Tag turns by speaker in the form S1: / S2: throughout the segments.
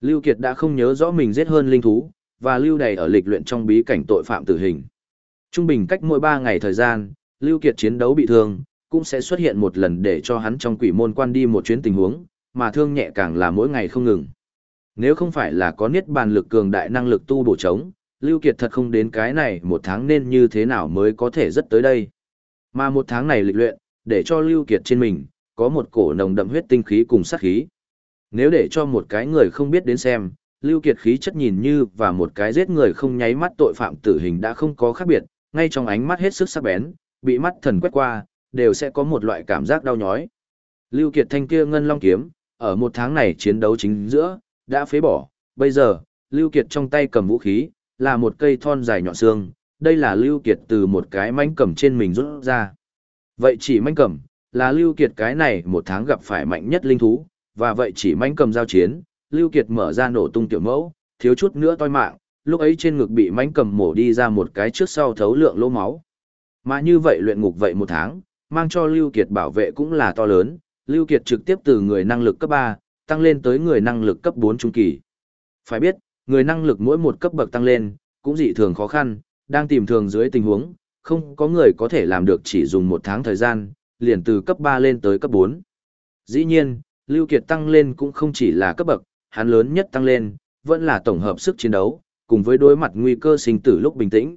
S1: Lưu Kiệt đã không nhớ rõ mình giết hơn linh thú, và lưu đầy ở lịch luyện trong bí cảnh tội phạm tử hình. Trung bình cách mỗi 3 ngày thời gian, Lưu Kiệt chiến đấu bị thương, cũng sẽ xuất hiện một lần để cho hắn trong quỷ môn quan đi một chuyến tình huống, mà thương nhẹ càng là mỗi ngày không ngừng. Nếu không phải là có niết bàn lực cường đại năng lực tu bổ chống, Lưu Kiệt thật không đến cái này một tháng nên như thế nào mới có thể rất tới đây. Mà một tháng này lịch luyện, để cho Lưu Kiệt trên mình, có một cổ nồng đậm huyết tinh khí cùng sát khí. Nếu để cho một cái người không biết đến xem, Lưu Kiệt khí chất nhìn như và một cái giết người không nháy mắt tội phạm tử hình đã không có khác biệt, ngay trong ánh mắt hết sức sắc bén, bị mắt thần quét qua, đều sẽ có một loại cảm giác đau nhói. Lưu Kiệt thanh kia ngân long kiếm, ở một tháng này chiến đấu chính giữa, đã phế bỏ, bây giờ, Lưu Kiệt trong tay cầm vũ khí, là một cây thon dài nhọn xương, đây là Lưu Kiệt từ một cái manh cầm trên mình rút ra. Vậy chỉ manh cầm, là Lưu Kiệt cái này một tháng gặp phải mạnh nhất linh thú, và vậy chỉ manh cầm giao chiến, Lưu Kiệt mở ra nổ tung tiểu mẫu, thiếu chút nữa toi mạng, lúc ấy trên ngực bị manh cầm mổ đi ra một cái trước sau thấu lượng lỗ máu. Mà như vậy luyện ngục vậy một tháng, mang cho Lưu Kiệt bảo vệ cũng là to lớn, Lưu Kiệt trực tiếp từ người năng lực cấp 3, tăng lên tới người năng lực cấp 4 trung kỳ. Phải biết, người năng lực mỗi một cấp bậc tăng lên, cũng dị thường khó khăn, đang tìm thường dưới tình huống, không có người có thể làm được chỉ dùng một tháng thời gian, liền từ cấp 3 lên tới cấp 4. Dĩ nhiên, Lưu Kiệt tăng lên cũng không chỉ là cấp bậc, hắn lớn nhất tăng lên, vẫn là tổng hợp sức chiến đấu, cùng với đối mặt nguy cơ sinh tử lúc bình tĩnh.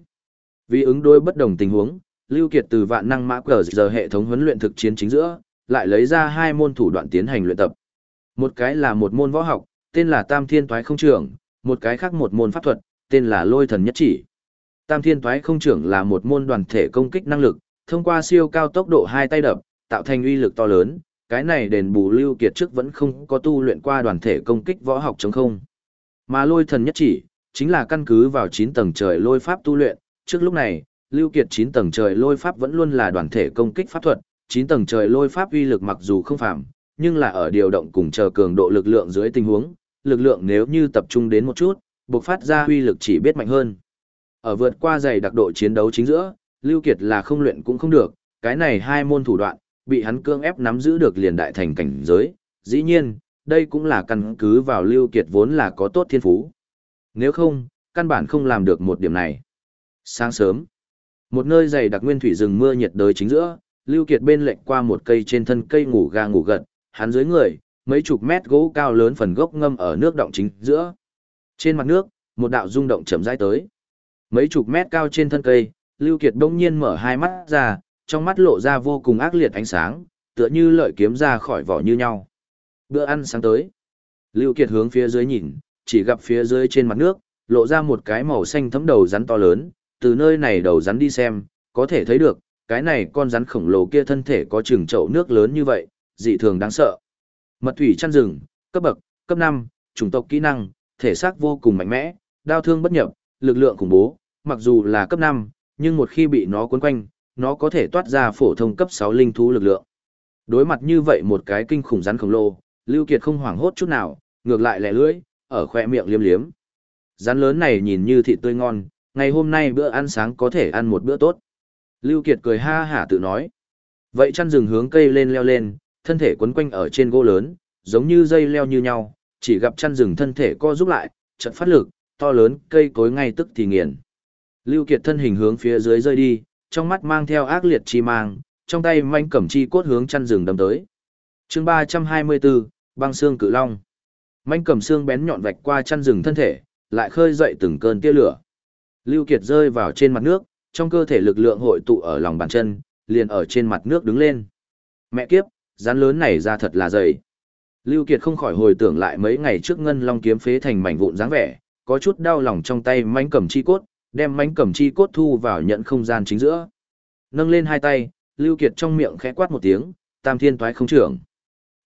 S1: Vì ứng đối bất đồng tình huống, Lưu Kiệt từ vạn năng mã cờ giờ hệ thống huấn luyện thực chiến chính giữa, lại lấy ra hai môn thủ đoạn tiến hành luyện tập. Một cái là một môn võ học, tên là Tam Thiên Toái Không Trưởng, một cái khác một môn pháp thuật, tên là Lôi Thần Nhất Chỉ. Tam Thiên Toái Không Trưởng là một môn đoàn thể công kích năng lực, thông qua siêu cao tốc độ hai tay đập, tạo thành uy lực to lớn, cái này đền bù Lưu Kiệt trước vẫn không có tu luyện qua đoàn thể công kích võ học chống không. Mà Lôi Thần Nhất Chỉ, chính là căn cứ vào 9 tầng trời lôi pháp tu luyện, trước lúc này, Lưu Kiệt 9 tầng trời lôi pháp vẫn luôn là đoàn thể công kích pháp thuật, 9 tầng trời lôi pháp uy lực mặc dù không phàm, nhưng là ở điều động cùng chờ cường độ lực lượng dưới tình huống, lực lượng nếu như tập trung đến một chút, bộc phát ra uy lực chỉ biết mạnh hơn. Ở vượt qua dày đặc độ chiến đấu chính giữa, Lưu Kiệt là không luyện cũng không được, cái này hai môn thủ đoạn, bị hắn cương ép nắm giữ được liền đại thành cảnh giới, dĩ nhiên, đây cũng là căn cứ vào Lưu Kiệt vốn là có tốt thiên phú. Nếu không, căn bản không làm được một điểm này. Sáng sớm, một nơi dày đặc nguyên thủy rừng mưa nhiệt đới chính giữa, Lưu Kiệt bên lệnh qua một cây trên thân cây ngủ ga ngủ gật, hắn dưới người, mấy chục mét gỗ cao lớn phần gốc ngâm ở nước động chính giữa. Trên mặt nước, một đạo rung động chậm rãi tới. Mấy chục mét cao trên thân cây, Lưu Kiệt đông nhiên mở hai mắt ra, trong mắt lộ ra vô cùng ác liệt ánh sáng, tựa như lợi kiếm ra khỏi vỏ như nhau. Bữa ăn sáng tới. Lưu Kiệt hướng phía dưới nhìn, chỉ gặp phía dưới trên mặt nước, lộ ra một cái màu xanh thấm đầu rắn to lớn, từ nơi này đầu rắn đi xem, có thể thấy được, cái này con rắn khổng lồ kia thân thể có chừng chậu nước lớn như vậy, dị thường đáng sợ. Mật thủy chăn rừng, cấp bậc, cấp 5, chủng tộc kỹ năng, thể xác vô cùng mạnh mẽ, đao thương bất nhập, lực lượng khủng bố, mặc dù là cấp 5, nhưng một khi bị nó cuốn quanh, nó có thể toát ra phổ thông cấp 6 linh thú lực lượng. Đối mặt như vậy một cái kinh khủng rắn khổng lồ, Lưu Kiệt không hoảng hốt chút nào, ngược lại lẻ lưỡi, ở khoe miệng liếm liếm. Rắn lớn này nhìn như thịt tươi ngon, ngày hôm nay bữa ăn sáng có thể ăn một bữa tốt. Lưu Kiệt cười ha hả tự nói. Vậy chăn rừng hướng cây lên leo lên, thân thể quấn quanh ở trên gỗ lớn, giống như dây leo như nhau, chỉ gặp chăn rừng thân thể co rút lại, chợt phát lực, to lớn, cây cối ngay tức thì nghiền. Lưu Kiệt thân hình hướng phía dưới rơi đi, trong mắt mang theo ác liệt chi mang, trong tay manh cầm chi cốt hướng chăn rừng đâm tới. Chương 324, băng xương cự long. Manh cầm xương bén nhọn vạch qua chăn rừng thân thể, lại khơi dậy từng cơn tia lửa. Lưu Kiệt rơi vào trên mặt nước, trong cơ thể lực lượng hội tụ ở lòng bàn chân, liền ở trên mặt nước đứng lên. Mẹ kiếp, rắn lớn này ra thật là dày. Lưu Kiệt không khỏi hồi tưởng lại mấy ngày trước ngân long kiếm phế thành mảnh vụn dáng vẻ, có chút đau lòng trong tay manh cầm chi cốt, đem mánh cầm chi cốt thu vào nhận không gian chính giữa. Nâng lên hai tay, Lưu Kiệt trong miệng khẽ quát một tiếng, tam thiên toái không trưởng.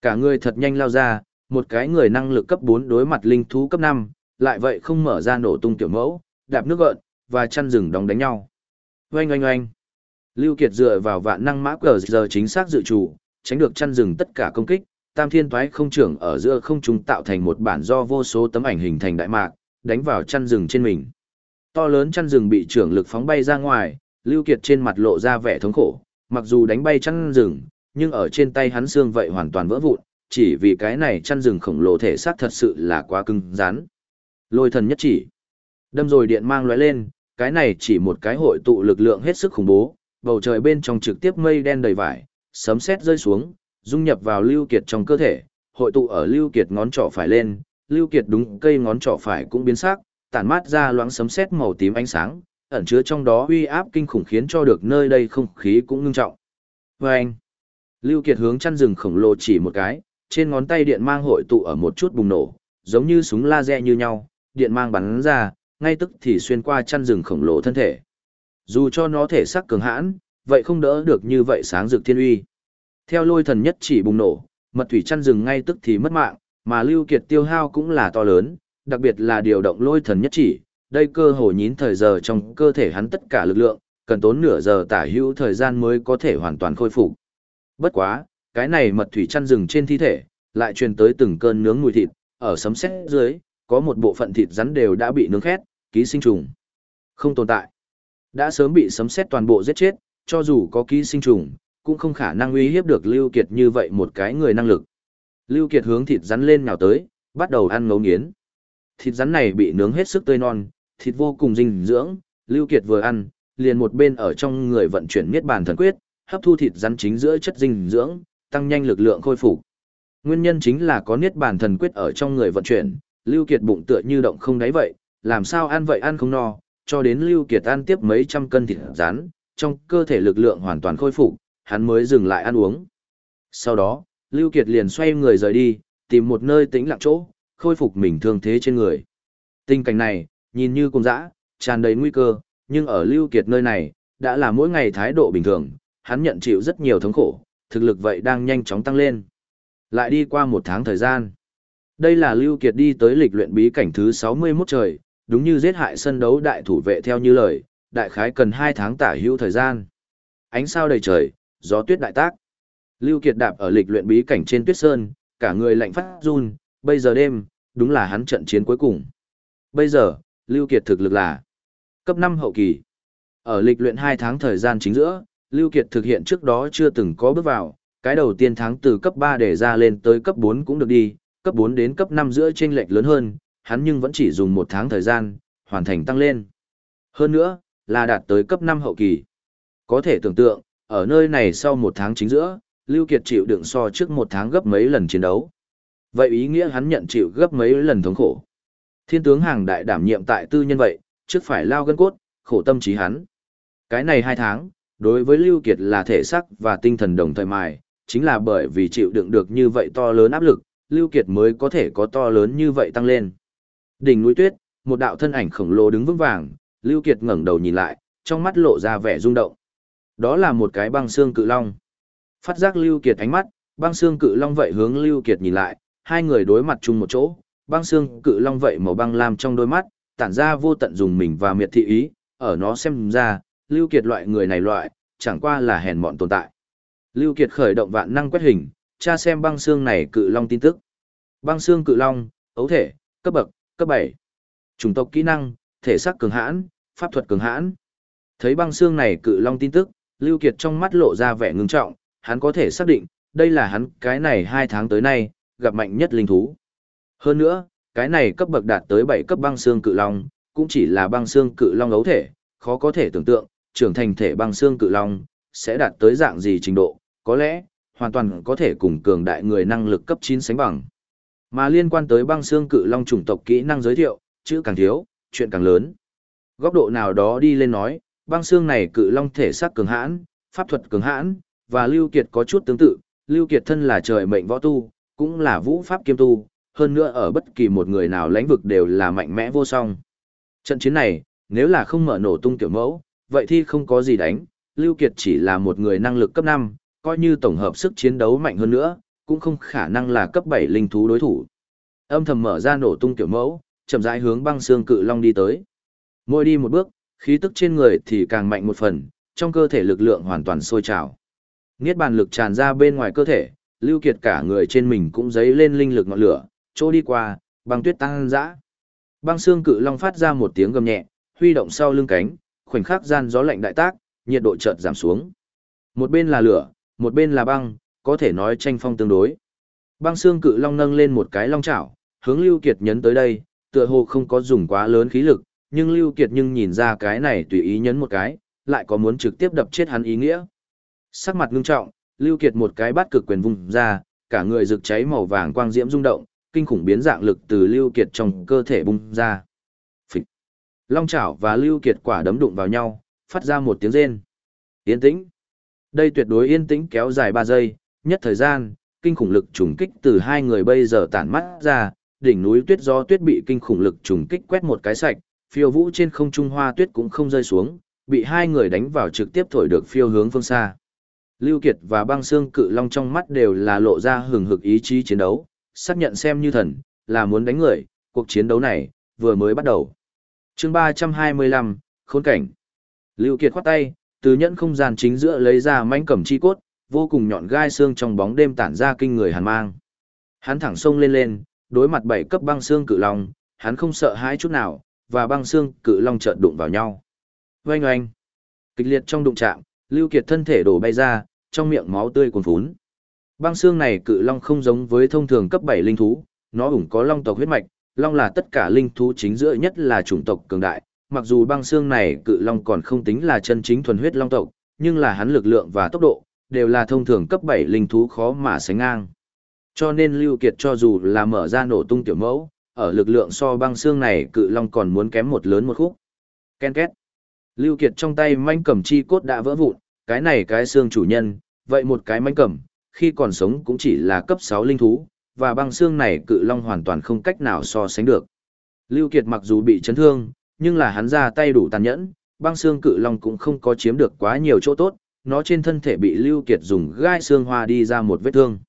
S1: Cả người thật nhanh lao ra, một cái người năng lực cấp 4 đối mặt linh thú cấp 5, lại vậy không mở ra nổ tung tiểu mẫu, đạp nước gợn, và chăn rừng đóng đánh nhau. Oanh oanh oanh. Lưu Kiệt dựa vào vạn năng mã cờ giờ chính xác dự chủ, tránh được chăn rừng tất cả công kích, tam thiên toái không trưởng ở giữa không trung tạo thành một bản do vô số tấm ảnh hình thành đại mạc, đánh vào chăn rừng trên mình. To lớn chăn rừng bị trưởng lực phóng bay ra ngoài, Lưu Kiệt trên mặt lộ ra vẻ thống khổ, mặc dù đánh bay chăn rừng, nhưng ở trên tay hắn xương vậy hoàn toàn vỡ vụn, chỉ vì cái này chăn rừng khổng lồ thể xác thật sự là quá cứng rắn. Lôi thần nhất chỉ. Đâm rồi điện mang lóe lên, cái này chỉ một cái hội tụ lực lượng hết sức khủng bố, bầu trời bên trong trực tiếp mây đen đầy vải, sấm sét rơi xuống, dung nhập vào Lưu Kiệt trong cơ thể, hội tụ ở Lưu Kiệt ngón trỏ phải lên, Lưu Kiệt đúng cây ngón trỏ phải cũng biến sắc, tản mát ra loáng sấm sét màu tím ánh sáng, ẩn chứa trong đó uy áp kinh khủng khiến cho được nơi đây không khí cũng ngưng trọng. Và anh, Lưu Kiệt hướng chăn rừng khổng lồ chỉ một cái, trên ngón tay điện mang hội tụ ở một chút bùng nổ, giống như súng laser như nhau, điện mang bắn ra, ngay tức thì xuyên qua chăn rừng khổng lồ thân thể. Dù cho nó thể sắc cường hãn, vậy không đỡ được như vậy sáng rực thiên uy. Theo lôi thần nhất chỉ bùng nổ, mật thủy chăn rừng ngay tức thì mất mạng, mà Lưu Kiệt tiêu hao cũng là to lớn, đặc biệt là điều động lôi thần nhất chỉ, đây cơ hồ nhín thời giờ trong cơ thể hắn tất cả lực lượng, cần tốn nửa giờ tả hữu thời gian mới có thể hoàn toàn khôi phục. Bất quá, cái này mật thủy chăn rừng trên thi thể, lại truyền tới từng cơn nướng mùi thịt, ở sấm sét dưới, có một bộ phận thịt rắn đều đã bị nướng khét, ký sinh trùng. Không tồn tại. Đã sớm bị sấm sét toàn bộ giết chết, cho dù có ký sinh trùng, cũng không khả năng uy hiếp được Lưu Kiệt như vậy một cái người năng lực. Lưu Kiệt hướng thịt rắn lên nhào tới, bắt đầu ăn ngấu nghiến. Thịt rắn này bị nướng hết sức tươi non, thịt vô cùng dinh dưỡng, Lưu Kiệt vừa ăn, liền một bên ở trong người vận chuyển niết bàn thần quyết, hấp thu thịt rắn chính giữa chất dinh dưỡng, tăng nhanh lực lượng khôi phục. Nguyên nhân chính là có niết bàn thần quyết ở trong người vận chuyển, Lưu Kiệt bụng tựa như động không đáy vậy, làm sao ăn vậy ăn không no, cho đến Lưu Kiệt ăn tiếp mấy trăm cân thịt rắn, trong cơ thể lực lượng hoàn toàn khôi phục, hắn mới dừng lại ăn uống. Sau đó, Lưu Kiệt liền xoay người rời đi, tìm một nơi tĩnh lặng chỗ, khôi phục mình thương thế trên người. Tình cảnh này, nhìn như cùng dã, tràn đầy nguy cơ, nhưng ở Lưu Kiệt nơi này, đã là mỗi ngày thái độ bình thường, hắn nhận chịu rất nhiều thống khổ, thực lực vậy đang nhanh chóng tăng lên. Lại đi qua một tháng thời gian. Đây là Lưu Kiệt đi tới lịch luyện bí cảnh thứ 61 trời, đúng như giết hại sân đấu đại thủ vệ theo như lời, đại khái cần 2 tháng tả hữu thời gian. Ánh sao đầy trời, gió tuyết đại tác. Lưu Kiệt đạp ở lịch luyện bí cảnh trên tuyết sơn, cả người lạnh phát run, bây giờ đêm, đúng là hắn trận chiến cuối cùng. Bây giờ, Lưu Kiệt thực lực là cấp 5 hậu kỳ. Ở lịch luyện 2 tháng thời gian chính giữa, Lưu Kiệt thực hiện trước đó chưa từng có bước vào, cái đầu tiên tháng từ cấp 3 để ra lên tới cấp 4 cũng được đi, cấp 4 đến cấp 5 giữa chênh lệch lớn hơn, hắn nhưng vẫn chỉ dùng một tháng thời gian, hoàn thành tăng lên. Hơn nữa, là đạt tới cấp 5 hậu kỳ. Có thể tưởng tượng, ở nơi này sau một tháng chính giữa, Lưu Kiệt chịu đựng so trước một tháng gấp mấy lần chiến đấu. Vậy ý nghĩa hắn nhận chịu gấp mấy lần thống khổ. Thiên tướng hàng đại đảm nhiệm tại tư nhân vậy, trước phải lao gân cốt, khổ tâm trí hắn. Cái này hai tháng, đối với Lưu Kiệt là thể xác và tinh thần đồng thời mài, chính là bởi vì chịu đựng được như vậy to lớn áp lực, Lưu Kiệt mới có thể có to lớn như vậy tăng lên. Đỉnh núi tuyết, một đạo thân ảnh khổng lồ đứng vững vàng, Lưu Kiệt ngẩng đầu nhìn lại, trong mắt lộ ra vẻ rung động. Đó là một cái băng xương cự long. Phát giác Lưu Kiệt ánh mắt, băng xương cự long vậy hướng Lưu Kiệt nhìn lại, hai người đối mặt chung một chỗ, băng xương cự long vậy màu băng lam trong đôi mắt, tản ra vô tận dùng mình và miệt thị ý, ở nó xem ra, Lưu Kiệt loại người này loại, chẳng qua là hèn mọn tồn tại. Lưu Kiệt khởi động vạn năng quét hình, tra xem băng xương này cự long tin tức. Băng xương cự long, ấu thể, cấp bậc, cấp 7. Chủng tộc kỹ năng, thể xác cường hãn, pháp thuật cường hãn. Thấy băng xương này cự long tin tức, Lưu Kiệt trong mắt lộ ra vẻ ngưng trọng, hắn có thể xác định, đây là hắn cái này hai tháng tới nay, gặp mạnh nhất linh thú. Hơn nữa, cái này cấp bậc đạt tới 7 cấp băng xương cự long, cũng chỉ là băng xương cự long ấu thể, khó có thể tưởng tượng, trưởng thành thể băng xương cự long, sẽ đạt tới dạng gì trình độ, có lẽ, hoàn toàn có thể cùng cường đại người năng lực cấp 9 sánh bằng. Mà liên quan tới băng xương cự long chủng tộc kỹ năng giới thiệu, chữ càng thiếu, chuyện càng lớn. Góc độ nào đó đi lên nói, băng xương này cự long thể xác cường hãn, pháp thuật cường hãn, và Lưu Kiệt có chút tương tự, Lưu Kiệt thân là trời mệnh võ tu, cũng là vũ pháp kiêm tu, hơn nữa ở bất kỳ một người nào lãnh vực đều là mạnh mẽ vô song. Trận chiến này, nếu là không mở nổ tung tiểu mẫu, vậy thì không có gì đánh, Lưu Kiệt chỉ là một người năng lực cấp 5, coi như tổng hợp sức chiến đấu mạnh hơn nữa, cũng không khả năng là cấp 7 linh thú đối thủ. Âm thầm mở ra nổ tung tiểu mẫu, chậm rãi hướng băng xương cự long đi tới. Mỗi đi một bước, khí tức trên người thì càng mạnh một phần, trong cơ thể lực lượng hoàn toàn sôi trào. Niết bàn lực tràn ra bên ngoài cơ thể, Lưu Kiệt cả người trên mình cũng dấy lên linh lực ngọn lửa, chỗ đi qua, băng tuyết tăng dã. Băng xương cự long phát ra một tiếng gầm nhẹ, huy động sau lưng cánh, khoảnh khắc gian gió lạnh đại tác, nhiệt độ chợt giảm xuống. Một bên là lửa, một bên là băng, có thể nói tranh phong tương đối. Băng xương cự long nâng lên một cái long chảo, hướng Lưu Kiệt nhấn tới đây, tựa hồ không có dùng quá lớn khí lực, nhưng Lưu Kiệt nhưng nhìn ra cái này tùy ý nhấn một cái, lại có muốn trực tiếp đập chết hắn ý nghĩa. Sắc mặt ngưng trọng, Lưu Kiệt một cái bát cực quyền vung ra, cả người rực cháy màu vàng quang diễm rung động, kinh khủng biến dạng lực từ Lưu Kiệt trong cơ thể bung ra. Phịch. Long chảo và Lưu Kiệt quả đấm đụng vào nhau, phát ra một tiếng rên. Yên tĩnh. Đây tuyệt đối yên tĩnh kéo dài 3 giây, nhất thời gian, kinh khủng lực trùng kích từ hai người bây giờ tản mắt ra, đỉnh núi tuyết gió tuyết bị kinh khủng lực trùng kích quét một cái sạch, phiêu vũ trên không trung hoa tuyết cũng không rơi xuống, bị hai người đánh vào trực tiếp thổi được phiêu hướng phương xa. Lưu Kiệt và băng xương cự long trong mắt đều là lộ ra hừng hực ý chí chiến đấu, xác nhận xem như thần, là muốn đánh người, cuộc chiến đấu này, vừa mới bắt đầu. chương 325, khốn cảnh. Lưu Kiệt khoát tay, từ nhẫn không gian chính giữa lấy ra mãnh cẩm chi cốt, vô cùng nhọn gai xương trong bóng đêm tản ra kinh người hàn mang. Hắn thẳng sông lên lên, đối mặt bảy cấp băng xương cự long, hắn không sợ hãi chút nào, và băng xương cự long chợt đụng vào nhau. Oanh oanh. Kịch liệt trong đụng chạm, Lưu Kiệt thân thể đổ bay ra, trong miệng máu tươi cuồn phún. Băng xương này cự long không giống với thông thường cấp 7 linh thú, nó ủng có long tộc huyết mạch, long là tất cả linh thú chính giữa nhất là chủng tộc cường đại, mặc dù băng xương này cự long còn không tính là chân chính thuần huyết long tộc, nhưng là hắn lực lượng và tốc độ, đều là thông thường cấp 7 linh thú khó mà sánh ngang. Cho nên Lưu Kiệt cho dù là mở ra nổ tung tiểu mẫu, ở lực lượng so băng xương này cự long còn muốn kém một lớn một khúc. Ken két. Lưu Kiệt trong tay manh cầm chi cốt đã vỡ vụn, cái này cái xương chủ nhân, vậy một cái manh cầm, khi còn sống cũng chỉ là cấp 6 linh thú, và băng xương này cự long hoàn toàn không cách nào so sánh được. Lưu Kiệt mặc dù bị chấn thương, nhưng là hắn ra tay đủ tàn nhẫn, băng xương cự long cũng không có chiếm được quá nhiều chỗ tốt, nó trên thân thể bị Lưu Kiệt dùng gai xương hoa đi ra một vết thương.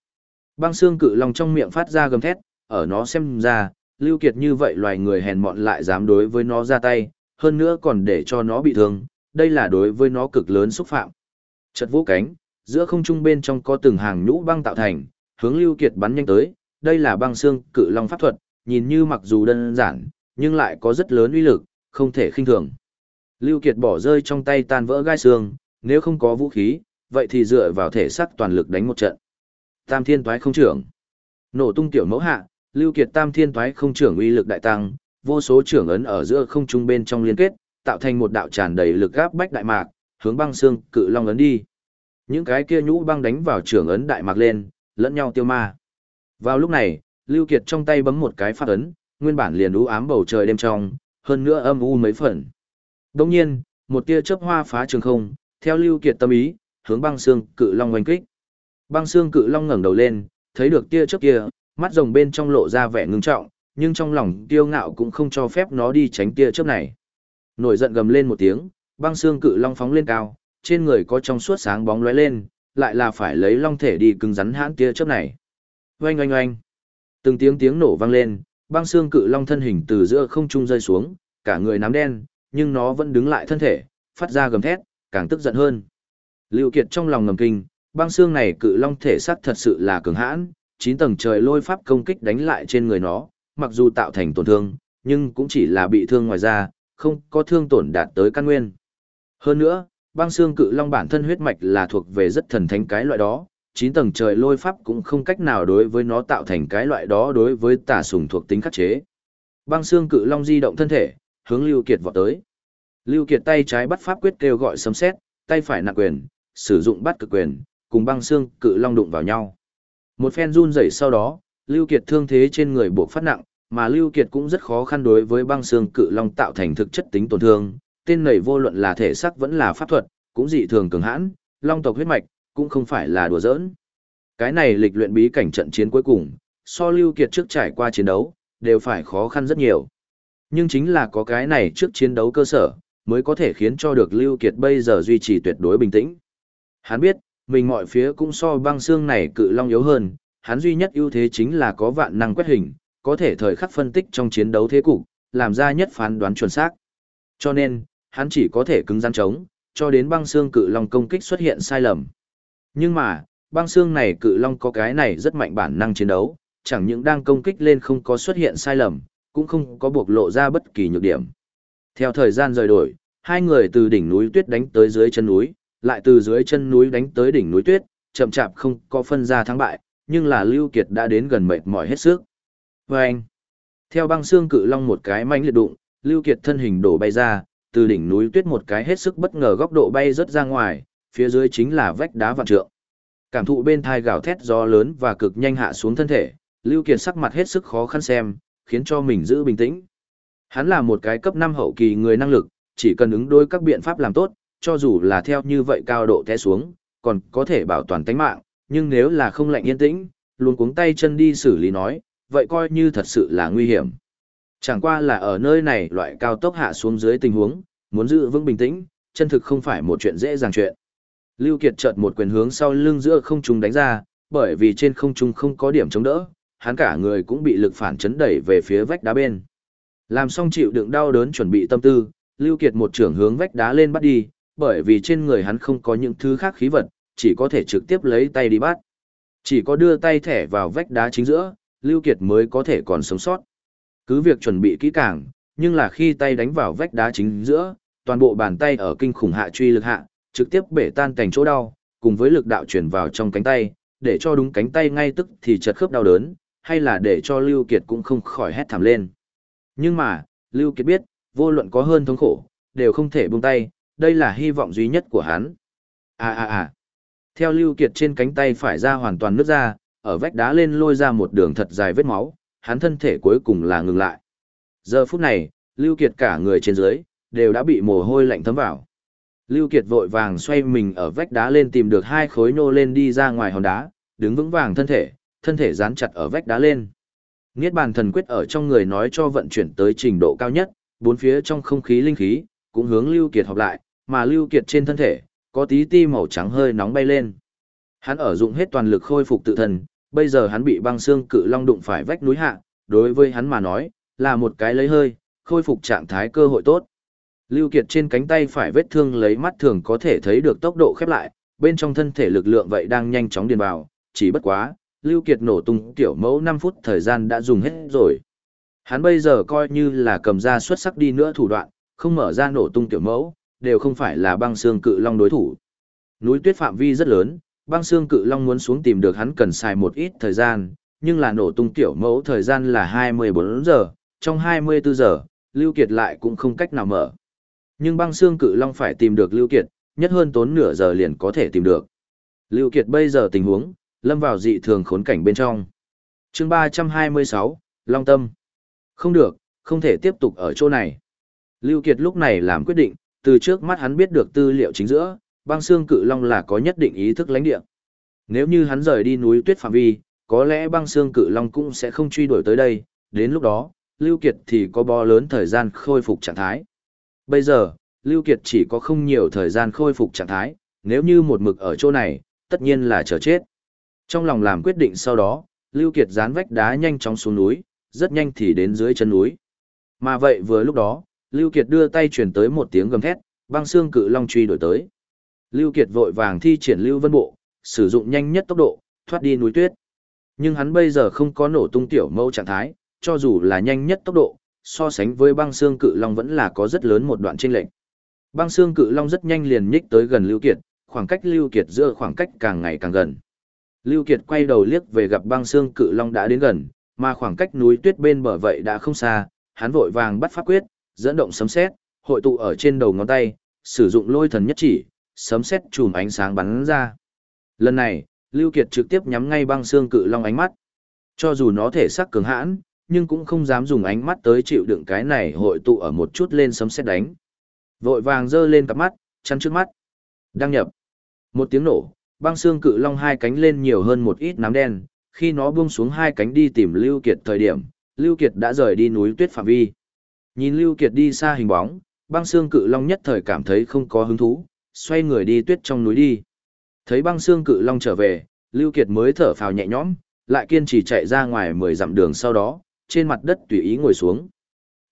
S1: Băng xương cự long trong miệng phát ra gầm thét, ở nó xem ra, Lưu Kiệt như vậy loài người hèn mọn lại dám đối với nó ra tay, hơn nữa còn để cho nó bị thương, đây là đối với nó cực lớn xúc phạm. Chật vũ cánh, giữa không trung bên trong có từng hàng nhũ băng tạo thành, hướng Lưu Kiệt bắn nhanh tới, đây là băng xương cự long pháp thuật, nhìn như mặc dù đơn giản, nhưng lại có rất lớn uy lực, không thể khinh thường. Lưu Kiệt bỏ rơi trong tay tan vỡ gai xương, nếu không có vũ khí, vậy thì dựa vào thể xác toàn lực đánh một trận. Tam thiên toái không trưởng. Nổ tung tiểu mẫu hạ, Lưu Kiệt tam thiên toái không trưởng uy lực đại tăng, vô số trưởng ấn ở giữa không trung bên trong liên kết, tạo thành một đạo tràn đầy lực áp bách đại mạc, hướng băng xương cự long ấn đi. Những cái kia nhũ băng đánh vào trưởng ấn đại mạc lên, lẫn nhau tiêu ma. Vào lúc này, Lưu Kiệt trong tay bấm một cái phát ấn, nguyên bản liền u ám bầu trời đêm trong, hơn nữa âm u mấy phần. Đồng nhiên, một tia chớp hoa phá trường không, theo Lưu Kiệt tâm ý, hướng băng xương cự long oanh kích. Băng xương cự long ngẩng đầu lên, thấy được tia chớp kia, mắt rồng bên trong lộ ra vẻ ngưng trọng, nhưng trong lòng tiêu ngạo cũng không cho phép nó đi tránh tia chớp này. Nổi giận gầm lên một tiếng, băng xương cự long phóng lên cao, trên người có trong suốt sáng bóng lóe lên, lại là phải lấy long thể đi cứng rắn hãn tia chớp này. Oanh oanh oanh. Từng tiếng tiếng nổ vang lên, băng xương cự long thân hình từ giữa không trung rơi xuống, cả người nám đen, nhưng nó vẫn đứng lại thân thể, phát ra gầm thét, càng tức giận hơn. Lưu Kiệt trong lòng ngầm kinh, băng xương này cự long thể sắc thật sự là cường hãn, chín tầng trời lôi pháp công kích đánh lại trên người nó, mặc dù tạo thành tổn thương, nhưng cũng chỉ là bị thương ngoài da, không có thương tổn đạt tới căn nguyên. Hơn nữa, băng xương cự long bản thân huyết mạch là thuộc về rất thần thánh cái loại đó, chín tầng trời lôi pháp cũng không cách nào đối với nó tạo thành cái loại đó đối với tà sùng thuộc tính khắc chế. Băng xương cự long di động thân thể, hướng Lưu Kiệt vọt tới. Lưu Kiệt tay trái bắt pháp quyết kêu gọi sấm sét, tay phải nặng quyền, sử dụng bắt cực quyền, cùng băng xương cự long đụng vào nhau. Một phen run rẩy sau đó, Lưu Kiệt thương thế trên người buộc phát nặng, mà Lưu Kiệt cũng rất khó khăn đối với băng xương cự long tạo thành thực chất tính tổn thương. Tên này vô luận là thể xác vẫn là pháp thuật, cũng dị thường cường hãn, long tộc huyết mạch, cũng không phải là đùa giỡn. Cái này lịch luyện bí cảnh trận chiến cuối cùng, so Lưu Kiệt trước trải qua chiến đấu, đều phải khó khăn rất nhiều. Nhưng chính là có cái này trước chiến đấu cơ sở, mới có thể khiến cho được Lưu Kiệt bây giờ duy trì tuyệt đối bình tĩnh. Hắn biết, mình mọi phía cũng so băng xương này cự long yếu hơn, hắn duy nhất ưu thế chính là có vạn năng quét hình, có thể thời khắc phân tích trong chiến đấu thế cục, làm ra nhất phán đoán chuẩn xác. Cho nên, hắn chỉ có thể cứng rắn chống, cho đến băng xương cự long công kích xuất hiện sai lầm. Nhưng mà, băng xương này cự long có cái này rất mạnh bản năng chiến đấu, chẳng những đang công kích lên không có xuất hiện sai lầm, cũng không có buộc lộ ra bất kỳ nhược điểm. Theo thời gian rời đổi, hai người từ đỉnh núi tuyết đánh tới dưới chân núi, lại từ dưới chân núi đánh tới đỉnh núi tuyết, chậm chạp không có phân ra thắng bại, nhưng là Lưu Kiệt đã đến gần mệt mỏi hết sức. Và anh, theo băng xương cự long một cái mánh liệt đụng, Lưu Kiệt thân hình đổ bay ra, từ đỉnh núi tuyết một cái hết sức bất ngờ góc độ bay rất ra ngoài, phía dưới chính là vách đá vạn trượng. Cảm thụ bên thai gào thét gió lớn và cực nhanh hạ xuống thân thể, Lưu Kiệt sắc mặt hết sức khó khăn xem, khiến cho mình giữ bình tĩnh. Hắn là một cái cấp 5 hậu kỳ người năng lực, chỉ cần ứng đối các biện pháp làm tốt, cho dù là theo như vậy cao độ té xuống, còn có thể bảo toàn tính mạng, nhưng nếu là không lạnh yên tĩnh, luôn cuống tay chân đi xử lý nói, vậy coi như thật sự là nguy hiểm. Chẳng qua là ở nơi này loại cao tốc hạ xuống dưới tình huống, muốn giữ vững bình tĩnh, chân thực không phải một chuyện dễ dàng chuyện. Lưu Kiệt chợt một quyền hướng sau lưng giữa không trung đánh ra, bởi vì trên không trung không có điểm chống đỡ, hắn cả người cũng bị lực phản chấn đẩy về phía vách đá bên. Làm xong chịu đựng đau đớn chuẩn bị tâm tư, Lưu Kiệt một trưởng hướng vách đá lên bắt đi, bởi vì trên người hắn không có những thứ khác khí vật, chỉ có thể trực tiếp lấy tay đi bắt. Chỉ có đưa tay thẻ vào vách đá chính giữa, Lưu Kiệt mới có thể còn sống sót. Cứ việc chuẩn bị kỹ càng, nhưng là khi tay đánh vào vách đá chính giữa, toàn bộ bàn tay ở kinh khủng hạ truy lực hạ, trực tiếp bể tan cảnh chỗ đau, cùng với lực đạo truyền vào trong cánh tay, để cho đúng cánh tay ngay tức thì chật khớp đau đớn, hay là để cho Lưu Kiệt cũng không khỏi hét thảm lên. Nhưng mà, Lưu Kiệt biết, vô luận có hơn thống khổ, đều không thể buông tay, đây là hy vọng duy nhất của hắn. À à à. Theo Lưu Kiệt trên cánh tay phải ra hoàn toàn nứt ra, ở vách đá lên lôi ra một đường thật dài vết máu, hắn thân thể cuối cùng là ngừng lại. Giờ phút này, Lưu Kiệt cả người trên dưới, đều đã bị mồ hôi lạnh thấm vào. Lưu Kiệt vội vàng xoay mình ở vách đá lên tìm được hai khối nô lên đi ra ngoài hòn đá, đứng vững vàng thân thể, thân thể dán chặt ở vách đá lên. Niết bàn thần quyết ở trong người nói cho vận chuyển tới trình độ cao nhất, bốn phía trong không khí linh khí, cũng hướng Lưu Kiệt hợp lại, mà Lưu Kiệt trên thân thể, có tí ti màu trắng hơi nóng bay lên. Hắn ở dụng hết toàn lực khôi phục tự thân, bây giờ hắn bị băng xương cự long đụng phải vách núi hạ, đối với hắn mà nói, là một cái lấy hơi, khôi phục trạng thái cơ hội tốt. Lưu Kiệt trên cánh tay phải vết thương lấy mắt thường có thể thấy được tốc độ khép lại, bên trong thân thể lực lượng vậy đang nhanh chóng điền vào, chỉ bất quá, Lưu Kiệt nổ tung tiểu mẫu 5 phút thời gian đã dùng hết rồi. Hắn bây giờ coi như là cầm ra xuất sắc đi nữa thủ đoạn, không mở ra nổ tung tiểu mẫu, đều không phải là băng xương cự long đối thủ. Núi tuyết phạm vi rất lớn, băng xương cự long muốn xuống tìm được hắn cần xài một ít thời gian, nhưng là nổ tung tiểu mẫu thời gian là 24 giờ, trong 24 giờ, Lưu Kiệt lại cũng không cách nào mở. Nhưng băng xương cự long phải tìm được Lưu Kiệt, nhất hơn tốn nửa giờ liền có thể tìm được. Lưu Kiệt bây giờ tình huống, lâm vào dị thường khốn cảnh bên trong. Chương 326, Long Tâm. Không được, không thể tiếp tục ở chỗ này. Lưu Kiệt lúc này làm quyết định, từ trước mắt hắn biết được tư liệu chính giữa, băng xương cự long là có nhất định ý thức lãnh địa. Nếu như hắn rời đi núi tuyết phạm vi, có lẽ băng xương cự long cũng sẽ không truy đuổi tới đây, đến lúc đó, Lưu Kiệt thì có bo lớn thời gian khôi phục trạng thái. Bây giờ, Lưu Kiệt chỉ có không nhiều thời gian khôi phục trạng thái, nếu như một mực ở chỗ này, tất nhiên là chờ chết. Trong lòng làm quyết định sau đó, Lưu Kiệt dán vách đá nhanh chóng xuống núi, rất nhanh thì đến dưới chân núi. Mà vậy vừa lúc đó, Lưu Kiệt đưa tay truyền tới một tiếng gầm thét, băng xương cự long truy đuổi tới. Lưu Kiệt vội vàng thi triển Lưu Vân Bộ, sử dụng nhanh nhất tốc độ, thoát đi núi tuyết. Nhưng hắn bây giờ không có nổ tung tiểu mâu trạng thái, cho dù là nhanh nhất tốc độ, so sánh với băng xương cự long vẫn là có rất lớn một đoạn chênh lệch. Băng xương cự long rất nhanh liền nhích tới gần Lưu Kiệt, khoảng cách Lưu Kiệt giữa khoảng cách càng ngày càng gần. Lưu Kiệt quay đầu liếc về gặp băng xương cự long đã đến gần, mà khoảng cách núi tuyết bên bờ vậy đã không xa, hắn vội vàng bắt pháp quyết, dẫn động sấm sét, hội tụ ở trên đầu ngón tay, sử dụng lôi thần nhất chỉ, sấm sét chùm ánh sáng bắn ra. Lần này, Lưu Kiệt trực tiếp nhắm ngay băng xương cự long ánh mắt. Cho dù nó thể sắc cường hãn, nhưng cũng không dám dùng ánh mắt tới chịu đựng cái này hội tụ ở một chút lên sấm sét đánh. Vội vàng giơ lên cặp mắt, chắn trước mắt. Đăng nhập. Một tiếng nổ, băng xương cự long hai cánh lên nhiều hơn một ít nám đen, khi nó buông xuống hai cánh đi tìm Lưu Kiệt thời điểm, Lưu Kiệt đã rời đi núi tuyết phạm vi. Nhìn Lưu Kiệt đi xa hình bóng, băng xương cự long nhất thời cảm thấy không có hứng thú, xoay người đi tuyết trong núi đi. Thấy băng xương cự long trở về, Lưu Kiệt mới thở phào nhẹ nhõm, lại kiên trì chạy ra ngoài 10 dặm đường sau đó, trên mặt đất tùy ý ngồi xuống.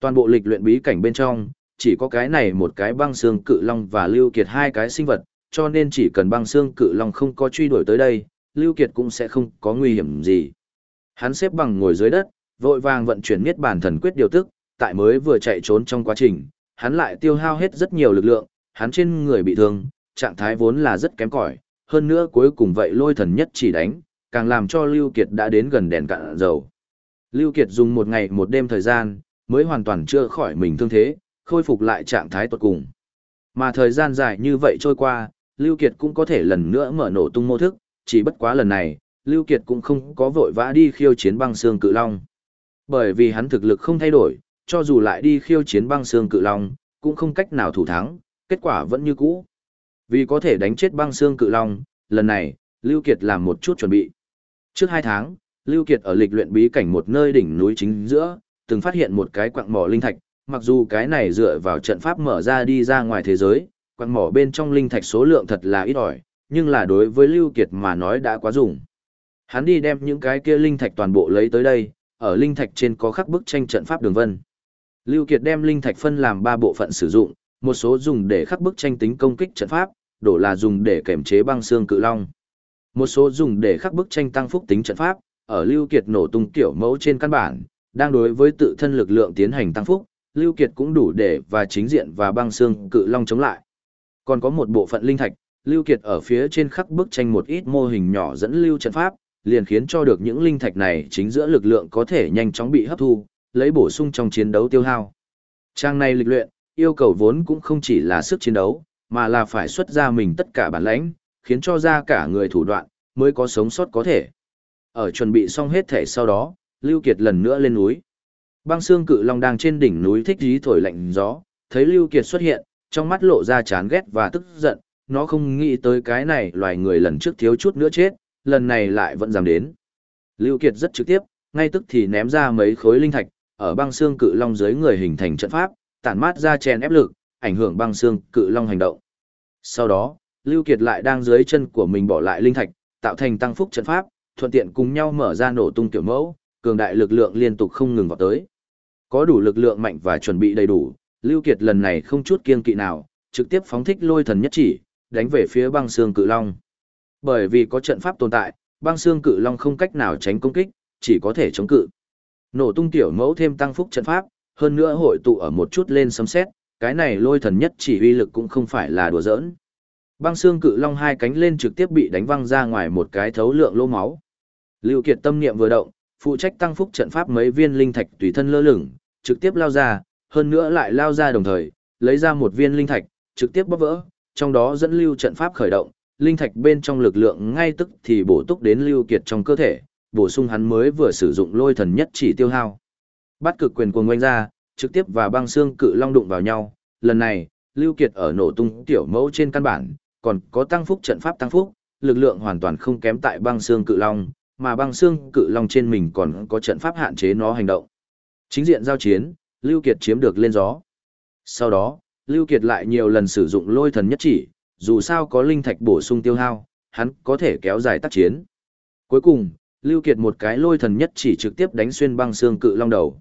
S1: Toàn bộ lịch luyện bí cảnh bên trong, chỉ có cái này một cái băng xương cự long và Lưu Kiệt hai cái sinh vật, cho nên chỉ cần băng xương cự long không có truy đuổi tới đây, Lưu Kiệt cũng sẽ không có nguy hiểm gì. Hắn xếp bằng ngồi dưới đất, vội vàng vận chuyển miết bản thần quyết điều tức, tại mới vừa chạy trốn trong quá trình, hắn lại tiêu hao hết rất nhiều lực lượng, hắn trên người bị thương, trạng thái vốn là rất kém cỏi, hơn nữa cuối cùng vậy lôi thần nhất chỉ đánh, càng làm cho Lưu Kiệt đã đến gần đèn cạn dầu. Lưu Kiệt dùng một ngày một đêm thời gian, mới hoàn toàn chưa khỏi mình thương thế, khôi phục lại trạng thái tốt cùng. Mà thời gian dài như vậy trôi qua, Lưu Kiệt cũng có thể lần nữa mở nổ tung mô thức, chỉ bất quá lần này, Lưu Kiệt cũng không có vội vã đi khiêu chiến băng xương cự long. Bởi vì hắn thực lực không thay đổi, cho dù lại đi khiêu chiến băng xương cự long, cũng không cách nào thủ thắng, kết quả vẫn như cũ. Vì có thể đánh chết băng xương cự long, lần này, Lưu Kiệt làm một chút chuẩn bị. Trước hai tháng, Lưu Kiệt ở lịch luyện bí cảnh một nơi đỉnh núi chính giữa, từng phát hiện một cái quặng mỏ linh thạch, mặc dù cái này dựa vào trận pháp mở ra đi ra ngoài thế giới, quặng mỏ bên trong linh thạch số lượng thật là ít ỏi, nhưng là đối với Lưu Kiệt mà nói đã quá dùng. Hắn đi đem những cái kia linh thạch toàn bộ lấy tới đây, ở linh thạch trên có khắc bức tranh trận pháp đường vân. Lưu Kiệt đem linh thạch phân làm ba bộ phận sử dụng, một số dùng để khắc bức tranh tính công kích trận pháp, đổ là dùng để kiểm chế băng xương cự long. Một số dùng để khắc bức tranh tăng phúc tính trận pháp, ở Lưu Kiệt nổ tung kiểu mẫu trên căn bản, đang đối với tự thân lực lượng tiến hành tăng phúc, Lưu Kiệt cũng đủ để và chính diện và băng xương cự long chống lại. Còn có một bộ phận linh thạch, Lưu Kiệt ở phía trên khắc bức tranh một ít mô hình nhỏ dẫn lưu trận pháp, liền khiến cho được những linh thạch này chính giữa lực lượng có thể nhanh chóng bị hấp thu, lấy bổ sung trong chiến đấu tiêu hao. Trang này lịch luyện, yêu cầu vốn cũng không chỉ là sức chiến đấu, mà là phải xuất ra mình tất cả bản lãnh, khiến cho ra cả người thủ đoạn, mới có sống sót có thể. Ở chuẩn bị xong hết thể sau đó, Lưu Kiệt lần nữa lên núi. Băng xương cự long đang trên đỉnh núi thích dí thổi lạnh gió, thấy Lưu Kiệt xuất hiện, trong mắt lộ ra chán ghét và tức giận, nó không nghĩ tới cái này loài người lần trước thiếu chút nữa chết, lần này lại vẫn dám đến. Lưu Kiệt rất trực tiếp, ngay tức thì ném ra mấy khối linh thạch, ở băng xương cự long dưới người hình thành trận pháp, tản mát ra chèn ép lực, ảnh hưởng băng xương cự long hành động. Sau đó, Lưu Kiệt lại đang dưới chân của mình bỏ lại linh thạch, tạo thành tăng phúc trận pháp, thuận tiện cùng nhau mở ra nổ tung tiểu mẫu, cường đại lực lượng liên tục không ngừng vào tới. Có đủ lực lượng mạnh và chuẩn bị đầy đủ, Lưu Kiệt lần này không chút kiêng kỵ nào, trực tiếp phóng thích lôi thần nhất chỉ, đánh về phía băng xương cự long. Bởi vì có trận pháp tồn tại, băng xương cự long không cách nào tránh công kích, chỉ có thể chống cự. Nổ tung tiểu mẫu thêm tăng phúc trận pháp, hơn nữa hội tụ ở một chút lên sấm xét, cái này lôi thần nhất chỉ uy lực cũng không phải là đùa giỡn. Băng xương cự long hai cánh lên trực tiếp bị đánh văng ra ngoài một cái thấu lượng lỗ máu. Lưu Kiệt tâm niệm vừa động, phụ trách tăng phúc trận pháp mấy viên linh thạch tùy thân lơ lửng, trực tiếp lao ra, hơn nữa lại lao ra đồng thời, lấy ra một viên linh thạch, trực tiếp bóp vỡ, trong đó dẫn lưu trận pháp khởi động, linh thạch bên trong lực lượng ngay tức thì bổ túc đến Lưu Kiệt trong cơ thể, bổ sung hắn mới vừa sử dụng lôi thần nhất chỉ tiêu hao. Bắt cực quyền cuồng quanh ra, trực tiếp và băng xương cự long đụng vào nhau, lần này, Lưu Kiệt ở nổ tung tiểu mẫu trên căn bản, còn có tăng phúc trận pháp tăng phúc, lực lượng hoàn toàn không kém tại băng xương cự long, mà băng xương cự long trên mình còn có trận pháp hạn chế nó hành động. Chính diện giao chiến, Lưu Kiệt chiếm được lên gió. Sau đó, Lưu Kiệt lại nhiều lần sử dụng lôi thần nhất chỉ, dù sao có linh thạch bổ sung tiêu hao, hắn có thể kéo dài tác chiến. Cuối cùng, Lưu Kiệt một cái lôi thần nhất chỉ trực tiếp đánh xuyên băng xương cự long đầu.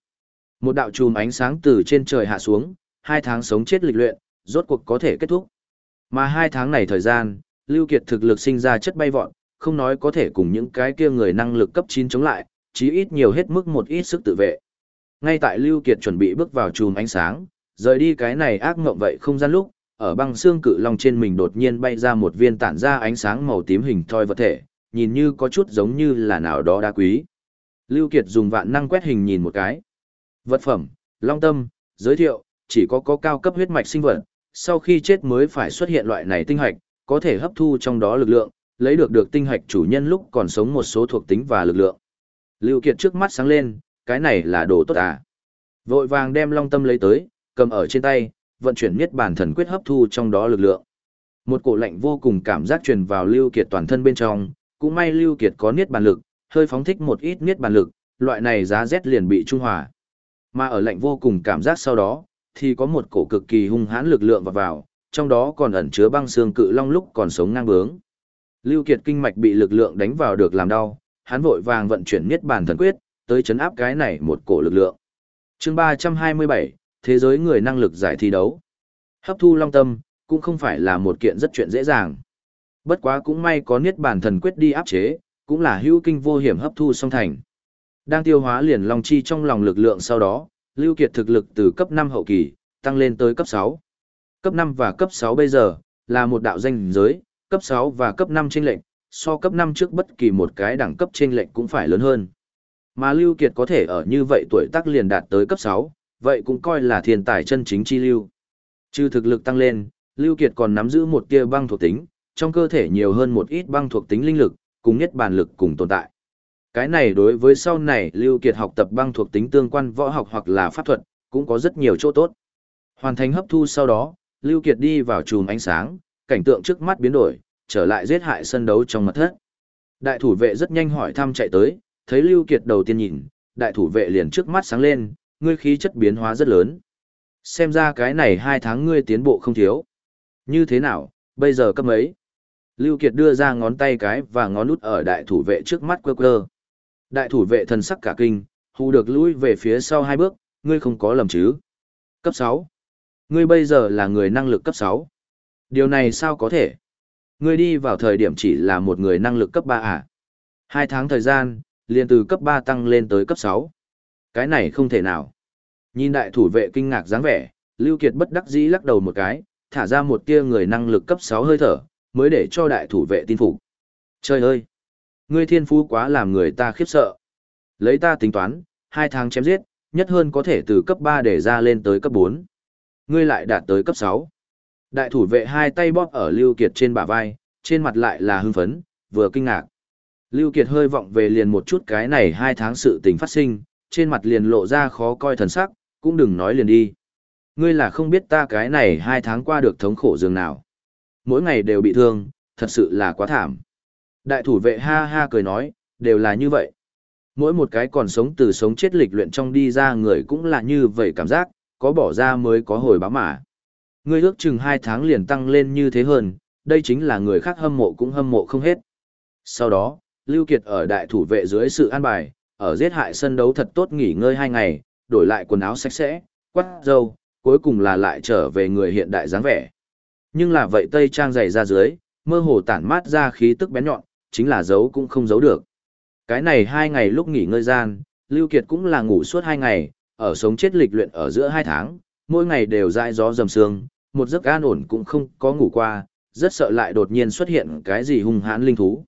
S1: Một đạo chùm ánh sáng từ trên trời hạ xuống, hai tháng sống chết lịch luyện, rốt cuộc có thể kết thúc. Mà hai tháng này thời gian, Lưu Kiệt thực lực sinh ra chất bay vọt, không nói có thể cùng những cái kia người năng lực cấp 9 chống lại, chí ít nhiều hết mức một ít sức tự vệ. Ngay tại Lưu Kiệt chuẩn bị bước vào chùm ánh sáng, rời đi cái này ác ngộng vậy không gian lúc, ở băng xương cự long trên mình đột nhiên bay ra một viên tản ra ánh sáng màu tím hình thoi vật thể, nhìn như có chút giống như là nào đó đá quý. Lưu Kiệt dùng vạn năng quét hình nhìn một cái. Vật phẩm, long tâm, giới thiệu, chỉ có có cao cấp huyết mạch sinh vật, sau khi chết mới phải xuất hiện loại này tinh hạch, có thể hấp thu trong đó lực lượng, lấy được được tinh hạch chủ nhân lúc còn sống một số thuộc tính và lực lượng. Lưu Kiệt trước mắt sáng lên, cái này là đồ tốt à. Vội vàng đem long tâm lấy tới, cầm ở trên tay, vận chuyển miết bản thần quyết hấp thu trong đó lực lượng. Một cổ lạnh vô cùng cảm giác truyền vào Lưu Kiệt toàn thân bên trong, cũng may Lưu Kiệt có niết bàn lực, hơi phóng thích một ít niết bàn lực, loại này giá rét liền bị trung hòa. Mà ở lạnh vô cùng cảm giác sau đó, thì có một cổ cực kỳ hung hãn lực lượng vào vào, trong đó còn ẩn chứa băng xương cự long lúc còn sống ngang bướng. Lưu Kiệt kinh mạch bị lực lượng đánh vào được làm đau, hắn vội vàng vận chuyển niết bàn thần quyết, tới chấn áp cái này một cổ lực lượng. Chương 327, thế giới người năng lực giải thi đấu. Hấp thu long tâm, cũng không phải là một kiện rất chuyện dễ dàng. Bất quá cũng may có niết bàn thần quyết đi áp chế, cũng là hữu kinh vô hiểm hấp thu song thành. Đang tiêu hóa liền long chi trong lòng lực lượng sau đó, Lưu Kiệt thực lực từ cấp 5 hậu kỳ, tăng lên tới cấp 6. Cấp 5 và cấp 6 bây giờ, là một đạo danh giới, cấp 6 và cấp 5 trên lệnh, so cấp 5 trước bất kỳ một cái đẳng cấp trên lệnh cũng phải lớn hơn. Mà Lưu Kiệt có thể ở như vậy tuổi tác liền đạt tới cấp 6, vậy cũng coi là thiên tài chân chính chi lưu. Trừ thực lực tăng lên, Lưu Kiệt còn nắm giữ một tia băng thuộc tính, trong cơ thể nhiều hơn một ít băng thuộc tính linh lực, cùng nhất bản lực cùng tồn tại. Cái này đối với sau này Lưu Kiệt học tập băng thuộc tính tương quan võ học hoặc là pháp thuật, cũng có rất nhiều chỗ tốt. Hoàn thành hấp thu sau đó, Lưu Kiệt đi vào chùm ánh sáng, cảnh tượng trước mắt biến đổi, trở lại giết hại sân đấu trong mật thất. Đại thủ vệ rất nhanh hỏi thăm chạy tới, thấy Lưu Kiệt đầu tiên nhìn, đại thủ vệ liền trước mắt sáng lên, ngươi khí chất biến hóa rất lớn. Xem ra cái này hai tháng ngươi tiến bộ không thiếu. Như thế nào, bây giờ cấp mấy? Lưu Kiệt đưa ra ngón tay cái và ngón út ở đại thủ vệ trước mắt quơ quơ. Đại thủ vệ thần sắc cả kinh, hù được lui về phía sau hai bước, ngươi không có lầm chứ. Cấp 6. Ngươi bây giờ là người năng lực cấp 6. Điều này sao có thể? Ngươi đi vào thời điểm chỉ là một người năng lực cấp 3 à? Hai tháng thời gian, liền từ cấp 3 tăng lên tới cấp 6. Cái này không thể nào. Nhìn đại thủ vệ kinh ngạc dáng vẻ, Lưu Kiệt bất đắc dĩ lắc đầu một cái, thả ra một tia người năng lực cấp 6 hơi thở, mới để cho đại thủ vệ tin phục. Trời ơi! Ngươi thiên phú quá làm người ta khiếp sợ. Lấy ta tính toán, hai tháng chém giết, nhất hơn có thể từ cấp 3 để ra lên tới cấp 4. Ngươi lại đạt tới cấp 6. Đại thủ vệ hai tay bóp ở Lưu Kiệt trên bả vai, trên mặt lại là hưng phấn, vừa kinh ngạc. Lưu Kiệt hơi vọng về liền một chút cái này hai tháng sự tình phát sinh, trên mặt liền lộ ra khó coi thần sắc, cũng đừng nói liền đi. Ngươi là không biết ta cái này hai tháng qua được thống khổ dường nào. Mỗi ngày đều bị thương, thật sự là quá thảm. Đại thủ vệ ha ha cười nói, đều là như vậy. Mỗi một cái còn sống từ sống chết lịch luyện trong đi ra người cũng là như vậy cảm giác, có bỏ ra mới có hồi báo mà. Ngươi ước chừng hai tháng liền tăng lên như thế hơn, đây chính là người khác hâm mộ cũng hâm mộ không hết. Sau đó, Lưu Kiệt ở đại thủ vệ dưới sự an bài, ở giết hại sân đấu thật tốt nghỉ ngơi hai ngày, đổi lại quần áo sạch sẽ, quắt dâu, cuối cùng là lại trở về người hiện đại dáng vẻ. Nhưng là vậy tây trang dày ra dưới, mơ hồ tản mát ra khí tức bén nhọn, chính là giấu cũng không giấu được. Cái này hai ngày lúc nghỉ ngơi gian, Lưu Kiệt cũng là ngủ suốt hai ngày, ở sống chết lịch luyện ở giữa hai tháng, mỗi ngày đều dại gió dầm sương, một giấc an ổn cũng không có ngủ qua, rất sợ lại đột nhiên xuất hiện cái gì hung hãn linh thú.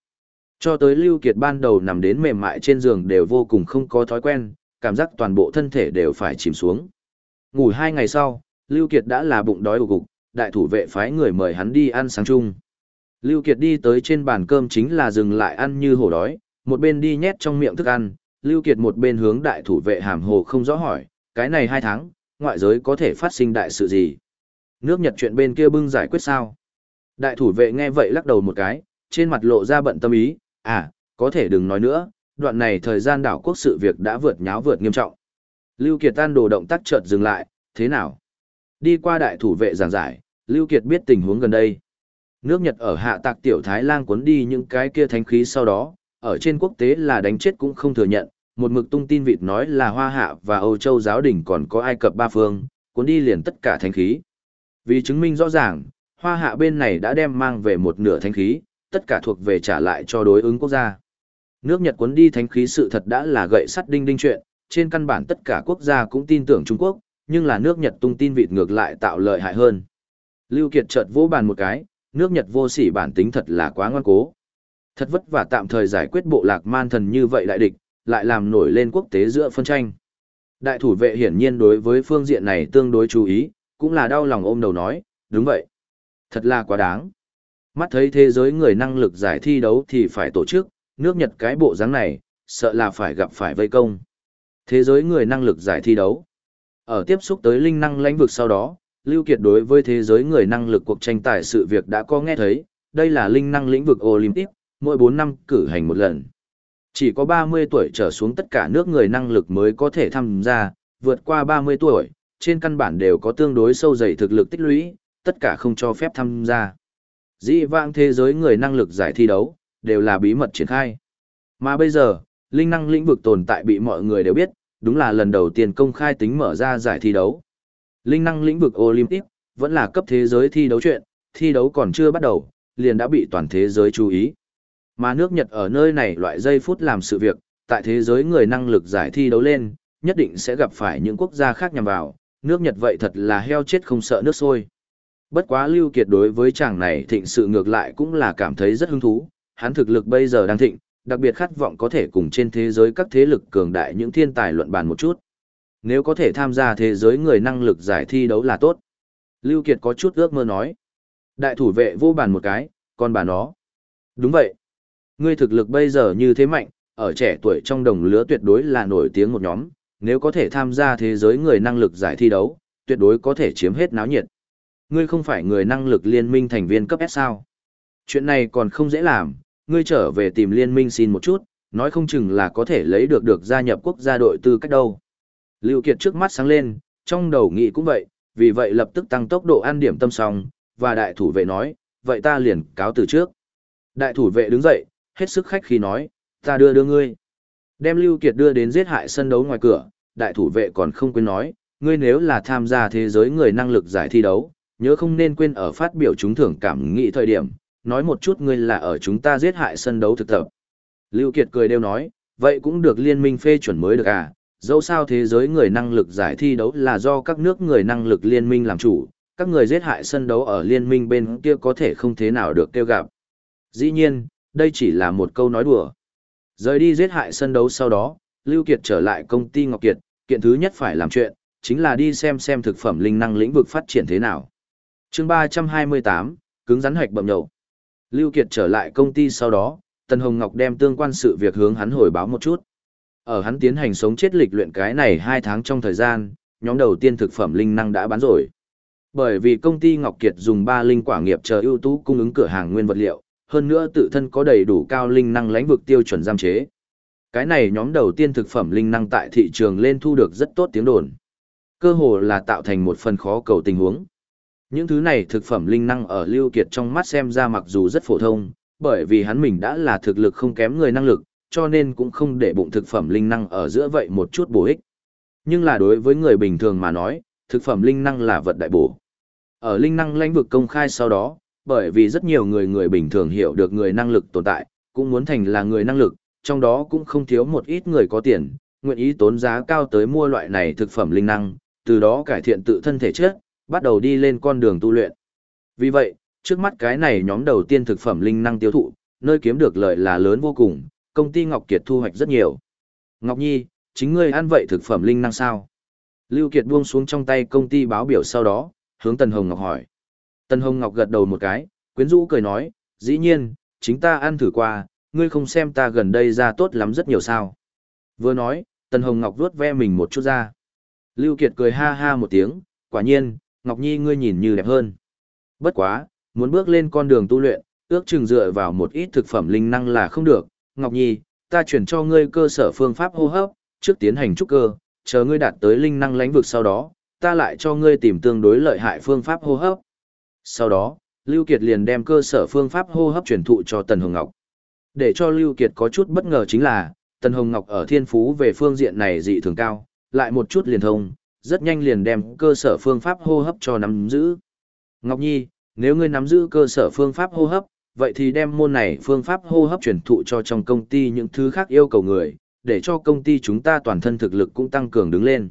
S1: Cho tới Lưu Kiệt ban đầu nằm đến mềm mại trên giường đều vô cùng không có thói quen, cảm giác toàn bộ thân thể đều phải chìm xuống. Ngủ hai ngày sau, Lưu Kiệt đã là bụng đói ù cục, đại thủ vệ phái người mời hắn đi ăn sáng chung. Lưu Kiệt đi tới trên bàn cơm chính là dừng lại ăn như hổ đói, một bên đi nhét trong miệng thức ăn, Lưu Kiệt một bên hướng đại thủ vệ hàm hồ không rõ hỏi, cái này hai tháng, ngoại giới có thể phát sinh đại sự gì? Nước Nhật chuyện bên kia bưng giải quyết sao? Đại thủ vệ nghe vậy lắc đầu một cái, trên mặt lộ ra bận tâm ý, à, có thể đừng nói nữa, đoạn này thời gian đảo quốc sự việc đã vượt nháo vượt nghiêm trọng. Lưu Kiệt tan đồ động tác chợt dừng lại, thế nào? Đi qua đại thủ vệ giảng giải, Lưu Kiệt biết tình huống gần đây. Nước Nhật ở hạ tạc tiểu Thái Lang cuốn đi những cái kia thánh khí sau đó, ở trên quốc tế là đánh chết cũng không thừa nhận, một mực tung tin vịt nói là Hoa Hạ và Âu Châu giáo đình còn có Ai Cập ba phương, cuốn đi liền tất cả thánh khí. Vì chứng minh rõ ràng, Hoa Hạ bên này đã đem mang về một nửa thánh khí, tất cả thuộc về trả lại cho đối ứng quốc gia. Nước Nhật cuốn đi thánh khí sự thật đã là gậy sắt đinh đinh chuyện, trên căn bản tất cả quốc gia cũng tin tưởng Trung Quốc, nhưng là nước Nhật tung tin vịt ngược lại tạo lợi hại hơn. Lưu Kiệt chợt vỗ bàn một cái, nước Nhật vô sỉ bản tính thật là quá ngoan cố. Thật vất vả tạm thời giải quyết bộ lạc man thần như vậy đại địch, lại làm nổi lên quốc tế giữa phân tranh. Đại thủ vệ hiển nhiên đối với phương diện này tương đối chú ý, cũng là đau lòng ôm đầu nói, đúng vậy. Thật là quá đáng. Mắt thấy thế giới người năng lực giải thi đấu thì phải tổ chức, nước Nhật cái bộ dáng này, sợ là phải gặp phải vây công. Thế giới người năng lực giải thi đấu. Ở tiếp xúc tới linh năng lãnh vực sau đó, Lưu Kiệt đối với thế giới người năng lực cuộc tranh tài sự việc đã có nghe thấy, đây là linh năng lĩnh vực Olympic, mỗi 4 năm cử hành một lần. Chỉ có 30 tuổi trở xuống tất cả nước người năng lực mới có thể tham gia, vượt qua 30 tuổi, trên căn bản đều có tương đối sâu dày thực lực tích lũy, tất cả không cho phép tham gia. Dĩ vãng thế giới người năng lực giải thi đấu, đều là bí mật triển khai. Mà bây giờ, linh năng lĩnh vực tồn tại bị mọi người đều biết, đúng là lần đầu tiên công khai tính mở ra giải thi đấu. Linh năng lĩnh vực Olympic, vẫn là cấp thế giới thi đấu chuyện, thi đấu còn chưa bắt đầu, liền đã bị toàn thế giới chú ý. Mà nước Nhật ở nơi này loại giây phút làm sự việc, tại thế giới người năng lực giải thi đấu lên, nhất định sẽ gặp phải những quốc gia khác nhằm vào, nước Nhật vậy thật là heo chết không sợ nước sôi. Bất quá Lưu Kiệt đối với chàng này thịnh sự ngược lại cũng là cảm thấy rất hứng thú, hắn thực lực bây giờ đang thịnh, đặc biệt khát vọng có thể cùng trên thế giới các thế lực cường đại những thiên tài luận bàn một chút. Nếu có thể tham gia thế giới người năng lực giải thi đấu là tốt. Lưu Kiệt có chút ước mơ nói. Đại thủ vệ vô bàn một cái, còn bà nó. Đúng vậy. Ngươi thực lực bây giờ như thế mạnh, ở trẻ tuổi trong đồng lứa tuyệt đối là nổi tiếng một nhóm, nếu có thể tham gia thế giới người năng lực giải thi đấu, tuyệt đối có thể chiếm hết náo nhiệt. Ngươi không phải người năng lực liên minh thành viên cấp S sao? Chuyện này còn không dễ làm, ngươi trở về tìm liên minh xin một chút, nói không chừng là có thể lấy được được gia nhập quốc gia đội tư cách đâu. Lưu Kiệt trước mắt sáng lên, trong đầu nghĩ cũng vậy, vì vậy lập tức tăng tốc độ an điểm tâm song, và đại thủ vệ nói, vậy ta liền cáo từ trước. Đại thủ vệ đứng dậy, hết sức khách khi nói, ta đưa đưa ngươi. Đem Lưu Kiệt đưa đến giết hại sân đấu ngoài cửa, đại thủ vệ còn không quên nói, ngươi nếu là tham gia thế giới người năng lực giải thi đấu, nhớ không nên quên ở phát biểu chúng thưởng cảm nghĩ thời điểm, nói một chút ngươi là ở chúng ta giết hại sân đấu thực tập. Lưu Kiệt cười đều nói, vậy cũng được liên minh phê chuẩn mới được à, dẫu sao thế giới người năng lực giải thi đấu là do các nước người năng lực liên minh làm chủ, các người giết hại sân đấu ở liên minh bên kia có thể không thế nào được kêu gặp. Dĩ nhiên, đây chỉ là một câu nói đùa. Rời đi giết hại sân đấu sau đó, Lưu Kiệt trở lại công ty Ngọc Kiệt, kiện thứ nhất phải làm chuyện, chính là đi xem xem thực phẩm linh năng lĩnh vực phát triển thế nào. Chương 328, cứng rắn hạch bậm nhậu. Lưu Kiệt trở lại công ty sau đó, Tần Hồng Ngọc đem tương quan sự việc hướng hắn hồi báo một chút. Ở hắn tiến hành sống chết lịch luyện cái này 2 tháng trong thời gian, nhóm đầu tiên thực phẩm linh năng đã bán rồi. Bởi vì công ty Ngọc Kiệt dùng 3 linh quả nghiệp chờ ưu tú cung ứng cửa hàng nguyên vật liệu, hơn nữa tự thân có đầy đủ cao linh năng lãnh vực tiêu chuẩn giam chế. Cái này nhóm đầu tiên thực phẩm linh năng tại thị trường lên thu được rất tốt tiếng đồn. Cơ hồ là tạo thành một phần khó cầu tình huống. Những thứ này thực phẩm linh năng ở Lưu Kiệt trong mắt xem ra mặc dù rất phổ thông, bởi vì hắn mình đã là thực lực không kém người năng lực, cho nên cũng không để bụng thực phẩm linh năng ở giữa vậy một chút bổ ích. Nhưng là đối với người bình thường mà nói, thực phẩm linh năng là vật đại bổ. Ở linh năng lãnh vực công khai sau đó, bởi vì rất nhiều người người bình thường hiểu được người năng lực tồn tại, cũng muốn thành là người năng lực, trong đó cũng không thiếu một ít người có tiền, nguyện ý tốn giá cao tới mua loại này thực phẩm linh năng, từ đó cải thiện tự thân thể chất, bắt đầu đi lên con đường tu luyện. Vì vậy, trước mắt cái này nhóm đầu tiên thực phẩm linh năng tiêu thụ, nơi kiếm được lợi là lớn vô cùng, công ty Ngọc Kiệt thu hoạch rất nhiều. Ngọc Nhi, chính ngươi ăn vậy thực phẩm linh năng sao? Lưu Kiệt buông xuống trong tay công ty báo biểu sau đó, hướng Tần Hồng Ngọc hỏi. Tần Hồng Ngọc gật đầu một cái, quyến rũ cười nói, dĩ nhiên, chính ta ăn thử qua, ngươi không xem ta gần đây ra tốt lắm rất nhiều sao. Vừa nói, Tần Hồng Ngọc vuốt ve mình một chút ra. Lưu Kiệt cười ha ha một tiếng, quả nhiên, Ngọc Nhi ngươi nhìn như đẹp hơn. Bất quá, muốn bước lên con đường tu luyện, ước chừng dựa vào một ít thực phẩm linh năng là không được. Ngọc Nhi, ta chuyển cho ngươi cơ sở phương pháp hô hấp, trước tiến hành trúc cơ, chờ ngươi đạt tới linh năng lãnh vực sau đó, ta lại cho ngươi tìm tương đối lợi hại phương pháp hô hấp. Sau đó, Lưu Kiệt liền đem cơ sở phương pháp hô hấp truyền thụ cho Tần Hồng Ngọc. Để cho Lưu Kiệt có chút bất ngờ chính là, Tần Hồng Ngọc ở thiên phú về phương diện này dị thường cao, lại một chút liền thông, rất nhanh liền đem cơ sở phương pháp hô hấp cho nắm giữ. Ngọc Nhi, nếu ngươi nắm giữ cơ sở phương pháp hô hấp, vậy thì đem môn này phương pháp hô hấp truyền thụ cho trong công ty những thứ khác yêu cầu người, để cho công ty chúng ta toàn thân thực lực cũng tăng cường đứng lên.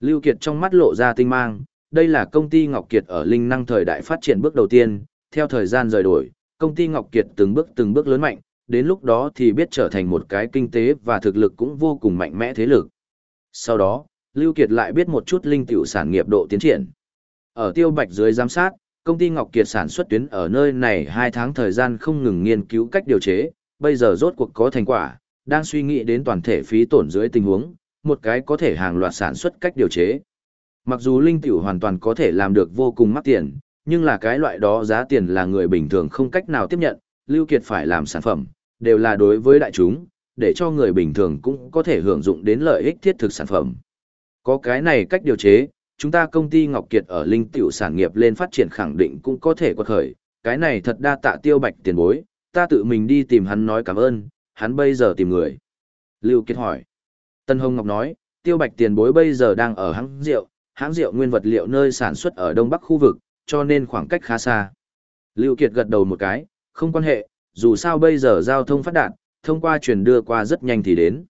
S1: Lưu Kiệt trong mắt lộ ra tinh mang, đây là công ty Ngọc Kiệt ở linh năng thời đại phát triển bước đầu tiên, theo thời gian rời đổi, công ty Ngọc Kiệt từng bước từng bước lớn mạnh, đến lúc đó thì biết trở thành một cái kinh tế và thực lực cũng vô cùng mạnh mẽ thế lực. Sau đó, Lưu Kiệt lại biết một chút linh tiểu sản nghiệp độ tiến triển. Ở Tiêu Bạch dưới giám sát, công ty Ngọc Kiệt sản xuất tuyến ở nơi này 2 tháng thời gian không ngừng nghiên cứu cách điều chế, bây giờ rốt cuộc có thành quả, đang suy nghĩ đến toàn thể phí tổn dưới tình huống, một cái có thể hàng loạt sản xuất cách điều chế. Mặc dù linh tiểu hoàn toàn có thể làm được vô cùng mắc tiền, nhưng là cái loại đó giá tiền là người bình thường không cách nào tiếp nhận, Lưu Kiệt phải làm sản phẩm, đều là đối với đại chúng, để cho người bình thường cũng có thể hưởng dụng đến lợi ích thiết thực sản phẩm. Có cái này cách điều chế, chúng ta công ty Ngọc Kiệt ở linh tiểu sản nghiệp lên phát triển khẳng định cũng có thể quật khởi, cái này thật đa tạ tiêu bạch tiền bối, ta tự mình đi tìm hắn nói cảm ơn, hắn bây giờ tìm người. Lưu Kiệt hỏi. Tân Hồng Ngọc nói, tiêu bạch tiền bối bây giờ đang ở hãng rượu, hãng rượu nguyên vật liệu nơi sản xuất ở đông bắc khu vực, cho nên khoảng cách khá xa. Lưu Kiệt gật đầu một cái, không quan hệ, dù sao bây giờ giao thông phát đạt, thông qua truyền đưa qua rất nhanh thì đến.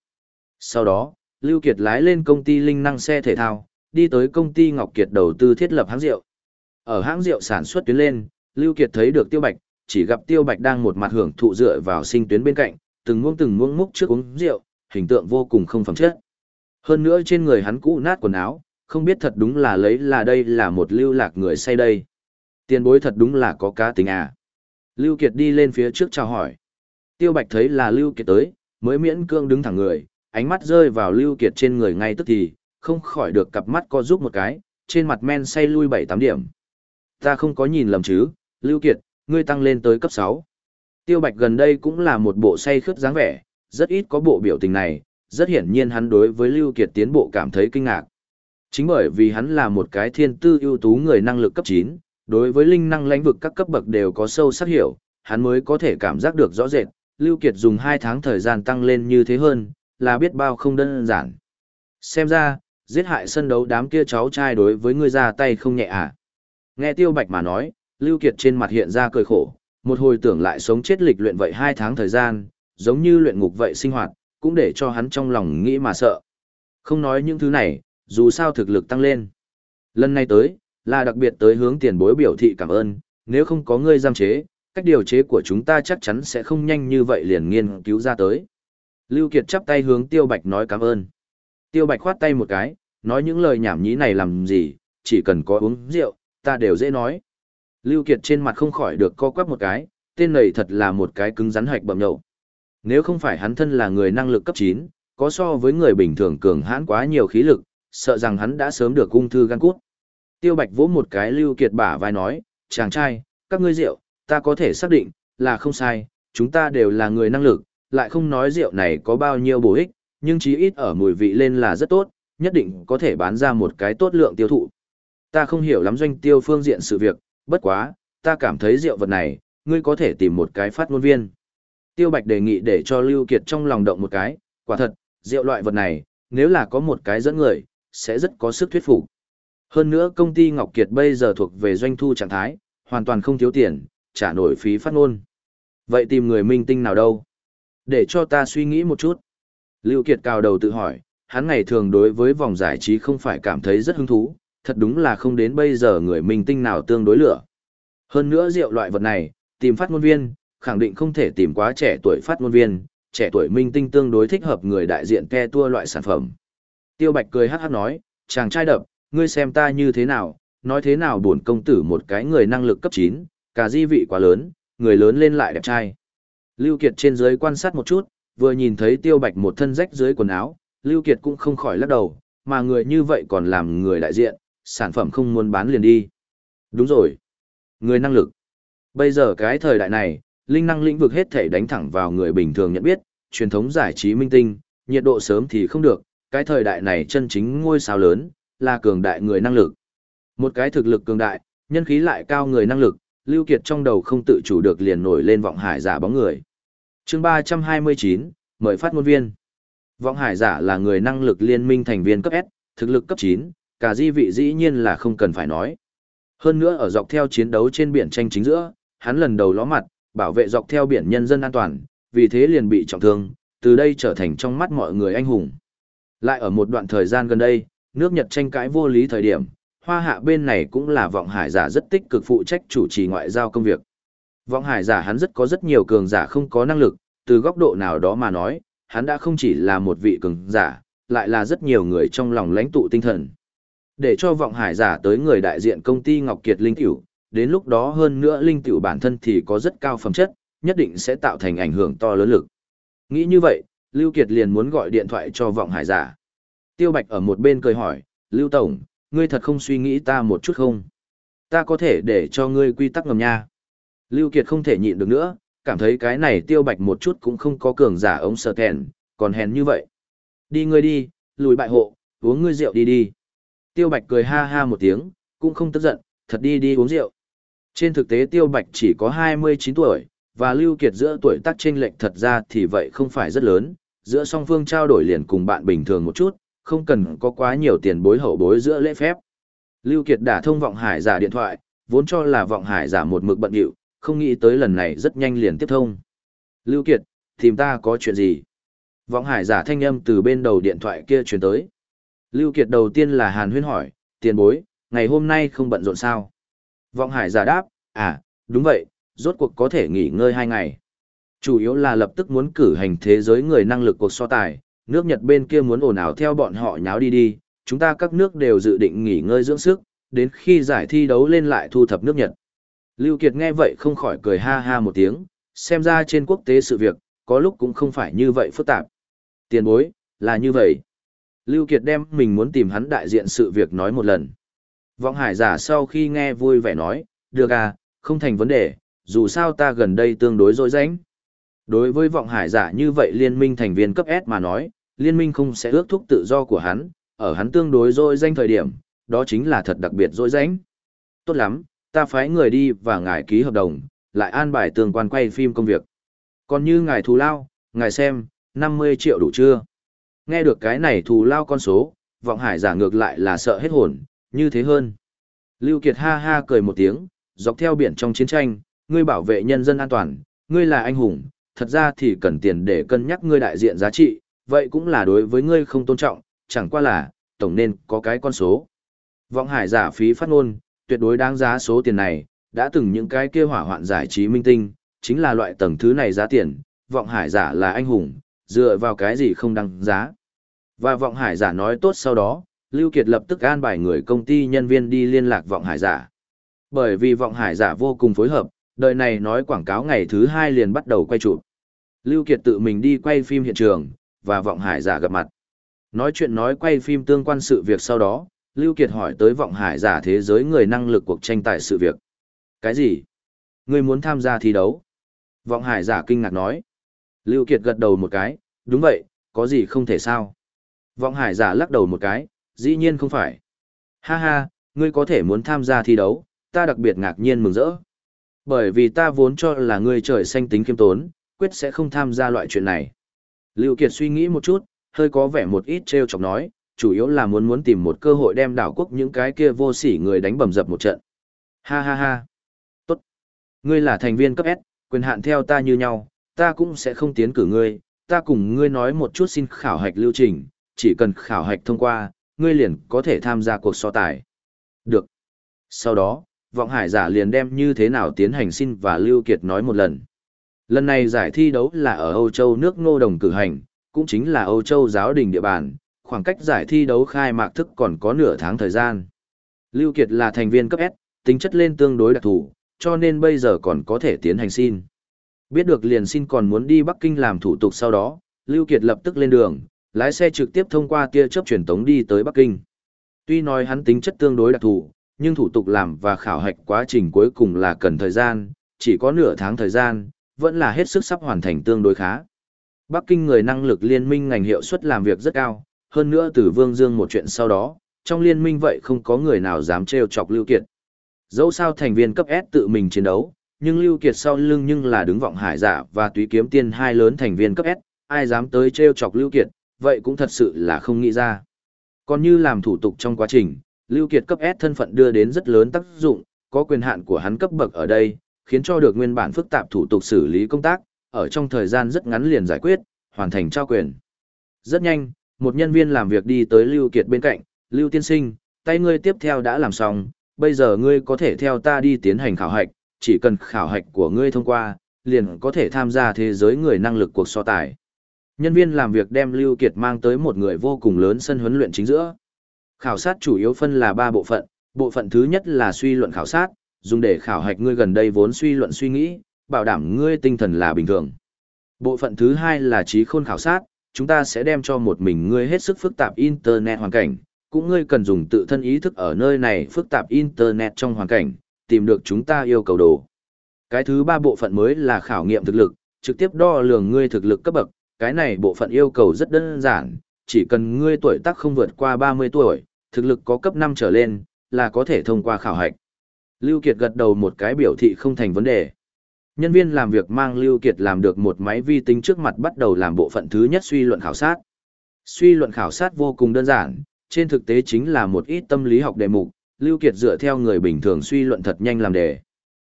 S1: Sau đó, Lưu Kiệt lái lên công ty linh năng xe thể thao, đi tới công ty Ngọc Kiệt đầu tư thiết lập hãng rượu. Ở hãng rượu sản xuất tuyến lên, Lưu Kiệt thấy được Tiêu Bạch, chỉ gặp Tiêu Bạch đang một mặt hưởng thụ dựa vào sinh tuyến bên cạnh, từng muỗng từng muỗng múc trước uống rượu, hình tượng vô cùng không phẩm chất. Hơn nữa trên người hắn cũ nát quần áo, không biết thật đúng là lấy là đây là một lưu lạc người say đây. Tiền bối thật đúng là có cá tính à. Lưu Kiệt đi lên phía trước chào hỏi. Tiêu Bạch thấy là Lưu Kiệt tới, mới miễn cương đứng thẳng người, ánh mắt rơi vào Lưu Kiệt trên người ngay tức thì, không khỏi được cặp mắt co giúp một cái, trên mặt men say lui bảy tám điểm. Ta không có nhìn lầm chứ, Lưu Kiệt, ngươi tăng lên tới cấp 6. Tiêu Bạch gần đây cũng là một bộ say khướt dáng vẻ, rất ít có bộ biểu tình này, rất hiển nhiên hắn đối với Lưu Kiệt tiến bộ cảm thấy kinh ngạc. Chính bởi vì hắn là một cái thiên tư ưu tú người năng lực cấp 9, đối với linh năng lãnh vực các cấp bậc đều có sâu sắc hiểu, hắn mới có thể cảm giác được rõ rệt, Lưu Kiệt dùng 2 tháng thời gian tăng lên như thế hơn, là biết bao không đơn giản. Xem ra, giết hại sân đấu đám kia cháu trai đối với ngươi ra tay không nhẹ à. Nghe Tiêu Bạch mà nói, Lưu Kiệt trên mặt hiện ra cười khổ, một hồi tưởng lại sống chết lịch luyện vậy hai tháng thời gian, giống như luyện ngục vậy sinh hoạt, cũng để cho hắn trong lòng nghĩ mà sợ. Không nói những thứ này, dù sao thực lực tăng lên. Lần này tới, là đặc biệt tới hướng tiền bối biểu thị cảm ơn, nếu không có ngươi giam chế, cách điều chế của chúng ta chắc chắn sẽ không nhanh như vậy liền nghiên cứu ra tới. Lưu Kiệt chắp tay hướng Tiêu Bạch nói cảm ơn. Tiêu Bạch khoát tay một cái, nói những lời nhảm nhí này làm gì, chỉ cần có uống rượu, ta đều dễ nói. Lưu Kiệt trên mặt không khỏi được co quắp một cái, tên này thật là một cái cứng rắn hạch bậm nhậu. Nếu không phải hắn thân là người năng lực cấp 9, có so với người bình thường cường hãn quá nhiều khí lực, sợ rằng hắn đã sớm được ung thư gan cút. Tiêu Bạch vỗ một cái Lưu Kiệt bả vai nói, chàng trai, các ngươi rượu, ta có thể xác định, là không sai, chúng ta đều là người năng lực, lại không nói rượu này có bao nhiêu bổ ích, nhưng chí ít ở mùi vị lên là rất tốt, nhất định có thể bán ra một cái tốt lượng tiêu thụ. Ta không hiểu lắm doanh tiêu phương diện sự việc, bất quá, ta cảm thấy rượu vật này, ngươi có thể tìm một cái phát ngôn viên. Tiêu Bạch đề nghị để cho Lưu Kiệt trong lòng động một cái, quả thật, rượu loại vật này, nếu là có một cái dẫn người, sẽ rất có sức thuyết phục. Hơn nữa công ty Ngọc Kiệt bây giờ thuộc về doanh thu trạng thái, hoàn toàn không thiếu tiền, trả nổi phí phát ngôn. Vậy tìm người minh tinh nào đâu? Để cho ta suy nghĩ một chút. Lưu Kiệt cao đầu tự hỏi, hắn ngày thường đối với vòng giải trí không phải cảm thấy rất hứng thú, thật đúng là không đến bây giờ người minh tinh nào tương đối lửa. Hơn nữa rượu loại vật này, tìm phát ngôn viên, khẳng định không thể tìm quá trẻ tuổi phát ngôn viên, trẻ tuổi minh tinh tương đối thích hợp người đại diện ke tua loại sản phẩm. Tiêu Bạch cười hát hát nói, chàng trai đập, ngươi xem ta như thế nào, nói thế nào buồn công tử một cái người năng lực cấp 9, cả di vị quá lớn, người lớn lên lại đẹp trai. Lưu Kiệt trên dưới quan sát một chút, vừa nhìn thấy Tiêu Bạch một thân rách dưới quần áo, Lưu Kiệt cũng không khỏi lắc đầu, mà người như vậy còn làm người đại diện, sản phẩm không muốn bán liền đi. Đúng rồi. Người năng lực. Bây giờ cái thời đại này, linh năng lĩnh vực hết thể đánh thẳng vào người bình thường nhận biết, truyền thống giải trí minh tinh, nhiệt độ sớm thì không được, cái thời đại này chân chính ngôi sao lớn, là cường đại người năng lực. Một cái thực lực cường đại, nhân khí lại cao người năng lực, Lưu Kiệt trong đầu không tự chủ được liền nổi lên vọng hải giả bóng người. Chương 329, mời phát ngôn viên. Vọng hải giả là người năng lực liên minh thành viên cấp S, thực lực cấp 9, cả di vị dĩ nhiên là không cần phải nói. Hơn nữa ở dọc theo chiến đấu trên biển tranh chính giữa, hắn lần đầu ló mặt, bảo vệ dọc theo biển nhân dân an toàn, vì thế liền bị trọng thương, từ đây trở thành trong mắt mọi người anh hùng. Lại ở một đoạn thời gian gần đây, nước Nhật tranh cãi vô lý thời điểm, hoa hạ bên này cũng là vọng hải giả rất tích cực phụ trách chủ trì ngoại giao công việc. Vọng hải giả hắn rất có rất nhiều cường giả không có năng lực, từ góc độ nào đó mà nói, hắn đã không chỉ là một vị cường giả, lại là rất nhiều người trong lòng lãnh tụ tinh thần. Để cho vọng hải giả tới người đại diện công ty Ngọc Kiệt Linh Tiểu, đến lúc đó hơn nữa Linh Tiểu bản thân thì có rất cao phẩm chất, nhất định sẽ tạo thành ảnh hưởng to lớn lực. Nghĩ như vậy, Lưu Kiệt liền muốn gọi điện thoại cho vọng hải giả. Tiêu Bạch ở một bên cười hỏi, Lưu Tổng, ngươi thật không suy nghĩ ta một chút không? Ta có thể để cho ngươi quy tắc ngầm nha. Lưu Kiệt không thể nhịn được nữa, cảm thấy cái này Tiêu Bạch một chút cũng không có cường giả ống sợ thèn, còn hèn như vậy. Đi ngươi đi, lùi bại hộ, uống ngươi rượu đi đi. Tiêu Bạch cười ha ha một tiếng, cũng không tức giận, thật đi đi uống rượu. Trên thực tế Tiêu Bạch chỉ có 29 tuổi, và Lưu Kiệt giữa tuổi tác chênh lệch thật ra thì vậy không phải rất lớn, giữa song phương trao đổi liền cùng bạn bình thường một chút, không cần có quá nhiều tiền bối hậu bối giữa lễ phép. Lưu Kiệt đã thông vọng hải giả điện thoại, vốn cho là vọng hải giả một mực bận điệu, không nghĩ tới lần này rất nhanh liền tiếp thông. Lưu Kiệt, tìm ta có chuyện gì? Vọng hải giả thanh âm từ bên đầu điện thoại kia truyền tới. Lưu Kiệt đầu tiên là Hàn Huyên hỏi, tiền bối, ngày hôm nay không bận rộn sao? Vọng hải giả đáp, à, đúng vậy, rốt cuộc có thể nghỉ ngơi hai ngày. Chủ yếu là lập tức muốn cử hành thế giới người năng lực cuộc so tài, nước Nhật bên kia muốn ồn ào theo bọn họ nháo đi đi, chúng ta các nước đều dự định nghỉ ngơi dưỡng sức, đến khi giải thi đấu lên lại thu thập nước Nhật. Lưu Kiệt nghe vậy không khỏi cười ha ha một tiếng, xem ra trên quốc tế sự việc, có lúc cũng không phải như vậy phức tạp. Tiền bối, là như vậy. Lưu Kiệt đem mình muốn tìm hắn đại diện sự việc nói một lần. Vọng hải giả sau khi nghe vui vẻ nói, được à, không thành vấn đề, dù sao ta gần đây tương đối dối rãnh. Đối với vọng hải giả như vậy liên minh thành viên cấp S mà nói, liên minh không sẽ ước thúc tự do của hắn, ở hắn tương đối dối danh thời điểm, đó chính là thật đặc biệt dối rãnh. Tốt lắm, ta phái người đi và ngài ký hợp đồng, lại an bài tường quan quay phim công việc. Còn như ngài thù lao, ngài xem, 50 triệu đủ chưa? Nghe được cái này thù lao con số, vọng hải giả ngược lại là sợ hết hồn, như thế hơn. Lưu Kiệt ha ha cười một tiếng, dọc theo biển trong chiến tranh, ngươi bảo vệ nhân dân an toàn, ngươi là anh hùng, thật ra thì cần tiền để cân nhắc ngươi đại diện giá trị, vậy cũng là đối với ngươi không tôn trọng, chẳng qua là, tổng nên có cái con số. Vọng hải giả phí phát ngôn, tuyệt đối đáng giá số tiền này, đã từng những cái kia hỏa hoạn giải trí minh tinh, chính là loại tầng thứ này giá tiền, vọng hải giả là anh hùng, dựa vào cái gì không đăng giá. Và vọng hải giả nói tốt sau đó, Lưu Kiệt lập tức an bài người công ty nhân viên đi liên lạc vọng hải giả. Bởi vì vọng hải giả vô cùng phối hợp, đời này nói quảng cáo ngày thứ hai liền bắt đầu quay chụp. Lưu Kiệt tự mình đi quay phim hiện trường, và vọng hải giả gặp mặt. Nói chuyện nói quay phim tương quan sự việc sau đó, Lưu Kiệt hỏi tới vọng hải giả thế giới người năng lực cuộc tranh tài sự việc. Cái gì? Ngươi muốn tham gia thi đấu? Vọng hải giả kinh ngạc nói. Lưu Kiệt gật đầu một cái, đúng vậy, có gì không thể sao? Vọng hải giả lắc đầu một cái, dĩ nhiên không phải. Ha ha, ngươi có thể muốn tham gia thi đấu, ta đặc biệt ngạc nhiên mừng rỡ. Bởi vì ta vốn cho là ngươi trời xanh tính kiêm tốn, quyết sẽ không tham gia loại chuyện này. Lưu Kiệt suy nghĩ một chút, hơi có vẻ một ít treo chọc nói, chủ yếu là muốn muốn tìm một cơ hội đem đảo quốc những cái kia vô sỉ người đánh bầm dập một trận. Ha ha ha. Tốt. Ngươi là thành viên cấp S, quyền hạn theo ta như nhau, ta cũng sẽ không tiến cử ngươi, ta cùng ngươi nói một chút xin khảo hạch lưu trình, chỉ cần khảo hạch thông qua, ngươi liền có thể tham gia cuộc so tài. Được. Sau đó, vọng hải giả liền đem như thế nào tiến hành xin và Lưu Kiệt nói một lần. Lần này giải thi đấu là ở Âu Châu nước Ngô Đồng cử hành, cũng chính là Âu Châu giáo đình địa bàn, khoảng cách giải thi đấu khai mạc thức còn có nửa tháng thời gian. Lưu Kiệt là thành viên cấp S, tính chất lên tương đối đặc thù, cho nên bây giờ còn có thể tiến hành xin. Biết được liền xin còn muốn đi Bắc Kinh làm thủ tục sau đó, Lưu Kiệt lập tức lên đường, lái xe trực tiếp thông qua tia chớp truyền tống đi tới Bắc Kinh. Tuy nói hắn tính chất tương đối đặc thù, nhưng thủ tục làm và khảo hạch quá trình cuối cùng là cần thời gian, chỉ có nửa tháng thời gian, vẫn là hết sức sắp hoàn thành tương đối khá. Bắc Kinh người năng lực liên minh ngành hiệu suất làm việc rất cao, hơn nữa từ Vương Dương một chuyện sau đó, trong liên minh vậy không có người nào dám trêu chọc Lưu Kiệt. Dẫu sao thành viên cấp S tự mình chiến đấu, nhưng Lưu Kiệt sau lưng nhưng là đứng vọng hải giả và túy kiếm tiên hai lớn thành viên cấp S, ai dám tới trêu chọc Lưu Kiệt, vậy cũng thật sự là không nghĩ ra. Còn như làm thủ tục trong quá trình, Lưu Kiệt cấp S thân phận đưa đến rất lớn tác dụng, có quyền hạn của hắn cấp bậc ở đây, khiến cho được nguyên bản phức tạp thủ tục xử lý công tác, ở trong thời gian rất ngắn liền giải quyết, hoàn thành trao quyền. Rất nhanh, một nhân viên làm việc đi tới Lưu Kiệt bên cạnh, Lưu Tiên Sinh, tay ngươi tiếp theo đã làm xong, bây giờ ngươi có thể theo ta đi tiến hành khảo hạch, chỉ cần khảo hạch của ngươi thông qua, liền có thể tham gia thế giới người năng lực cuộc so tài. Nhân viên làm việc đem Lưu Kiệt mang tới một người vô cùng lớn sân huấn luyện chính giữa. Khảo sát chủ yếu phân là ba bộ phận, bộ phận thứ nhất là suy luận khảo sát, dùng để khảo hạch ngươi gần đây vốn suy luận suy nghĩ, bảo đảm ngươi tinh thần là bình thường. Bộ phận thứ hai là trí khôn khảo sát, chúng ta sẽ đem cho một mình ngươi hết sức phức tạp internet hoàn cảnh, cũng ngươi cần dùng tự thân ý thức ở nơi này phức tạp internet trong hoàn cảnh, tìm được chúng ta yêu cầu đồ. Cái thứ ba bộ phận mới là khảo nghiệm thực lực, trực tiếp đo lường ngươi thực lực cấp bậc, cái này bộ phận yêu cầu rất đơn giản, chỉ cần ngươi tuổi tác không vượt qua 30 tuổi, thực lực có cấp 5 trở lên, là có thể thông qua khảo hạch. Lưu Kiệt gật đầu một cái biểu thị không thành vấn đề. Nhân viên làm việc mang Lưu Kiệt làm được một máy vi tính trước mặt bắt đầu làm bộ phận thứ nhất suy luận khảo sát. Suy luận khảo sát vô cùng đơn giản, trên thực tế chính là một ít tâm lý học đề mục, Lưu Kiệt dựa theo người bình thường suy luận thật nhanh làm đề.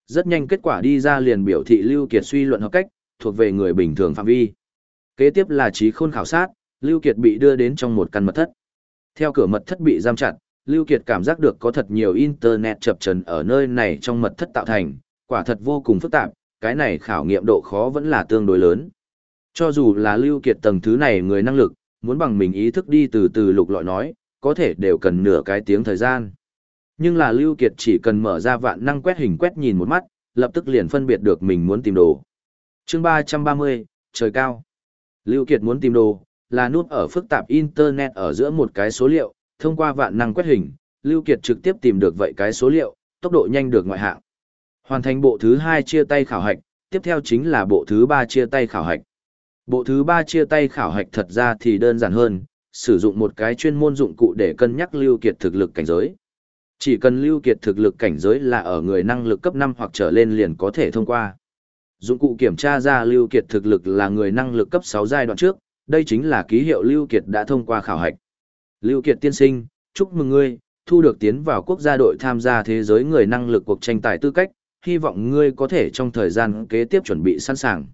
S1: Rất nhanh kết quả đi ra liền biểu thị Lưu Kiệt suy luận hợp cách, thuộc về người bình thường phạm vi. Kế tiếp là trí khôn khảo sát, Lưu Kiệt bị đưa đến trong một căn mật thất. Theo cửa mật thất bị giam chặt, Lưu Kiệt cảm giác được có thật nhiều internet chập chờn ở nơi này trong mật thất tạo thành, Quả thật vô cùng phức tạp, cái này khảo nghiệm độ khó vẫn là tương đối lớn. Cho dù là Lưu Kiệt tầng thứ này người năng lực, muốn bằng mình ý thức đi từ từ lục lọi nói, có thể đều cần nửa cái tiếng thời gian. Nhưng là Lưu Kiệt chỉ cần mở ra vạn năng quét hình quét nhìn một mắt, lập tức liền phân biệt được mình muốn tìm đồ. Chương 330, trời cao. Lưu Kiệt muốn tìm đồ, là nút ở phức tạp Internet ở giữa một cái số liệu, thông qua vạn năng quét hình, Lưu Kiệt trực tiếp tìm được vậy cái số liệu, tốc độ nhanh được ngoại hạng. Hoàn thành bộ thứ 2 chia tay khảo hạch, tiếp theo chính là bộ thứ 3 chia tay khảo hạch. Bộ thứ 3 chia tay khảo hạch thật ra thì đơn giản hơn, sử dụng một cái chuyên môn dụng cụ để cân nhắc Lưu Kiệt thực lực cảnh giới. Chỉ cần Lưu Kiệt thực lực cảnh giới là ở người năng lực cấp 5 hoặc trở lên liền có thể thông qua. Dụng cụ kiểm tra ra Lưu Kiệt thực lực là người năng lực cấp 6 giai đoạn trước, đây chính là ký hiệu Lưu Kiệt đã thông qua khảo hạch. Lưu Kiệt tiên sinh, chúc mừng ngươi, thu được tiến vào quốc gia đội tham gia thế giới người năng lực cuộc tranh tài tư cách, hy vọng ngươi có thể trong thời gian kế tiếp chuẩn bị sẵn sàng.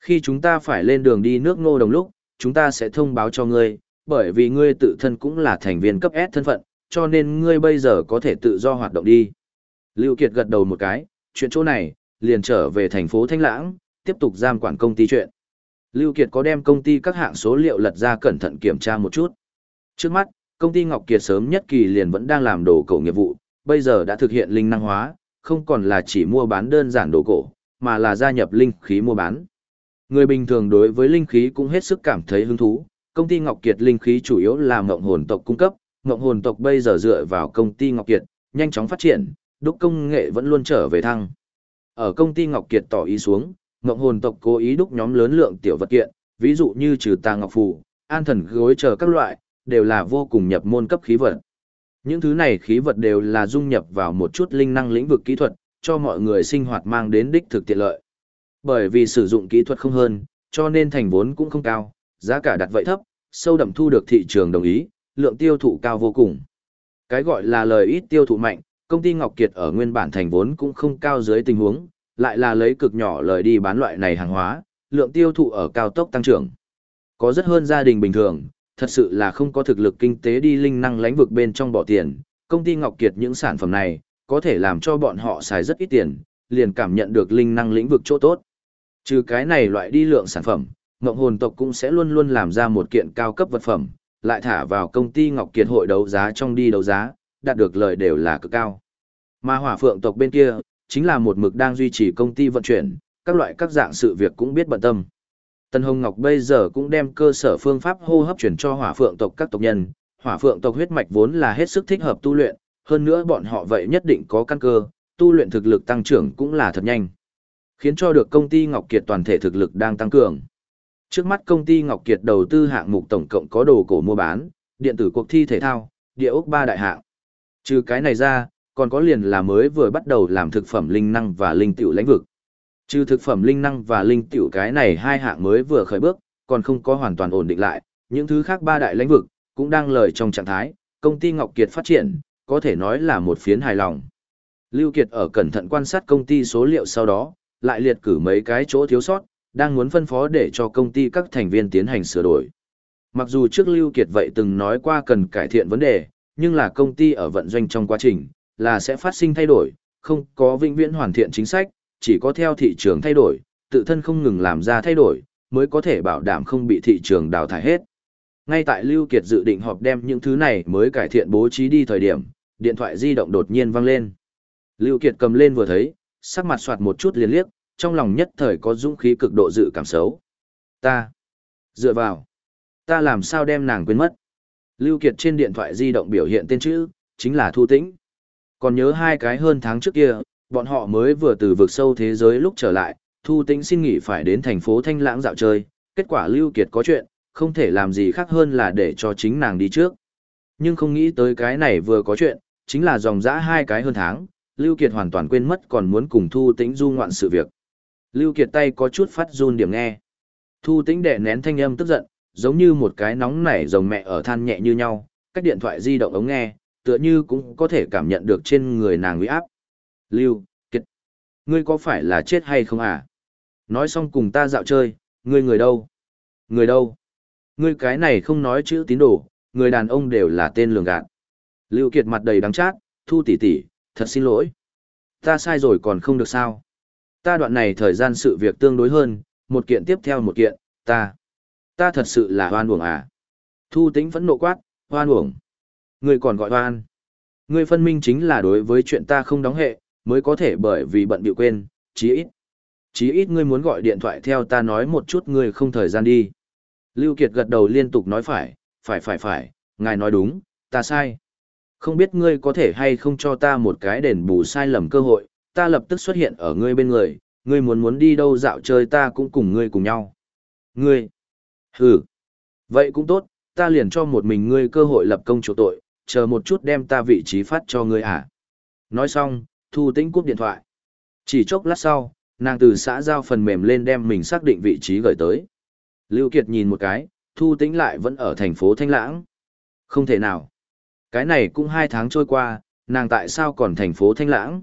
S1: Khi chúng ta phải lên đường đi nước ngô đồng lúc, chúng ta sẽ thông báo cho ngươi, bởi vì ngươi tự thân cũng là thành viên cấp S thân phận, cho nên ngươi bây giờ có thể tự do hoạt động đi. Lưu Kiệt gật đầu một cái, chuyện chỗ này, liền trở về thành phố Thanh Lãng, tiếp tục giam quản công ty chuyện. Lưu Kiệt có đem công ty các hạng số liệu lật ra cẩn thận kiểm tra một chút. Trước mắt, công ty Ngọc Kiệt sớm nhất kỳ liền vẫn đang làm đồ cổ nghiệp vụ, bây giờ đã thực hiện linh năng hóa, không còn là chỉ mua bán đơn giản đồ cổ, mà là gia nhập linh khí mua bán. Người bình thường đối với linh khí cũng hết sức cảm thấy hứng thú, công ty Ngọc Kiệt linh khí chủ yếu là ngộng hồn tộc cung cấp, ngộng hồn tộc bây giờ dựa vào công ty Ngọc Kiệt, nhanh chóng phát triển, đúc công nghệ vẫn luôn trở về thăng. Ở công ty Ngọc Kiệt tỏ ý xuống, ngộng hồn tộc cố ý đúc nhóm lớn lượng tiểu vật kiện, ví dụ như trừ tà ngọc phù, an thần gối chờ các loại, đều là vô cùng nhập môn cấp khí vật. Những thứ này khí vật đều là dung nhập vào một chút linh năng lĩnh vực kỹ thuật, cho mọi người sinh hoạt mang đến đích thực tiện lợi. Bởi vì sử dụng kỹ thuật không hơn, cho nên thành vốn cũng không cao, giá cả đặt vậy thấp, sâu đậm thu được thị trường đồng ý, lượng tiêu thụ cao vô cùng. Cái gọi là lời ít tiêu thụ mạnh, công ty Ngọc Kiệt ở nguyên bản thành vốn cũng không cao dưới tình huống, lại là lấy cực nhỏ lời đi bán loại này hàng hóa, lượng tiêu thụ ở cao tốc tăng trưởng. Có rất hơn gia đình bình thường, thật sự là không có thực lực kinh tế đi linh năng lãnh vực bên trong bỏ tiền, công ty Ngọc Kiệt những sản phẩm này, có thể làm cho bọn họ xài rất ít tiền, liền cảm nhận được linh năng lĩnh vực chỗ tốt. Trừ cái này loại đi lượng sản phẩm, Ngọc Hồn tộc cũng sẽ luôn luôn làm ra một kiện cao cấp vật phẩm, lại thả vào công ty Ngọc Kiệt hội đấu giá trong đi đấu giá, đạt được lời đều là cực cao. Mà Hỏa Phượng tộc bên kia, chính là một mực đang duy trì công ty vận chuyển, các loại các dạng sự việc cũng biết bận tâm. Tân Hồng Ngọc bây giờ cũng đem cơ sở phương pháp hô hấp chuyển cho hỏa phượng tộc các tộc nhân, hỏa phượng tộc huyết mạch vốn là hết sức thích hợp tu luyện, hơn nữa bọn họ vậy nhất định có căn cơ, tu luyện thực lực tăng trưởng cũng là thật nhanh. Khiến cho được công ty Ngọc Kiệt toàn thể thực lực đang tăng cường. Trước mắt công ty Ngọc Kiệt đầu tư hạng mục tổng cộng có đồ cổ mua bán, điện tử cuộc thi thể thao, địa ốc ba đại hạng. Trừ cái này ra, còn có liền là mới vừa bắt đầu làm thực phẩm linh năng và linh tiểu lãnh vực. Trừ thực phẩm linh năng và linh tiểu cái này hai hạng mới vừa khởi bước, còn không có hoàn toàn ổn định lại, những thứ khác ba đại lĩnh vực cũng đang lời trong trạng thái, công ty Ngọc Kiệt phát triển, có thể nói là một phiến hài lòng. Lưu Kiệt ở cẩn thận quan sát công ty số liệu sau đó, lại liệt cử mấy cái chỗ thiếu sót, đang muốn phân phó để cho công ty các thành viên tiến hành sửa đổi. Mặc dù trước Lưu Kiệt vậy từng nói qua cần cải thiện vấn đề, nhưng là công ty ở vận doanh trong quá trình, là sẽ phát sinh thay đổi, không có vĩnh viễn hoàn thiện chính sách, chỉ có theo thị trường thay đổi, tự thân không ngừng làm ra thay đổi, mới có thể bảo đảm không bị thị trường đào thải hết. Ngay tại Lưu Kiệt dự định họp đem những thứ này mới cải thiện bố trí đi thời điểm, điện thoại di động đột nhiên vang lên. Lưu Kiệt cầm lên vừa thấy, sắc mặt soạt một chút liền liếc, trong lòng nhất thời có dũng khí cực độ dự cảm xấu. Ta, dựa vào, ta làm sao đem nàng quên mất. Lưu Kiệt trên điện thoại di động biểu hiện tên chữ, chính là Thu Tĩnh. Còn nhớ hai cái hơn tháng trước kia, bọn họ mới vừa từ vực sâu thế giới lúc trở lại, Thu Tĩnh xin nghỉ phải đến thành phố Thanh Lãng dạo chơi, kết quả Lưu Kiệt có chuyện, không thể làm gì khác hơn là để cho chính nàng đi trước. Nhưng không nghĩ tới cái này vừa có chuyện, chính là dòng dã hai cái hơn tháng, Lưu Kiệt hoàn toàn quên mất còn muốn cùng Thu Tĩnh du ngoạn sự việc. Lưu Kiệt tay có chút phát run điểm nghe. Thu Tĩnh đè nén thanh âm tức giận, giống như một cái nóng nảy rồng mẹ ở than nhẹ như nhau, cách điện thoại di động ống nghe, tựa như cũng có thể cảm nhận được trên người nàng uy áp. Lưu, Kiệt, ngươi có phải là chết hay không à? Nói xong cùng ta dạo chơi, ngươi người đâu? Người đâu? Ngươi cái này không nói chữ tín đồ, người đàn ông đều là tên lường gạt. Lưu Kiệt mặt đầy đắng chát, thu tỷ tỷ, thật xin lỗi. Ta sai rồi còn không được sao? Ta đoạn này thời gian sự việc tương đối hơn, một kiện tiếp theo một kiện, ta. Ta thật sự là hoan uổng à. Thu tĩnh phẫn nộ quát, hoan uổng. Ngươi còn gọi hoan. Ngươi phân minh chính là đối với chuyện ta không đóng hệ, mới có thể bởi vì bận bịu quên, chí ít. Chí ít ngươi muốn gọi điện thoại theo ta nói một chút ngươi không thời gian đi. Lưu Kiệt gật đầu liên tục nói phải, phải phải phải, ngài nói đúng, ta sai. Không biết ngươi có thể hay không cho ta một cái đền bù sai lầm cơ hội, ta lập tức xuất hiện ở ngươi bên người, ngươi muốn muốn đi đâu dạo chơi ta cũng cùng ngươi cùng nhau. Ngươi, hừ, vậy cũng tốt, ta liền cho một mình ngươi cơ hội lập công chỗ tội, chờ một chút đem ta vị trí phát cho ngươi à. Nói xong, Thu Tĩnh cúp điện thoại. Chỉ chốc lát sau, nàng từ xã giao phần mềm lên đem mình xác định vị trí gửi tới. Lưu Kiệt nhìn một cái, Thu Tĩnh lại vẫn ở thành phố Thanh Lãng. Không thể nào. Cái này cũng hai tháng trôi qua, nàng tại sao còn thành phố Thanh Lãng?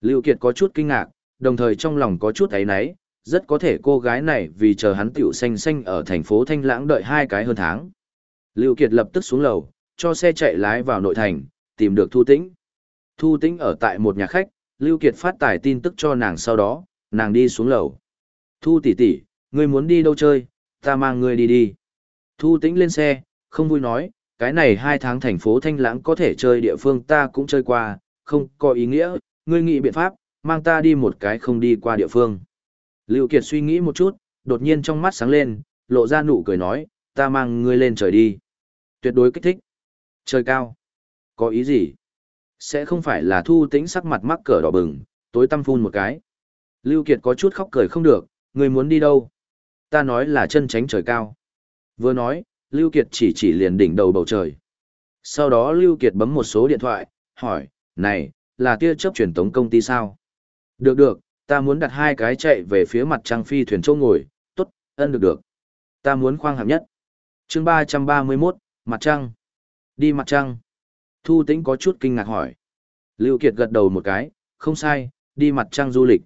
S1: Lưu Kiệt có chút kinh ngạc, đồng thời trong lòng có chút ấy náy, rất có thể cô gái này vì chờ hắn tiểu xanh xanh ở thành phố Thanh Lãng đợi hai cái hơn tháng. Lưu Kiệt lập tức xuống lầu, cho xe chạy lái vào nội thành, tìm được Thu Tĩnh. Thu Tĩnh ở tại một nhà khách, Lưu Kiệt phát tải tin tức cho nàng sau đó, nàng đi xuống lầu. Thu tỷ tỷ, ngươi muốn đi đâu chơi, ta mang ngươi đi đi. Thu Tĩnh lên xe, không vui nói, cái này hai tháng thành phố Thanh Lãng có thể chơi địa phương ta cũng chơi qua, không có ý nghĩa, ngươi nghĩ biện pháp, mang ta đi một cái không đi qua địa phương. Lưu Kiệt suy nghĩ một chút, đột nhiên trong mắt sáng lên, lộ ra nụ cười nói, ta mang ngươi lên trời đi. Tuyệt đối kích thích. Trời cao. Có ý gì? Sẽ không phải là thu tĩnh sắc mặt mắc cỡ đỏ bừng, tối tăm phun một cái. Lưu Kiệt có chút khóc cười không được, người muốn đi đâu? Ta nói là chân tránh trời cao. Vừa nói, Lưu Kiệt chỉ chỉ liền đỉnh đầu bầu trời. Sau đó Lưu Kiệt bấm một số điện thoại, hỏi, này, là tia chớp truyền tống công ty sao? Được được, ta muốn đặt hai cái chạy về phía mặt trăng phi thuyền châu ngồi, tốt, ân được được. Ta muốn khoang hạng nhất. Chương 331, mặt trăng. Đi mặt trăng. Thu Tĩnh có chút kinh ngạc hỏi. Lưu Kiệt gật đầu một cái, không sai, đi mặt trăng du lịch.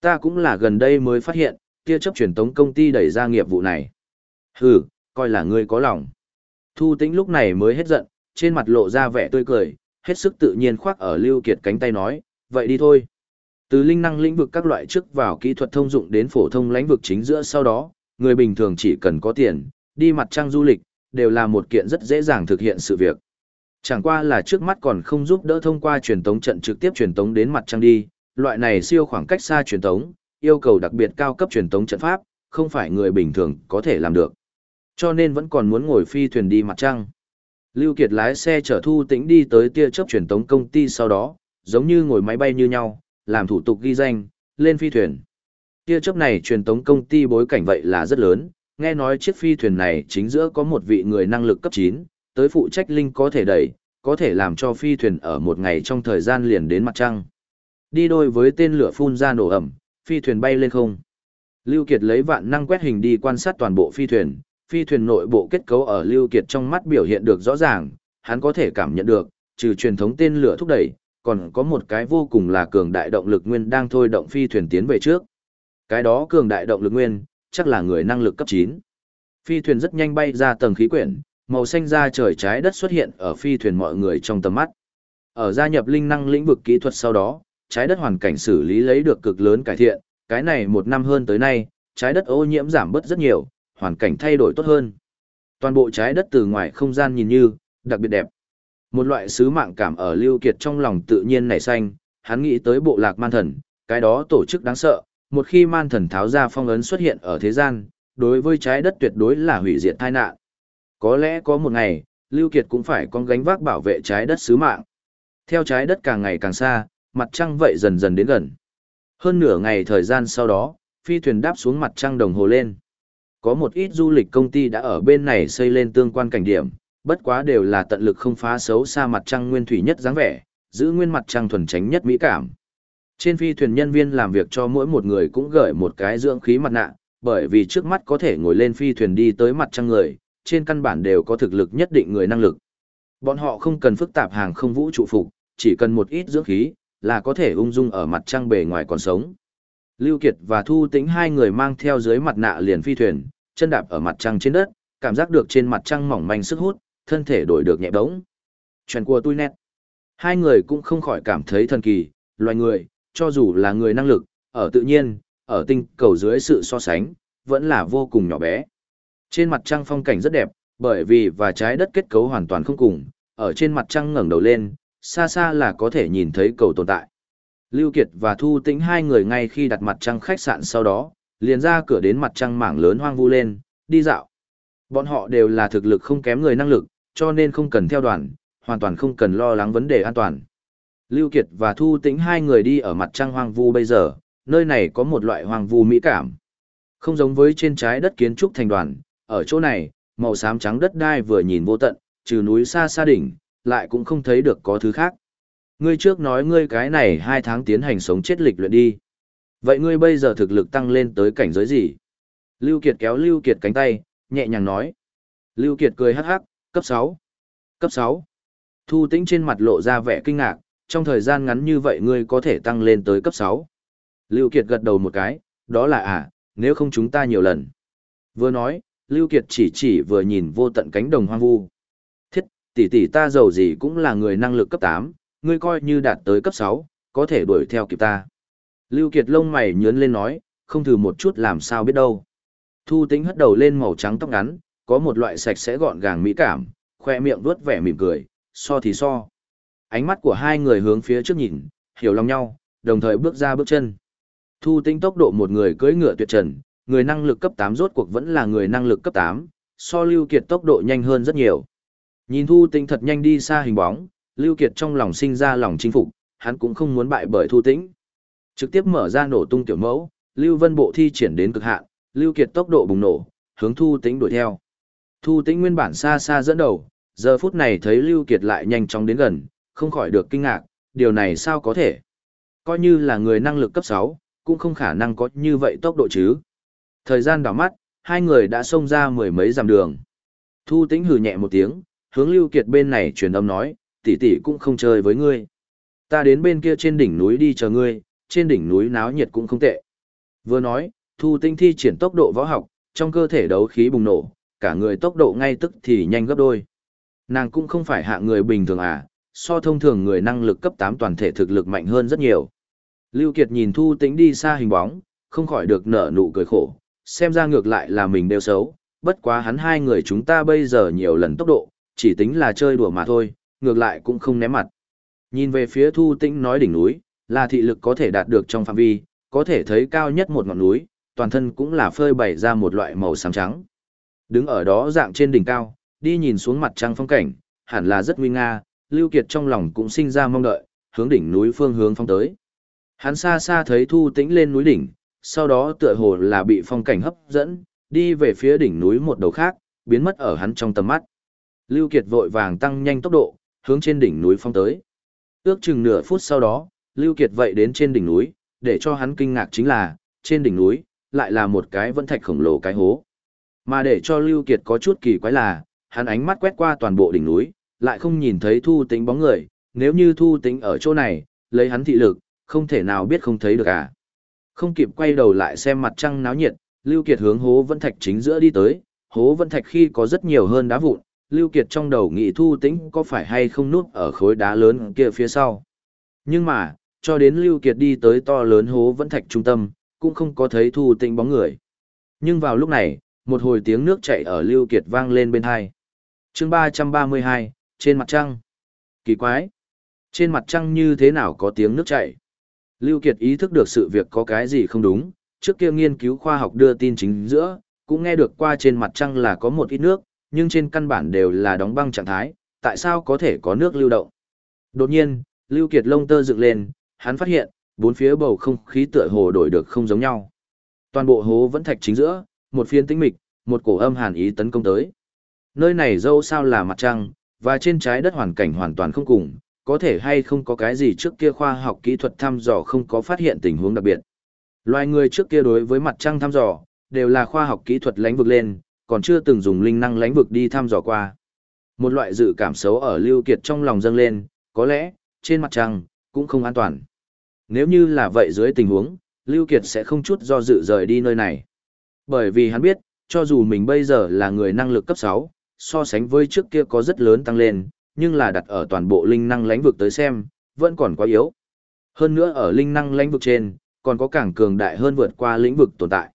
S1: Ta cũng là gần đây mới phát hiện, kia chấp truyền tống công ty đẩy ra nghiệp vụ này. Hừ, coi là ngươi có lòng. Thu Tĩnh lúc này mới hết giận, trên mặt lộ ra vẻ tươi cười, hết sức tự nhiên khoác ở Lưu Kiệt cánh tay nói, vậy đi thôi. Từ linh năng lĩnh vực các loại trước vào kỹ thuật thông dụng đến phổ thông lĩnh vực chính giữa sau đó, người bình thường chỉ cần có tiền, đi mặt trăng du lịch, đều là một kiện rất dễ dàng thực hiện sự việc. Chẳng qua là trước mắt còn không giúp đỡ thông qua truyền tống trận trực tiếp truyền tống đến mặt trăng đi, loại này siêu khoảng cách xa truyền tống, yêu cầu đặc biệt cao cấp truyền tống trận pháp, không phải người bình thường có thể làm được. Cho nên vẫn còn muốn ngồi phi thuyền đi mặt trăng. Lưu Kiệt lái xe chở Thu Tĩnh đi tới tia chớp truyền tống công ty sau đó, giống như ngồi máy bay như nhau, làm thủ tục ghi danh, lên phi thuyền. Tia chớp này truyền tống công ty bối cảnh vậy là rất lớn, nghe nói chiếc phi thuyền này chính giữa có một vị người năng lực cấp 9, tới phụ trách linh có thể đẩy, có thể làm cho phi thuyền ở một ngày trong thời gian liền đến mặt trăng. Đi đôi với tên lửa phun ra nổ ẩm, phi thuyền bay lên không. Lưu Kiệt lấy vạn năng quét hình đi quan sát toàn bộ phi thuyền, phi thuyền nội bộ kết cấu ở Lưu Kiệt trong mắt biểu hiện được rõ ràng, hắn có thể cảm nhận được, trừ truyền thống tên lửa thúc đẩy, còn có một cái vô cùng là cường đại động lực nguyên đang thôi động phi thuyền tiến về trước. Cái đó cường đại động lực nguyên, chắc là người năng lực cấp 9. Phi thuyền rất nhanh bay ra tầng khí quyển, màu xanh da trời trái đất xuất hiện ở phi thuyền mọi người trong tầm mắt. Ở gia nhập linh năng lĩnh vực kỹ thuật sau đó, trái đất hoàn cảnh xử lý lấy được cực lớn cải thiện, cái này một năm hơn tới nay, trái đất ô nhiễm giảm bớt rất nhiều, hoàn cảnh thay đổi tốt hơn. Toàn bộ trái đất từ ngoài không gian nhìn như, đặc biệt đẹp. Một loại sứ mạng cảm ở Lưu Kiệt trong lòng tự nhiên nảy xanh, hắn nghĩ tới bộ lạc man thần, cái đó tổ chức đáng sợ, một khi man thần tháo ra phong ấn xuất hiện ở thế gian, đối với trái đất tuyệt đối là hủy diệt tai nạn. Có lẽ có một ngày, Lưu Kiệt cũng phải con gánh vác bảo vệ trái đất sứ mạng. Theo trái đất càng ngày càng xa, mặt trăng vậy dần dần đến gần. Hơn nửa ngày thời gian sau đó, phi thuyền đáp xuống mặt trăng đồng hồ lên. Có một ít du lịch công ty đã ở bên này xây lên tương quan cảnh điểm, bất quá đều là tận lực không phá xấu xa mặt trăng nguyên thủy nhất dáng vẻ, giữ nguyên mặt trăng thuần tránh nhất mỹ cảm. Trên phi thuyền nhân viên làm việc cho mỗi một người cũng gửi một cái dưỡng khí mặt nạ, bởi vì trước mắt có thể ngồi lên phi thuyền đi tới mặt trăng người, trên căn bản đều có thực lực nhất định người năng lực. Bọn họ không cần phức tạp hàng không vũ trụ phục, chỉ cần một ít dưỡng khí, là có thể ung dung ở mặt trăng bề ngoài còn sống. Lưu Kiệt và Thu Tĩnh hai người mang theo dưới mặt nạ liền phi thuyền, chân đạp ở mặt trăng trên đất, cảm giác được trên mặt trăng mỏng manh sức hút, thân thể đổi được nhẹ bỗng. Chuyện của tôi nét. Hai người cũng không khỏi cảm thấy thần kỳ, loài người, cho dù là người năng lực, ở tự nhiên, ở tinh cầu dưới sự so sánh, vẫn là vô cùng nhỏ bé. Trên mặt trăng phong cảnh rất đẹp, bởi vì và trái đất kết cấu hoàn toàn không cùng, ở trên mặt trăng ngẩng đầu lên, xa xa là có thể nhìn thấy cầu tồn tại. Lưu Kiệt và Thu Tĩnh hai người ngay khi đặt mặt trăng khách sạn sau đó, liền ra cửa đến mặt trăng mảng lớn hoang vu lên, đi dạo. Bọn họ đều là thực lực không kém người năng lực, cho nên không cần theo đoàn, hoàn toàn không cần lo lắng vấn đề an toàn. Lưu Kiệt và Thu Tĩnh hai người đi ở mặt trăng hoang vu bây giờ, nơi này có một loại hoang vu mỹ cảm. Không giống với trên trái đất kiến trúc thành đoàn, ở chỗ này, màu xám trắng đất đai vừa nhìn vô tận, trừ núi xa xa đỉnh, lại cũng không thấy được có thứ khác. Ngươi trước nói ngươi cái này hai tháng tiến hành sống chết lịch luyện đi. Vậy ngươi bây giờ thực lực tăng lên tới cảnh giới gì? Lưu Kiệt kéo Lưu Kiệt cánh tay, nhẹ nhàng nói. Lưu Kiệt cười hắc hắc, cấp 6. Cấp 6. Thu tĩnh trên mặt lộ ra vẻ kinh ngạc, trong thời gian ngắn như vậy ngươi có thể tăng lên tới cấp 6. Lưu Kiệt gật đầu một cái, đó là à, nếu không chúng ta nhiều lần. Vừa nói, Lưu Kiệt chỉ chỉ vừa nhìn vô tận cánh đồng hoang vu. Thiết, tỷ tỷ ta giàu gì cũng là người năng lực cấp 8, ngươi coi như đạt tới cấp 6, có thể đuổi theo kịp ta. Lưu Kiệt lông mày nhướng lên nói, không thử một chút làm sao biết đâu. Thu tính hất đầu lên màu trắng tóc ngắn, có một loại sạch sẽ gọn gàng mỹ cảm, khoe miệng vuốt vẻ mỉm cười, so thì so. Ánh mắt của hai người hướng phía trước nhìn, hiểu lòng nhau, đồng thời bước ra bước chân. Thu tính tốc độ một người cưỡi ngựa tuyệt trần, người năng lực cấp 8 rốt cuộc vẫn là người năng lực cấp 8, so Lưu Kiệt tốc độ nhanh hơn rất nhiều. Nhìn Thu Tĩnh thật nhanh đi xa hình bóng, Lưu Kiệt trong lòng sinh ra lòng chinh phục, hắn cũng không muốn bại bởi Thu Tĩnh. Trực tiếp mở ra nổ tung tiểu mẫu, Lưu Vân bộ thi triển đến cực hạn, Lưu Kiệt tốc độ bùng nổ, hướng Thu Tĩnh đuổi theo. Thu Tĩnh nguyên bản xa xa dẫn đầu, giờ phút này thấy Lưu Kiệt lại nhanh chóng đến gần, không khỏi được kinh ngạc, điều này sao có thể? Coi như là người năng lực cấp 6, cũng không khả năng có như vậy tốc độ chứ. Thời gian đảo mắt, hai người đã xông ra mười mấy dặm đường. Thu Tĩnh hừ nhẹ một tiếng, hướng Lưu Kiệt bên này truyền âm nói, tỷ tỷ cũng không chơi với ngươi. Ta đến bên kia trên đỉnh núi đi chờ ngươi, trên đỉnh núi náo nhiệt cũng không tệ. Vừa nói, Thu Tĩnh thi triển tốc độ võ học, trong cơ thể đấu khí bùng nổ, cả người tốc độ ngay tức thì nhanh gấp đôi. Nàng cũng không phải hạ người bình thường à, so thông thường người năng lực cấp 8 toàn thể thực lực mạnh hơn rất nhiều. Lưu Kiệt nhìn Thu Tĩnh đi xa hình bóng, không khỏi được nở nụ cười khổ, xem ra ngược lại là mình đều xấu, bất quá hắn hai người chúng ta bây giờ nhiều lần tốc độ, chỉ tính là chơi đùa mà thôi, ngược lại cũng không ném mặt. Nhìn về phía Thu Tĩnh nói đỉnh núi, là thị lực có thể đạt được trong phạm vi, có thể thấy cao nhất một ngọn núi, toàn thân cũng là phơi bày ra một loại màu xám trắng. Đứng ở đó dạng trên đỉnh cao, đi nhìn xuống mặt trăng phong cảnh, hẳn là rất nguy nga, Lưu Kiệt trong lòng cũng sinh ra mong đợi, hướng đỉnh núi phương hướng phong tới. Hắn xa xa thấy Thu Tĩnh lên núi đỉnh, sau đó tựa hồ là bị phong cảnh hấp dẫn, đi về phía đỉnh núi một đầu khác, biến mất ở hắn trong tầm mắt. Lưu Kiệt vội vàng tăng nhanh tốc độ, hướng trên đỉnh núi phong tới. Ước chừng nửa phút sau đó, Lưu Kiệt vậy đến trên đỉnh núi, để cho hắn kinh ngạc chính là, trên đỉnh núi, lại là một cái vân thạch khổng lồ cái hố. Mà để cho Lưu Kiệt có chút kỳ quái là, hắn ánh mắt quét qua toàn bộ đỉnh núi, lại không nhìn thấy thu tính bóng người, nếu như thu tính ở chỗ này, lấy hắn thị lực, không thể nào biết không thấy được à. Không kịp quay đầu lại xem mặt trăng náo nhiệt, Lưu Kiệt hướng hố vân thạch chính giữa đi tới, hố vân thạch khi có rất nhiều hơn đá vụn, Lưu Kiệt trong đầu nghĩ thu Tĩnh có phải hay không nút ở khối đá lớn kia phía sau. Nhưng mà, cho đến Lưu Kiệt đi tới to lớn hố vẫn thạch trung tâm, cũng không có thấy thu tĩnh bóng người. Nhưng vào lúc này, một hồi tiếng nước chảy ở Lưu Kiệt vang lên bên hai. Chương 332, trên mặt trăng. Kỳ quái! Trên mặt trăng như thế nào có tiếng nước chảy? Lưu Kiệt ý thức được sự việc có cái gì không đúng, trước kia nghiên cứu khoa học đưa tin chính giữa, cũng nghe được qua trên mặt trăng là có một ít nước, nhưng trên căn bản đều là đóng băng trạng thái, tại sao có thể có nước lưu động? Đột nhiên, Lưu Kiệt lông tơ dựng lên, hắn phát hiện, bốn phía bầu không khí tựa hồ đổi được không giống nhau. Toàn bộ hố vẫn thạch chính giữa, một phiến tĩnh mịch, một cổ âm hàn ý tấn công tới. Nơi này dâu sao là mặt trăng, và trên trái đất hoàn cảnh hoàn toàn không cùng, có thể hay không có cái gì trước kia khoa học kỹ thuật thăm dò không có phát hiện tình huống đặc biệt. Loài người trước kia đối với mặt trăng thăm dò, đều là khoa học kỹ thuật lánh vực lên, còn chưa từng dùng linh năng lánh vực đi thăm dò qua. Một loại dự cảm xấu ở Lưu Kiệt trong lòng dâng lên, có lẽ, trên mặt trăng, cũng không an toàn. Nếu như là vậy dưới tình huống, Lưu Kiệt sẽ không chút do dự rời đi nơi này. Bởi vì hắn biết, cho dù mình bây giờ là người năng lực cấp 6, so sánh với trước kia có rất lớn tăng lên, nhưng là đặt ở toàn bộ linh năng lãnh vực tới xem, vẫn còn quá yếu. Hơn nữa ở linh năng lãnh vực trên, còn có càng cường đại hơn vượt qua lĩnh vực tồn tại.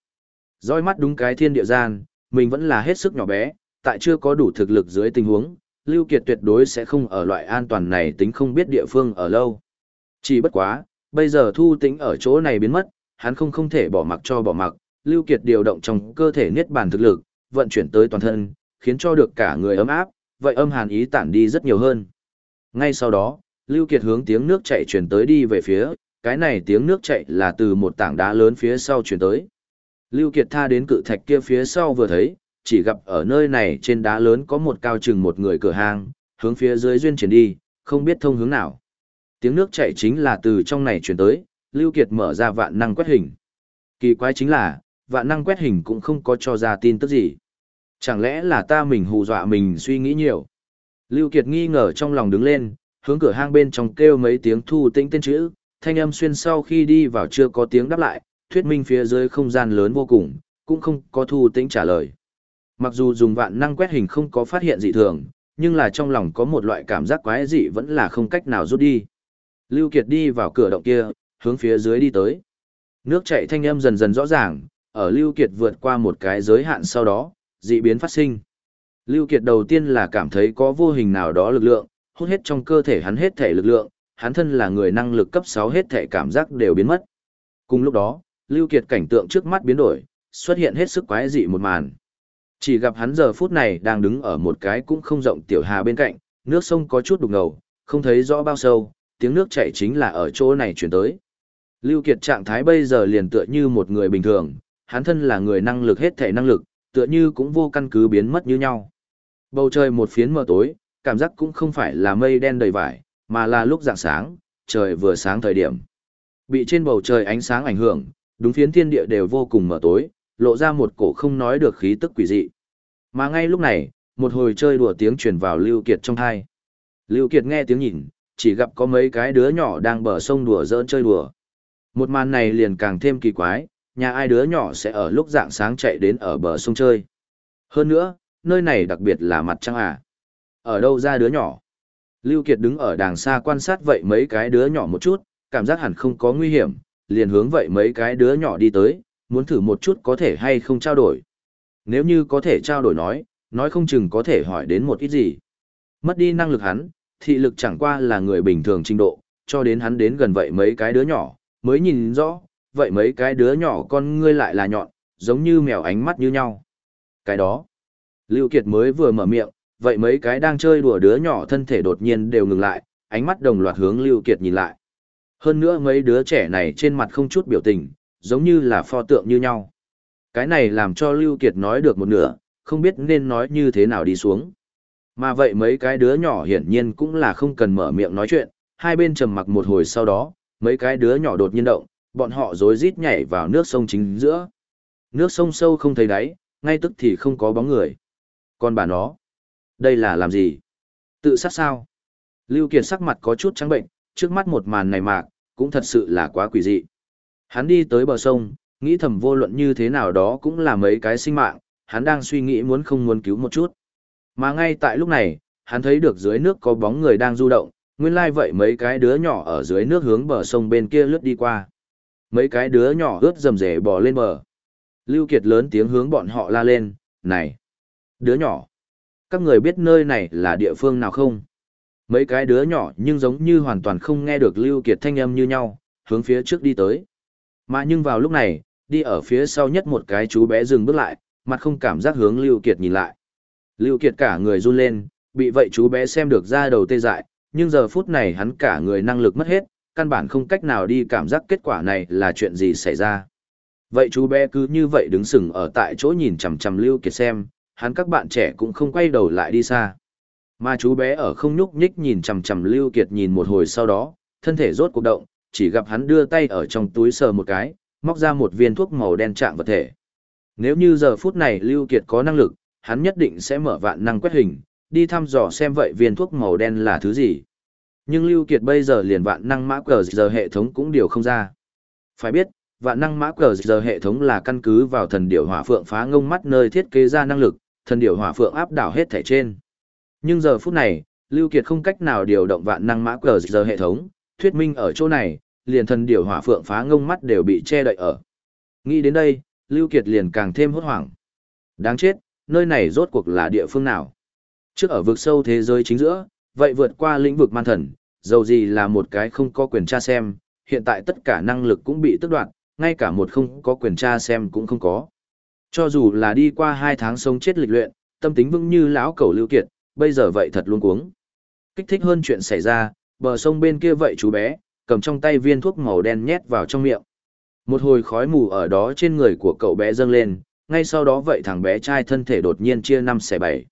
S1: Dõi mắt đúng cái thiên địa gian, mình vẫn là hết sức nhỏ bé, tại chưa có đủ thực lực dưới tình huống, Lưu Kiệt tuyệt đối sẽ không ở loại an toàn này tính không biết địa phương ở lâu. Chỉ bất quá, bây giờ thu tính ở chỗ này biến mất, hắn không không thể bỏ mặc cho bỏ mặc, Lưu Kiệt điều động trong cơ thể niết bàn thực lực, vận chuyển tới toàn thân, khiến cho được cả người ấm áp, vậy âm hàn ý tản đi rất nhiều hơn. Ngay sau đó, Lưu Kiệt hướng tiếng nước chảy truyền tới đi về phía, cái này tiếng nước chảy là từ một tảng đá lớn phía sau truyền tới. Lưu Kiệt tha đến cự thạch kia phía sau vừa thấy, chỉ gặp ở nơi này trên đá lớn có một cao chừng một người cửa hàng hướng phía dưới duyên chuyển đi, không biết thông hướng nào. Tiếng nước chảy chính là từ trong này truyền tới, Lưu Kiệt mở ra vạn năng quét hình. Kỳ quái chính là, vạn năng quét hình cũng không có cho ra tin tức gì. Chẳng lẽ là ta mình hù dọa mình suy nghĩ nhiều. Lưu Kiệt nghi ngờ trong lòng đứng lên, hướng cửa hang bên trong kêu mấy tiếng thu tĩnh tên chữ, thanh âm xuyên sau khi đi vào chưa có tiếng đáp lại, thuyết minh phía dưới không gian lớn vô cùng, cũng không có thu tĩnh trả lời. Mặc dù dùng vạn năng quét hình không có phát hiện dị thường, nhưng là trong lòng có một loại cảm giác quái dị vẫn là không cách nào rút đi. Lưu Kiệt đi vào cửa động kia, hướng phía dưới đi tới. Nước chảy thanh âm dần dần rõ ràng, ở Lưu Kiệt vượt qua một cái giới hạn sau đó, dị biến phát sinh. Lưu Kiệt đầu tiên là cảm thấy có vô hình nào đó lực lượng, hút hết trong cơ thể hắn hết thể lực lượng, hắn thân là người năng lực cấp 6 hết thể cảm giác đều biến mất. Cùng lúc đó, Lưu Kiệt cảnh tượng trước mắt biến đổi, xuất hiện hết sức quái dị một màn. Chỉ gặp hắn giờ phút này đang đứng ở một cái cũng không rộng tiểu hà bên cạnh, nước sông có chút đục ngầu, không thấy rõ bao sâu, tiếng nước chảy chính là ở chỗ này chuyển tới. Lưu Kiệt trạng thái bây giờ liền tựa như một người bình thường, hắn thân là người năng lực hết thể năng lực, tựa như cũng vô căn cứ biến mất như nhau. Bầu trời một phiến mờ tối, cảm giác cũng không phải là mây đen đầy vải, mà là lúc dạng sáng, trời vừa sáng thời điểm. Bị trên bầu trời ánh sáng ảnh hưởng, đúng phiến thiên địa đều vô cùng mờ tối, lộ ra một cổ không nói được khí tức quỷ dị. Mà ngay lúc này, một hồi chơi đùa tiếng truyền vào Lưu Kiệt trong tai. Lưu Kiệt nghe tiếng nhìn, chỉ gặp có mấy cái đứa nhỏ đang bờ sông đùa giỡn chơi đùa. Một màn này liền càng thêm kỳ quái, nhà ai đứa nhỏ sẽ ở lúc dạng sáng chạy đến ở bờ sông chơi. Hơn nữa, nơi này đặc biệt là mặt trăng à. Ở đâu ra đứa nhỏ? Lưu Kiệt đứng ở đàng xa quan sát vậy mấy cái đứa nhỏ một chút, cảm giác hẳn không có nguy hiểm, liền hướng vậy mấy cái đứa nhỏ đi tới, muốn thử một chút có thể hay không trao đổi. Nếu như có thể trao đổi nói, nói không chừng có thể hỏi đến một ít gì. Mất đi năng lực hắn, thị lực chẳng qua là người bình thường trình độ, cho đến hắn đến gần vậy mấy cái đứa nhỏ, mới nhìn rõ, vậy mấy cái đứa nhỏ con ngươi lại là nhọn, giống như mèo ánh mắt như nhau. Cái đó, Lưu Kiệt mới vừa mở miệng, vậy mấy cái đang chơi đùa đứa nhỏ thân thể đột nhiên đều ngừng lại, ánh mắt đồng loạt hướng Lưu Kiệt nhìn lại. Hơn nữa mấy đứa trẻ này trên mặt không chút biểu tình, giống như là pho tượng như nhau. Cái này làm cho Lưu Kiệt nói được một nửa, không biết nên nói như thế nào đi xuống. Mà vậy mấy cái đứa nhỏ hiển nhiên cũng là không cần mở miệng nói chuyện, hai bên trầm mặc một hồi sau đó, mấy cái đứa nhỏ đột nhiên động, bọn họ rối rít nhảy vào nước sông chính giữa. Nước sông sâu không thấy đáy, ngay tức thì không có bóng người. Còn bà nó, đây là làm gì? Tự sát sao? Lưu Kiệt sắc mặt có chút trắng bệnh, trước mắt một màn này mạc, cũng thật sự là quá quỷ dị. Hắn đi tới bờ sông, nghĩ thầm vô luận như thế nào đó cũng là mấy cái sinh mạng, hắn đang suy nghĩ muốn không muốn cứu một chút. Mà ngay tại lúc này, hắn thấy được dưới nước có bóng người đang du động, nguyên lai vậy mấy cái đứa nhỏ ở dưới nước hướng bờ sông bên kia lướt đi qua. Mấy cái đứa nhỏ ướt rầm rề bò lên bờ. Lưu Kiệt lớn tiếng hướng bọn họ la lên, này, đứa nhỏ, các người biết nơi này là địa phương nào không? Mấy cái đứa nhỏ nhưng giống như hoàn toàn không nghe được Lưu Kiệt thanh âm như nhau, hướng phía trước đi tới. Mà nhưng vào lúc này, đi ở phía sau nhất một cái chú bé dừng bước lại, mặt không cảm giác hướng Lưu Kiệt nhìn lại. Lưu Kiệt cả người run lên, bị vậy chú bé xem được ra đầu tê dại, nhưng giờ phút này hắn cả người năng lực mất hết, căn bản không cách nào đi cảm giác kết quả này là chuyện gì xảy ra. Vậy chú bé cứ như vậy đứng sừng ở tại chỗ nhìn chằm chằm Lưu Kiệt xem, hắn các bạn trẻ cũng không quay đầu lại đi xa. Mà chú bé ở không nhúc nhích nhìn chằm chằm Lưu Kiệt nhìn một hồi sau đó, thân thể rốt cuộc động, chỉ gặp hắn đưa tay ở trong túi sờ một cái, móc ra một viên thuốc màu đen trạng vật thể. Nếu như giờ phút này Lưu Kiệt có năng lực, hắn nhất định sẽ mở vạn năng quét hình, đi thăm dò xem vậy viên thuốc màu đen là thứ gì. Nhưng Lưu Kiệt bây giờ liền vạn năng mã cờ giờ hệ thống cũng điều không ra. Phải biết, vạn năng mã cờ giờ hệ thống là căn cứ vào thần điểu hỏa phượng phá ngông mắt nơi thiết kế ra năng lực, thần điểu hỏa phượng áp đảo hết thể trên. Nhưng giờ phút này, Lưu Kiệt không cách nào điều động vạn năng mã cờ giờ hệ thống, thuyết minh ở chỗ này, liền thần điểu hỏa phượng phá ngông mắt đều bị che đậy ở. Nghĩ đến đây, Lưu Kiệt liền càng thêm hốt hoảng. Đáng chết, nơi này rốt cuộc là địa phương nào? Trước ở vực sâu thế giới chính giữa, vậy vượt qua lĩnh vực man thần, dầu gì là một cái không có quyền tra xem, hiện tại tất cả năng lực cũng bị tước đoạt, ngay cả một không có quyền tra xem cũng không có. Cho dù là đi qua hai tháng sống chết lịch luyện, tâm tính vững như lão cầu lưu kiệt, bây giờ vậy thật luôn cuống. Kích thích hơn chuyện xảy ra, bờ sông bên kia vậy chú bé, cầm trong tay viên thuốc màu đen nhét vào trong miệng. Một hồi khói mù ở đó trên người của cậu bé dâng lên, ngay sau đó vậy thằng bé trai thân thể đột nhiên chia năm xẻ bảy,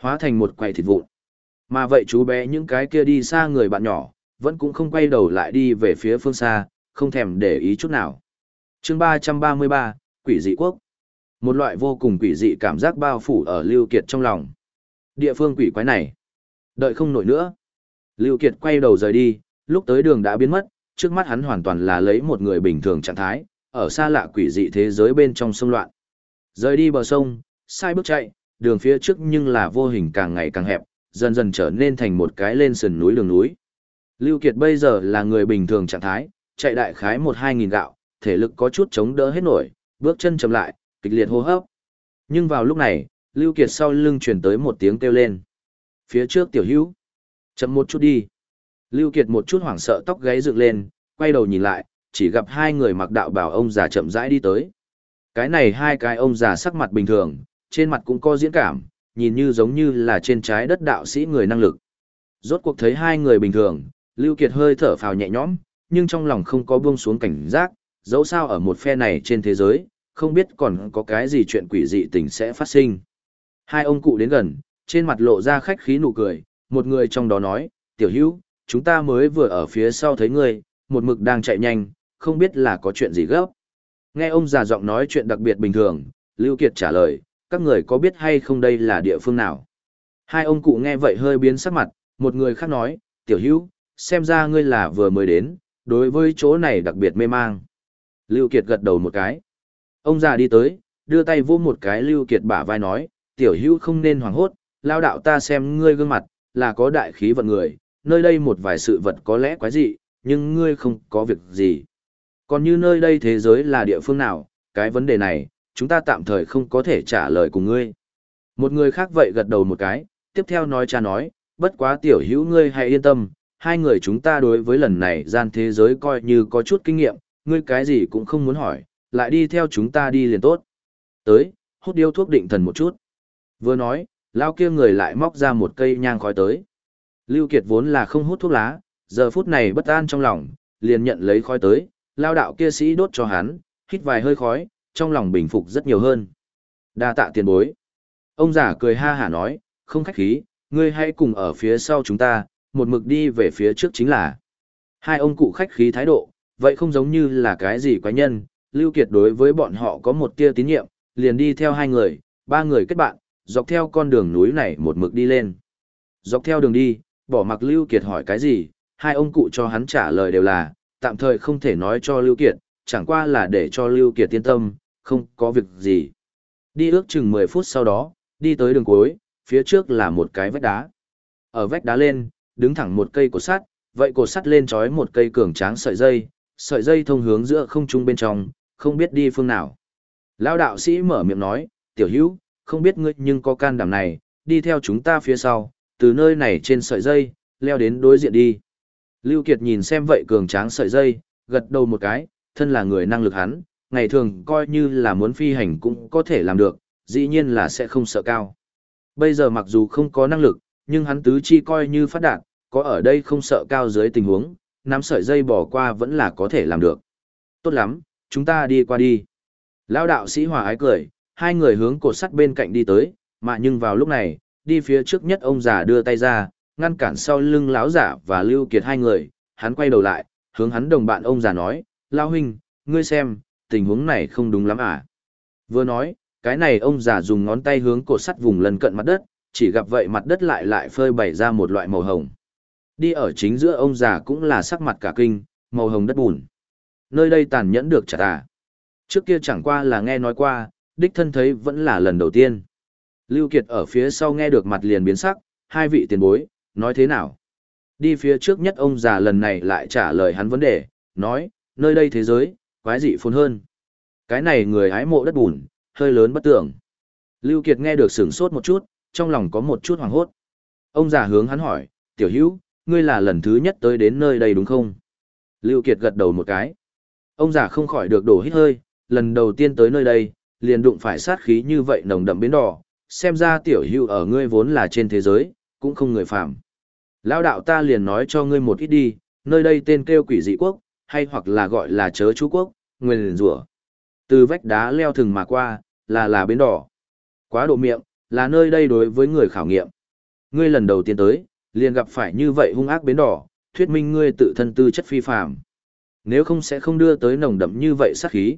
S1: hóa thành một quầy thịt vụn. Mà vậy chú bé những cái kia đi xa người bạn nhỏ, vẫn cũng không quay đầu lại đi về phía phương xa, không thèm để ý chút nào. chương 333, Quỷ dị quốc. Một loại vô cùng quỷ dị cảm giác bao phủ ở Lưu Kiệt trong lòng. Địa phương quỷ quái này. Đợi không nổi nữa. Lưu Kiệt quay đầu rời đi, lúc tới đường đã biến mất, trước mắt hắn hoàn toàn là lấy một người bình thường trạng thái, ở xa lạ quỷ dị thế giới bên trong sông loạn. Rời đi bờ sông, sai bước chạy, đường phía trước nhưng là vô hình càng ngày càng hẹp, dần dần trở nên thành một cái lên sườn núi đường núi. Lưu Kiệt bây giờ là người bình thường trạng thái, chạy đại khái một hai nghìn gạo, thể lực có chút chống đỡ hết nổi, bước chân chậm lại, kịch liệt hô hấp. Nhưng vào lúc này, Lưu Kiệt sau lưng truyền tới một tiếng kêu lên. Phía trước tiểu hữu, chậm một chút đi. Lưu Kiệt một chút hoảng sợ tóc gáy dựng lên, quay đầu nhìn lại, chỉ gặp hai người mặc đạo bào ông già chậm rãi đi tới. Cái này hai cái ông già sắc mặt bình thường, trên mặt cũng có diễn cảm, nhìn như giống như là trên trái đất đạo sĩ người năng lực. Rốt cuộc thấy hai người bình thường, Lưu Kiệt hơi thở phào nhẹ nhõm, nhưng trong lòng không có buông xuống cảnh giác, dẫu sao ở một phe này trên thế giới, không biết còn có cái gì chuyện quỷ dị tình sẽ phát sinh. Hai ông cụ đến gần, trên mặt lộ ra khách khí nụ cười, một người trong đó nói, tiểu hữu, chúng ta mới vừa ở phía sau thấy ngươi, một mực đang chạy nhanh, không biết là có chuyện gì gấp. Nghe ông già giọng nói chuyện đặc biệt bình thường, Lưu Kiệt trả lời, các người có biết hay không đây là địa phương nào? Hai ông cụ nghe vậy hơi biến sắc mặt, một người khác nói, tiểu hữu, xem ra ngươi là vừa mới đến, đối với chỗ này đặc biệt mê mang. Lưu Kiệt gật đầu một cái. Ông già đi tới, đưa tay vô một cái Lưu Kiệt bả vai nói, tiểu hữu không nên hoảng hốt, lao đạo ta xem ngươi gương mặt, là có đại khí vận người, nơi đây một vài sự vật có lẽ quái dị, nhưng ngươi không có việc gì. Còn như nơi đây thế giới là địa phương nào, cái vấn đề này, chúng ta tạm thời không có thể trả lời cùng ngươi. Một người khác vậy gật đầu một cái, tiếp theo nói cha nói, bất quá tiểu hữu ngươi hãy yên tâm, hai người chúng ta đối với lần này gian thế giới coi như có chút kinh nghiệm, ngươi cái gì cũng không muốn hỏi, lại đi theo chúng ta đi liền tốt. Tới, hút điếu thuốc định thần một chút. Vừa nói, lao kia người lại móc ra một cây nhang khói tới. Lưu Kiệt vốn là không hút thuốc lá, giờ phút này bất an trong lòng, liền nhận lấy khói tới, lao đạo kia sĩ đốt cho hắn, hít vài hơi khói, trong lòng bình phục rất nhiều hơn. Đa tạ tiền bối. Ông già cười ha hả nói, không khách khí, ngươi hãy cùng ở phía sau chúng ta, một mực đi về phía trước chính là. Hai ông cụ khách khí thái độ, vậy không giống như là cái gì quái nhân, Lưu Kiệt đối với bọn họ có một tia tín nhiệm, liền đi theo hai người, ba người kết bạn, dọc theo con đường núi này một mực đi lên. Dọc theo đường đi, bỏ mặc Lưu Kiệt hỏi cái gì, hai ông cụ cho hắn trả lời đều là, tạm thời không thể nói cho Lưu Kiệt, chẳng qua là để cho Lưu Kiệt yên tâm, không có việc gì. Đi ước chừng 10 phút sau đó, đi tới đường cuối, phía trước là một cái vách đá. Ở vách đá lên, đứng thẳng một cây cột sắt, vậy cột sắt lên trói một cây cường tráng sợi dây, sợi dây thông hướng giữa không trung bên trong, không biết đi phương nào. Lão đạo sĩ mở miệng nói, tiểu hữu, không biết ngươi nhưng có can đảm này, đi theo chúng ta phía sau, từ nơi này trên sợi dây, leo đến đối diện đi. Lưu Kiệt nhìn xem vậy cường tráng sợi dây, gật đầu một cái, thân là người năng lực hắn, ngày thường coi như là muốn phi hành cũng có thể làm được, dĩ nhiên là sẽ không sợ cao. Bây giờ mặc dù không có năng lực, nhưng hắn tứ chi coi như phát đạt, có ở đây không sợ cao dưới tình huống, nắm sợi dây bỏ qua vẫn là có thể làm được. Tốt lắm, chúng ta đi qua đi. Lão đạo sĩ hòa ái cười, hai người hướng cột sắt bên cạnh đi tới, mà nhưng vào lúc này, đi phía trước nhất ông già đưa tay ra, ngăn cản sau lưng lão giả và Lưu Kiệt hai người, hắn quay đầu lại, hướng hắn đồng bạn ông già nói, Lão huynh, ngươi xem, tình huống này không đúng lắm à. Vừa nói, cái này ông già dùng ngón tay hướng cột sắt vùng lần cận mặt đất, chỉ gặp vậy mặt đất lại lại phơi bày ra một loại màu hồng. Đi ở chính giữa ông già cũng là sắc mặt cả kinh, màu hồng đất bùn. Nơi đây tàn nhẫn được chả à. Trước kia chẳng qua là nghe nói qua, đích thân thấy vẫn là lần đầu tiên. Lưu Kiệt ở phía sau nghe được mặt liền biến sắc, hai vị tiền bối, nói thế nào? Đi phía trước nhất ông già lần này lại trả lời hắn vấn đề, nói, nơi đây thế giới, quái dị phun hơn. Cái này người hái mộ đất bùn, hơi lớn bất tưởng. Lưu Kiệt nghe được sửng sốt một chút, trong lòng có một chút hoảng hốt. Ông già hướng hắn hỏi, tiểu hữu, ngươi là lần thứ nhất tới đến nơi đây đúng không? Lưu Kiệt gật đầu một cái. Ông già không khỏi được đổ hít hơi, lần đầu tiên tới nơi đây, liền đụng phải sát khí như vậy nồng đậm biến đỏ, xem ra tiểu hữu ở ngươi vốn là trên thế giới, cũng không người phạm. Lão đạo ta liền nói cho ngươi một ít đi, nơi đây tên kêu quỷ dị quốc, hay hoặc là gọi là chớ chú quốc, nguyên rủa. Từ vách đá leo thừng mà qua, là là bến đỏ. Quá độ miệng, là nơi đây đối với người khảo nghiệm. Ngươi lần đầu tiên tới, liền gặp phải như vậy hung ác bến đỏ, thuyết minh ngươi tự thân tư chất phi phàm. Nếu không sẽ không đưa tới nồng đậm như vậy sát khí.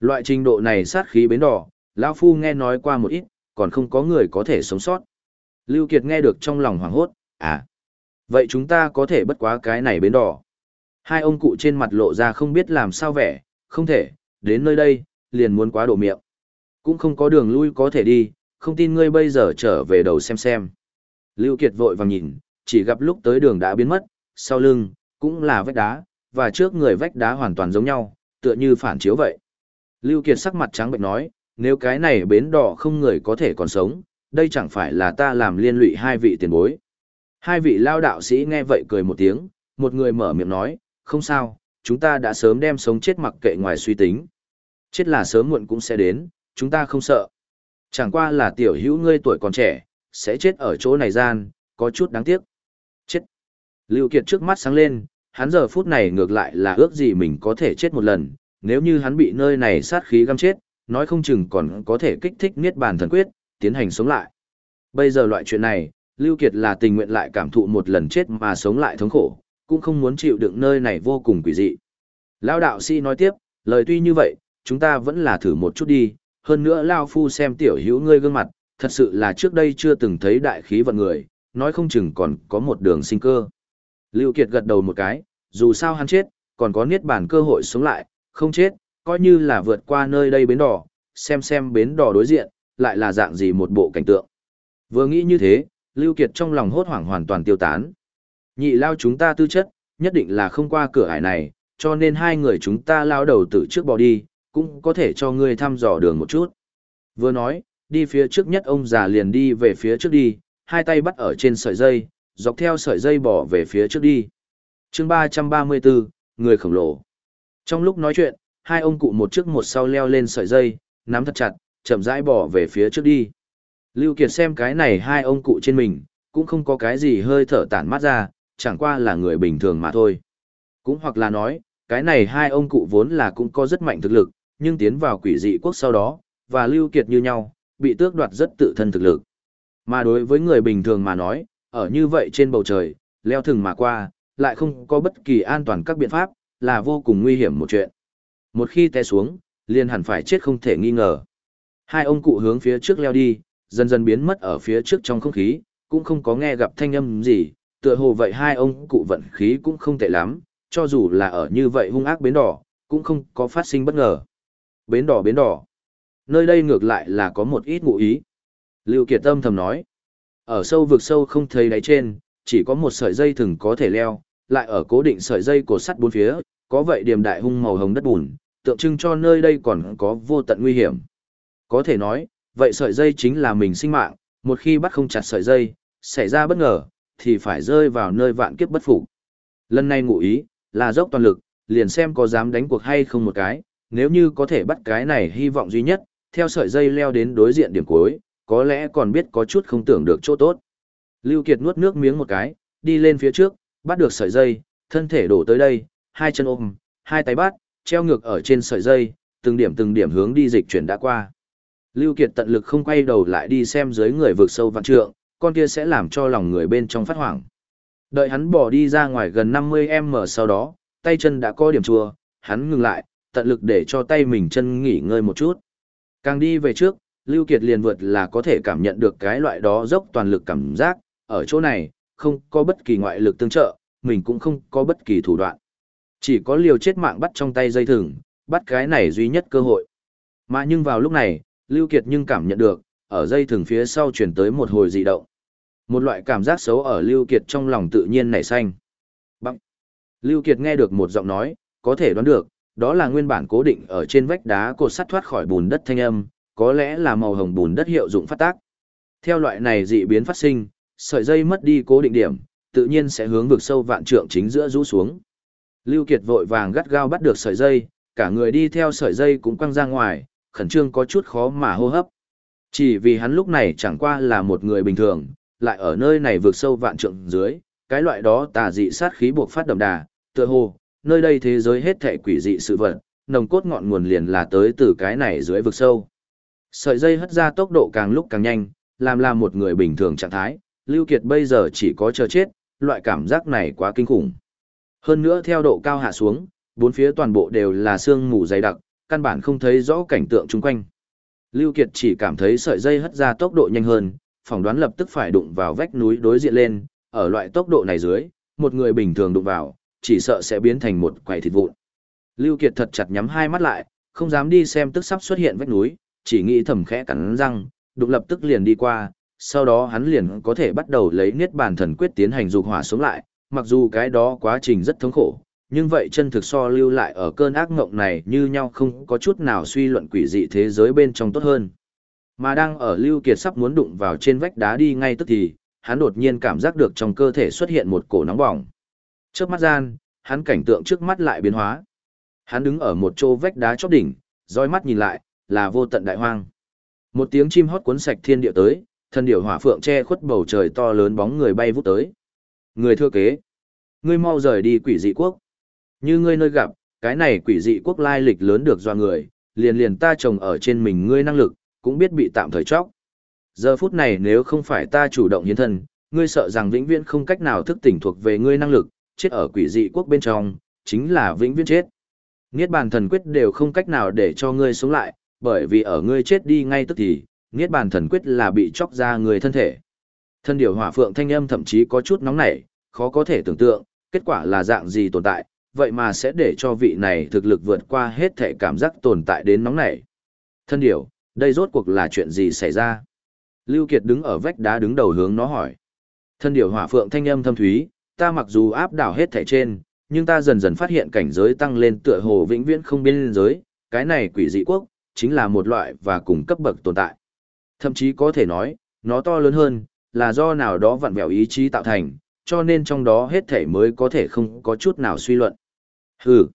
S1: Loại trình độ này sát khí bến đỏ, lão phu nghe nói qua một ít, còn không có người có thể sống sót. Lưu Kiệt nghe được trong lòng hoảng hốt, à, vậy chúng ta có thể bất quá cái này bến đỏ. Hai ông cụ trên mặt lộ ra không biết làm sao vẻ, không thể, đến nơi đây, liền muốn quá độ miệng. Cũng không có đường lui có thể đi, không tin ngươi bây giờ trở về đầu xem xem. Lưu Kiệt vội vàng nhìn, chỉ gặp lúc tới đường đã biến mất, sau lưng, cũng là vách đá, và trước người vách đá hoàn toàn giống nhau, tựa như phản chiếu vậy. Lưu Kiệt sắc mặt trắng bệnh nói, nếu cái này bến đỏ không người có thể còn sống, đây chẳng phải là ta làm liên lụy hai vị tiền bối. Hai vị lao đạo sĩ nghe vậy cười một tiếng, một người mở miệng nói, không sao, chúng ta đã sớm đem sống chết mặc kệ ngoài suy tính. Chết là sớm muộn cũng sẽ đến, chúng ta không sợ. Chẳng qua là tiểu hữu ngươi tuổi còn trẻ, sẽ chết ở chỗ này gian, có chút đáng tiếc. Chết. Lưu Kiệt trước mắt sáng lên, hắn giờ phút này ngược lại là ước gì mình có thể chết một lần, nếu như hắn bị nơi này sát khí găm chết, nói không chừng còn có thể kích thích niết bàn thần quyết, tiến hành sống lại. Bây giờ loại chuyện này, Lưu Kiệt là tình nguyện lại cảm thụ một lần chết mà sống lại thống khổ, cũng không muốn chịu đựng nơi này vô cùng quỷ dị. Lão đạo sĩ nói tiếp, lời tuy như vậy, chúng ta vẫn là thử một chút đi, hơn nữa Lao Phu xem tiểu hữu ngươi gương mặt, thật sự là trước đây chưa từng thấy đại khí vận người, nói không chừng còn có một đường sinh cơ. Lưu Kiệt gật đầu một cái, dù sao hắn chết, còn có niết bàn cơ hội sống lại, không chết, coi như là vượt qua nơi đây bến đỏ, xem xem bến đỏ đối diện, lại là dạng gì một bộ cảnh tượng. Vừa nghĩ như thế, Lưu Kiệt trong lòng hốt hoảng hoàn toàn tiêu tán. Nhị lao chúng ta tư chất, nhất định là không qua cửa ải này, cho nên hai người chúng ta lao đầu tử trước bỏ đi, cũng có thể cho ngươi thăm dò đường một chút. Vừa nói, đi phía trước nhất ông già liền đi về phía trước đi, hai tay bắt ở trên sợi dây, dọc theo sợi dây bỏ về phía trước đi. chương 334, người khổng lồ. Trong lúc nói chuyện, hai ông cụ một trước một sau leo lên sợi dây, nắm thật chặt, chậm rãi bỏ về phía trước đi. Lưu Kiệt xem cái này hai ông cụ trên mình, cũng không có cái gì hơi thở tản mát ra, chẳng qua là người bình thường mà thôi. Cũng hoặc là nói, cái này hai ông cụ vốn là cũng có rất mạnh thực lực, nhưng tiến vào quỷ dị quốc sau đó, và Lưu Kiệt như nhau, bị tước đoạt rất tự thân thực lực. Mà đối với người bình thường mà nói, ở như vậy trên bầu trời, leo thừng mà qua, lại không có bất kỳ an toàn các biện pháp, là vô cùng nguy hiểm một chuyện. Một khi té xuống, liền hẳn phải chết không thể nghi ngờ. Hai ông cụ hướng phía trước leo đi, dần dần biến mất ở phía trước trong không khí, cũng không có nghe gặp thanh âm gì, tựa hồ vậy hai ông cụ vận khí cũng không tệ lắm, cho dù là ở như vậy hung ác bến đỏ, cũng không có phát sinh bất ngờ. Bến đỏ bến đỏ. Nơi đây ngược lại là có một ít ngụ ý. Lưu Kiệt Tâm thầm nói. Ở sâu vực sâu không thấy đáy trên, chỉ có một sợi dây thừng có thể leo, lại ở cố định sợi dây cột sắt bốn phía, có vậy điểm đại hung màu hồng đất bùn, tượng trưng cho nơi đây còn có vô tận nguy hiểm. Có thể nói, vậy sợi dây chính là mình sinh mạng, một khi bắt không chặt sợi dây, xảy ra bất ngờ, thì phải rơi vào nơi vạn kiếp bất phục. Lần này ngụ ý, là dốc toàn lực, liền xem có dám đánh cuộc hay không một cái, nếu như có thể bắt cái này hy vọng duy nhất, theo sợi dây leo đến đối diện điểm cuối, có lẽ còn biết có chút không tưởng được chỗ tốt. Lưu Kiệt nuốt nước miếng một cái, đi lên phía trước, bắt được sợi dây, thân thể đổ tới đây, hai chân ôm, hai tay bắt, treo ngược ở trên sợi dây, từng điểm từng điểm hướng đi dịch chuyển đã qua. Lưu Kiệt tận lực không quay đầu lại đi xem dưới người vực sâu vạn trượng, con kia sẽ làm cho lòng người bên trong phát hoảng. Đợi hắn bỏ đi ra ngoài gần 50m sau đó, tay chân đã có điểm chua, hắn ngừng lại, tận lực để cho tay mình chân nghỉ ngơi một chút. Càng đi về trước, Lưu Kiệt liền vượt là có thể cảm nhận được cái loại đó dốc toàn lực cảm giác, ở chỗ này, không có bất kỳ ngoại lực tương trợ, mình cũng không có bất kỳ thủ đoạn. Chỉ có liều chết mạng bắt trong tay dây thừng, bắt cái này duy nhất cơ hội. Mà nhưng vào lúc này, Lưu Kiệt nhưng cảm nhận được, ở dây thừng phía sau truyền tới một hồi dị động. Một loại cảm giác xấu ở Lưu Kiệt trong lòng tự nhiên nảy sinh. Bằng. Lưu Kiệt nghe được một giọng nói, có thể đoán được, đó là nguyên bản cố định ở trên vách đá cột sắt thoát khỏi bùn đất thanh âm, có lẽ là màu hồng bùn đất hiệu dụng phát tác. Theo loại này dị biến phát sinh, sợi dây mất đi cố định điểm, tự nhiên sẽ hướng vực sâu vạn trượng chính giữa rũ xuống. Lưu Kiệt vội vàng gắt gao bắt được sợi dây, cả người đi theo sợi dây cũng quăng ra ngoài, khẩn trương có chút khó mà hô hấp. Chỉ vì hắn lúc này chẳng qua là một người bình thường, lại ở nơi này vượt sâu vạn trượng dưới, cái loại đó tà dị sát khí buộc phát đậm đà, tựa hồ, nơi đây thế giới hết thảy quỷ dị sự vật, nồng cốt ngọn nguồn liền là tới từ cái này dưới vực sâu. Sợi dây hất ra tốc độ càng lúc càng nhanh, làm là một người bình thường trạng thái, Lưu Kiệt bây giờ chỉ có chờ chết, loại cảm giác này quá kinh khủng. Hơn nữa theo độ cao hạ xuống, bốn phía toàn bộ đều là sương mù dày đặc, căn bản không thấy rõ cảnh tượng chung quanh. Lưu Kiệt chỉ cảm thấy sợi dây hất ra tốc độ nhanh hơn, phỏng đoán lập tức phải đụng vào vách núi đối diện lên, ở loại tốc độ này dưới, một người bình thường đụng vào, chỉ sợ sẽ biến thành một quầy thịt vụn. Lưu Kiệt thật chặt nhắm hai mắt lại, không dám đi xem tức sắp xuất hiện vách núi, chỉ nghĩ thầm khẽ cắn răng, đụng lập tức liền đi qua, sau đó hắn liền có thể bắt đầu lấy niết bàn thần quyết tiến hành dục hỏa sống lại, mặc dù cái đó quá trình rất thống khổ, nhưng vậy chân thực so lưu lại ở cơn ác ngộng này như nhau không có chút nào suy luận quỷ dị thế giới bên trong tốt hơn. Mà đang ở Lưu Kiệt sắp muốn đụng vào trên vách đá đi ngay tức thì, hắn đột nhiên cảm giác được trong cơ thể xuất hiện một cổ nóng bỏng. Trước mắt gian, hắn cảnh tượng trước mắt lại biến hóa. Hắn đứng ở một chỗ vách đá chóp đỉnh, dõi mắt nhìn lại, là vô tận đại hoang. Một tiếng chim hót cuốn sạch thiên địa tới, thân điểu hỏa phượng che khuất bầu trời to lớn bóng người bay vút tới. Người thưa kế, ngươi mau rời đi quỷ dị quốc. Như ngươi nơi gặp, cái này quỷ dị quốc lai lịch lớn được do người, liền liền ta trồng ở trên mình ngươi năng lực, cũng biết bị tạm thời chóc. Giờ phút này nếu không phải ta chủ động hiến thân, ngươi sợ rằng vĩnh viễn không cách nào thức tỉnh thuộc về ngươi năng lực, chết ở quỷ dị quốc bên trong, chính là vĩnh viễn chết. Niết bàn thần quyết đều không cách nào để cho ngươi sống lại, bởi vì ở ngươi chết đi ngay tức thì, Niết bàn thần quyết là bị chóc ra người thân thể. Thân điều hỏa phượng thanh âm thậm chí có chút nóng nảy, khó có thể tưởng tượng, kết quả là dạng gì tồn tại, vậy mà sẽ để cho vị này thực lực vượt qua hết thể cảm giác tồn tại đến nóng nảy. Thân điều, đây rốt cuộc là chuyện gì xảy ra? Lưu Kiệt đứng ở vách đá đứng đầu hướng nó hỏi. Thân điểu hỏa phượng thanh âm thâm thúy, ta mặc dù áp đảo hết thể trên, nhưng ta dần dần phát hiện cảnh giới tăng lên tựa hồ vĩnh viễn không biên giới, cái này quỷ dị quốc, chính là một loại và cùng cấp bậc tồn tại. Thậm chí có thể nói, nó to lớn hơn, là do nào đó vặn vẹo ý chí tạo thành, cho nên trong đó hết thể mới có thể không có chút nào suy luận. Hừ,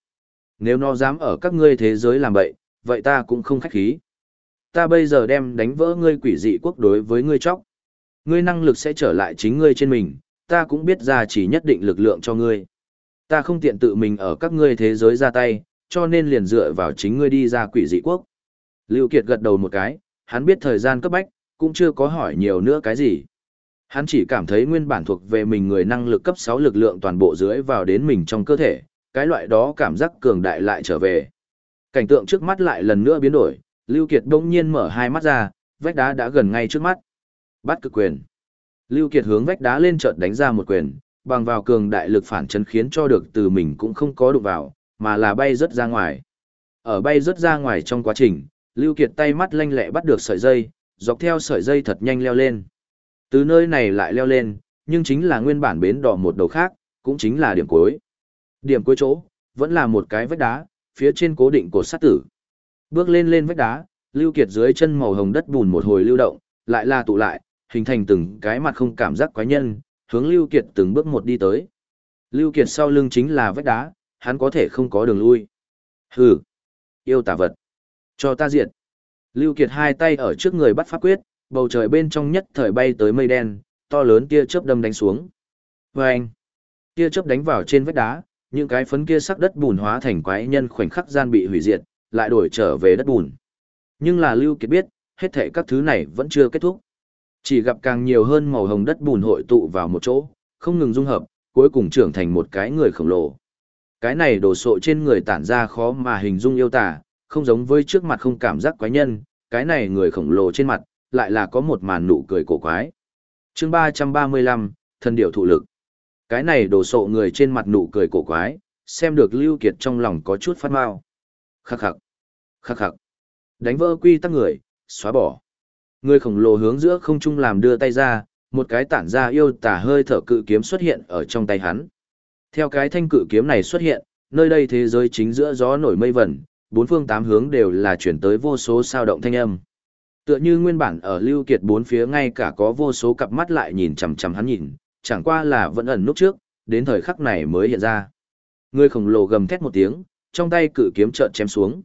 S1: nếu nó dám ở các ngươi thế giới làm bậy, vậy ta cũng không khách khí. Ta bây giờ đem đánh vỡ ngươi quỷ dị quốc đối với ngươi chóc. Ngươi năng lực sẽ trở lại chính ngươi trên mình, ta cũng biết ra chỉ nhất định lực lượng cho ngươi. Ta không tiện tự mình ở các ngươi thế giới ra tay, cho nên liền dựa vào chính ngươi đi ra quỷ dị quốc. Lưu Kiệt gật đầu một cái, hắn biết thời gian cấp bách, cũng chưa có hỏi nhiều nữa cái gì. Hắn chỉ cảm thấy nguyên bản thuộc về mình người năng lực cấp 6 lực lượng toàn bộ dưới vào đến mình trong cơ thể, cái loại đó cảm giác cường đại lại trở về. Cảnh tượng trước mắt lại lần nữa biến đổi, Lưu Kiệt đông nhiên mở hai mắt ra, vách đá đã gần ngay trước mắt. Bắt cực quyền. Lưu Kiệt hướng vách đá lên chợt đánh ra một quyền, bằng vào cường đại lực phản chấn khiến cho được từ mình cũng không có đụng vào, mà là bay rất ra ngoài. Ở bay rất ra ngoài trong quá trình, Lưu Kiệt tay mắt lanh lẹ bắt được sợi dây, dọc theo sợi dây thật nhanh leo lên. Từ nơi này lại leo lên, nhưng chính là nguyên bản bến đỏ một đầu khác, cũng chính là điểm cuối. Điểm cuối chỗ, vẫn là một cái vách đá, phía trên cố định cột sắt tử. Bước lên lên vách đá, Lưu Kiệt dưới chân màu hồng đất bùn một hồi lưu động, lại là tụ lại, hình thành từng cái mặt không cảm giác quái nhân, hướng Lưu Kiệt từng bước một đi tới. Lưu Kiệt sau lưng chính là vách đá, hắn có thể không có đường lui. Hừ, yêu tà vật. Cho ta diệt. Lưu Kiệt hai tay ở trước người bắt pháp quyết, bầu trời bên trong nhất thời bay tới mây đen, to lớn tia chớp đâm đánh xuống. Vâng! Tia chớp đánh vào trên vách đá, những cái phấn kia sắc đất bùn hóa thành quái nhân khoảnh khắc gian bị hủy diệt, lại đổi trở về đất bùn. Nhưng là Lưu Kiệt biết, hết thảy các thứ này vẫn chưa kết thúc. Chỉ gặp càng nhiều hơn màu hồng đất bùn hội tụ vào một chỗ, không ngừng dung hợp, cuối cùng trưởng thành một cái người khổng lồ. Cái này đổ sộ trên người tản ra khó mà hình dung yêu tả, không giống với trước mặt không cảm giác quái nhân, cái này người khổng lồ trên mặt, lại là có một màn nụ cười cổ quái. chương 335, thân điểu thụ lực. Cái này đổ sộ người trên mặt nụ cười cổ quái, xem được Lưu Kiệt trong lòng có chút phát mau. Khắc khắc, khắc khắc. Đánh vỡ quy tắc người, xóa bỏ. Người khổng lồ hướng giữa không trung làm đưa tay ra, một cái tản ra yêu tả hơi thở cự kiếm xuất hiện ở trong tay hắn. Theo cái thanh cự kiếm này xuất hiện, nơi đây thế giới chính giữa gió nổi mây vẩn, bốn phương tám hướng đều là chuyển tới vô số sao động thanh âm. Tựa như nguyên bản ở Lưu Kiệt bốn phía ngay cả có vô số cặp mắt lại nhìn chằm chằm hắn nhìn, chẳng qua là vẫn ẩn núp trước, đến thời khắc này mới hiện ra. Người khổng lồ gầm thét một tiếng, trong tay cự kiếm trợn chém xuống.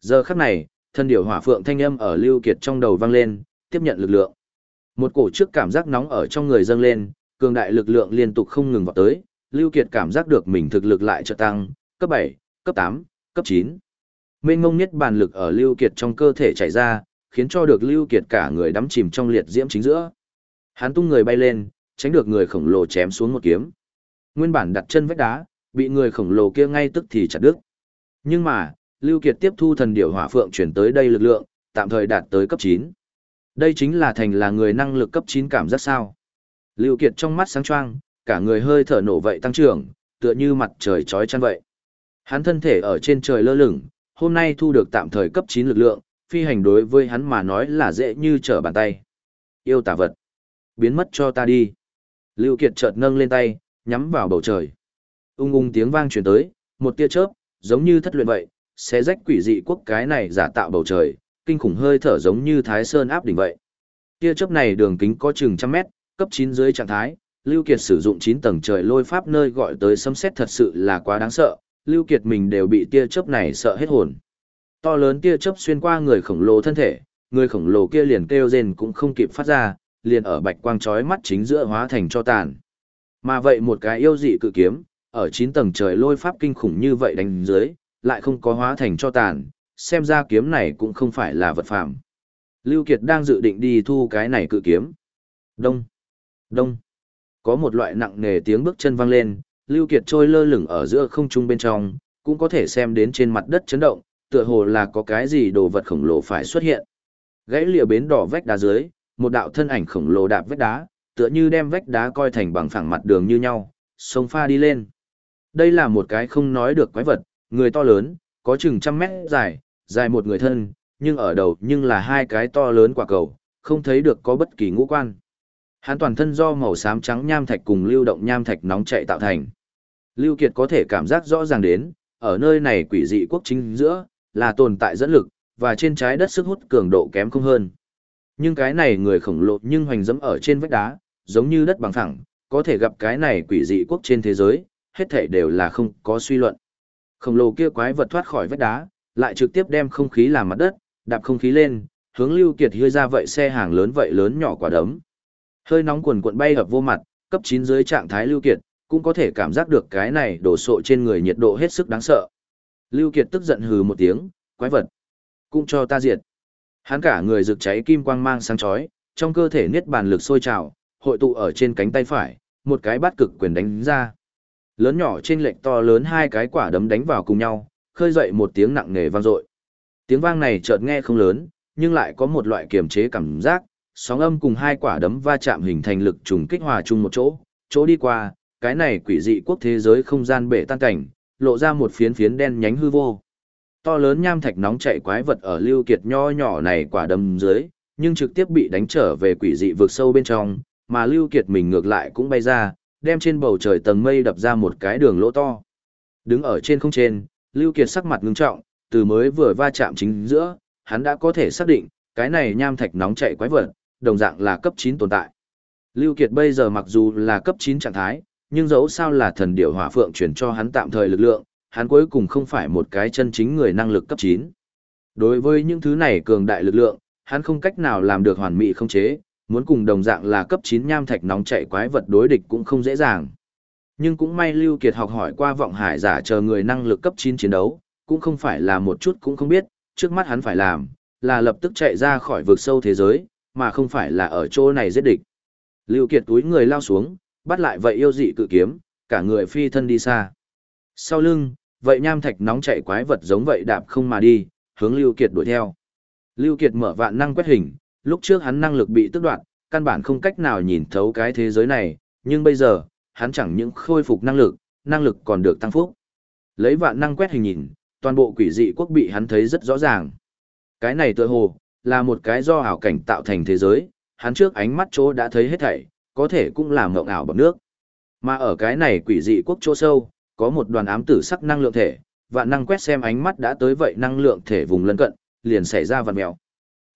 S1: Giờ khắc này, thân điểu hỏa phượng thanh âm ở Lưu Kiệt trong đầu vang lên, tiếp nhận lực lượng. Một cổ trước cảm giác nóng ở trong người dâng lên, cường đại lực lượng liên tục không ngừng vào tới, Lưu Kiệt cảm giác được mình thực lực lại chợt tăng, cấp 7, cấp 8, cấp 9. Mênh ngông nhất bàn lực ở Lưu Kiệt trong cơ thể chảy ra, khiến cho được Lưu Kiệt cả người đắm chìm trong liệt diễm chính giữa. Hắn tung người bay lên, tránh được người khổng lồ chém xuống một kiếm. Nguyên bản đặt chân vách đá, bị người khổng lồ kia ngay tức thì chặt đứt. Nhưng mà, Lưu Kiệt tiếp thu thần điểu hỏa phượng chuyển tới đây lực lượng, tạm thời đạt tới cấp 9. Đây chính là thành là người năng lực cấp 9 cảm giác sao. Lưu Kiệt trong mắt sáng choang, cả người hơi thở nổ vậy tăng trưởng, tựa như mặt trời chói chang vậy. Hắn thân thể ở trên trời lơ lửng, hôm nay thu được tạm thời cấp 9 lực lượng, phi hành đối với hắn mà nói là dễ như trở bàn tay. Yêu tà vật, biến mất cho ta đi. Lưu Kiệt chợt nâng lên tay, nhắm vào bầu trời. Ung ung tiếng vang truyền tới, một tia chớp, giống như thất luyện vậy, xé rách quỷ dị quốc cái này giả tạo bầu trời, kinh khủng hơi thở giống như thái sơn áp đỉnh vậy. Tia chớp này đường kính có chừng trăm mét, cấp 9 dưới trạng thái, Lưu Kiệt sử dụng 9 tầng trời lôi pháp nơi gọi tới sấm sét thật sự là quá đáng sợ, Lưu Kiệt mình đều bị tia chớp này sợ hết hồn. To lớn tia chớp xuyên qua người khổng lồ thân thể, người khổng lồ kia liền kêu rên cũng không kịp phát ra, liền ở bạch quang chói mắt chính giữa hóa thành cho tàn. Mà vậy một cái yêu dị cự kiếm, ở 9 tầng trời lôi pháp kinh khủng như vậy đánh dưới, lại không có hóa thành cho tàn, xem ra kiếm này cũng không phải là vật phạm. Lưu Kiệt đang dự định đi thu cái này cự kiếm. Đông, đông. Có một loại nặng nề tiếng bước chân vang lên, Lưu Kiệt trôi lơ lửng ở giữa không trung bên trong, cũng có thể xem đến trên mặt đất chấn động, tựa hồ là có cái gì đồ vật khổng lồ phải xuất hiện. Gãy lìa bến đỏ vách đá dưới, một đạo thân ảnh khổng lồ đạp vách đá, tựa như đem vách đá coi thành bằng phẳng mặt đường như nhau, sông pha đi lên. Đây là một cái không nói được quái vật, người to lớn, có chừng trăm mét dài, dài một người thân, nhưng ở đầu nhưng là hai cái to lớn quả cầu, không thấy được có bất kỳ ngũ quan. Hắn toàn thân do màu xám trắng nham thạch cùng lưu động nham thạch nóng chảy tạo thành. Lưu Kiệt có thể cảm giác rõ ràng đến, ở nơi này quỷ dị quốc chính giữa, là tồn tại dẫn lực, và trên trái đất sức hút cường độ kém không hơn. Nhưng cái này người khổng lồ nhưng hoành dẫm ở trên vách đá, giống như đất bằng phẳng, có thể gặp cái này quỷ dị quốc trên thế giới, hết thảy đều là không có suy luận. Khổng lồ kia quái vật thoát khỏi vách đá, lại trực tiếp đem không khí làm mặt đất, đạp không khí lên, hướng Lưu Kiệt hơi ra vậy xe hàng lớn vậy lớn nhỏ quả đấm. Hơi nóng quần cuộn bay ập vô mặt, cấp 9 dưới trạng thái Lưu Kiệt, cũng có thể cảm giác được cái này đổ sộ trên người nhiệt độ hết sức đáng sợ. Lưu Kiệt tức giận hừ một tiếng, quái vật, cũng cho ta diệt. Hắn cả người rực cháy kim quang mang sáng chói, trong cơ thể niết bàn lực sôi trào, hội tụ ở trên cánh tay phải, một cái bát cực quyền đánh ra. Lớn nhỏ trên lệch to lớn hai cái quả đấm đánh vào cùng nhau, khơi dậy một tiếng nặng nề vang dội. Tiếng vang này chợt nghe không lớn, nhưng lại có một loại kiềm chế cảm giác, sóng âm cùng hai quả đấm va chạm hình thành lực trùng kích hòa chung một chỗ, chỗ đi qua, cái này quỷ dị quốc thế giới không gian bể tan cảnh, lộ ra một phiến phiến đen nhánh hư vô. To lớn nham thạch nóng chạy quái vật ở lưu kiệt nho nhỏ này quả đấm dưới, nhưng trực tiếp bị đánh trở về quỷ dị vực sâu bên trong, mà lưu kiệt mình ngược lại cũng bay ra, đem trên bầu trời tầng mây đập ra một cái đường lỗ to. Đứng ở trên không trên, lưu kiệt sắc mặt ngưng trọng, từ mới vừa va chạm chính giữa, hắn đã có thể xác định, cái này nham thạch nóng chảy quái vật, đồng dạng là cấp 9 tồn tại. Lưu Kiệt bây giờ mặc dù là cấp 9 trạng thái, nhưng dẫu sao là thần điểu hỏa phượng chuyển cho hắn tạm thời lực lượng, hắn cuối cùng không phải một cái chân chính người năng lực cấp 9. Đối với những thứ này cường đại lực lượng, hắn không cách nào làm được hoàn mỹ không chế, muốn cùng đồng dạng là cấp 9 nham thạch nóng chạy quái vật đối địch cũng không dễ dàng. Nhưng cũng may Lưu Kiệt học hỏi qua vọng hải giả chờ người năng lực cấp 9 chiến đấu, cũng không phải là một chút cũng không biết, trước mắt hắn phải làm, là lập tức chạy ra khỏi vực sâu thế giới, mà không phải là ở chỗ này giết địch. Lưu Kiệt túi người lao xuống, bắt lại vậy yêu dị cự kiếm, cả người phi thân đi xa. Sau lưng, vậy nham thạch nóng chạy quái vật giống vậy đạp không mà đi, hướng Lưu Kiệt đuổi theo. Lưu Kiệt mở vạn năng quét hình, lúc trước hắn năng lực bị tước đoạt, căn bản không cách nào nhìn thấu cái thế giới này, nhưng bây giờ, hắn chẳng những khôi phục năng lực, năng lực còn được tăng phúc. Lấy vạn năng quét hình nhìn, toàn bộ quỷ dị quốc bị hắn thấy rất rõ ràng. Cái này tựa hồ, là một cái do ảo cảnh tạo thành thế giới, hắn trước ánh mắt chỗ đã thấy hết thảy, có thể cũng là mộng ảo bằng nước. Mà ở cái này quỷ dị quốc chỗ sâu, có một đoàn ám tử sắc năng lượng thể, vạn năng quét xem ánh mắt đã tới vậy năng lượng thể vùng lân cận, liền xảy ra vặn mèo.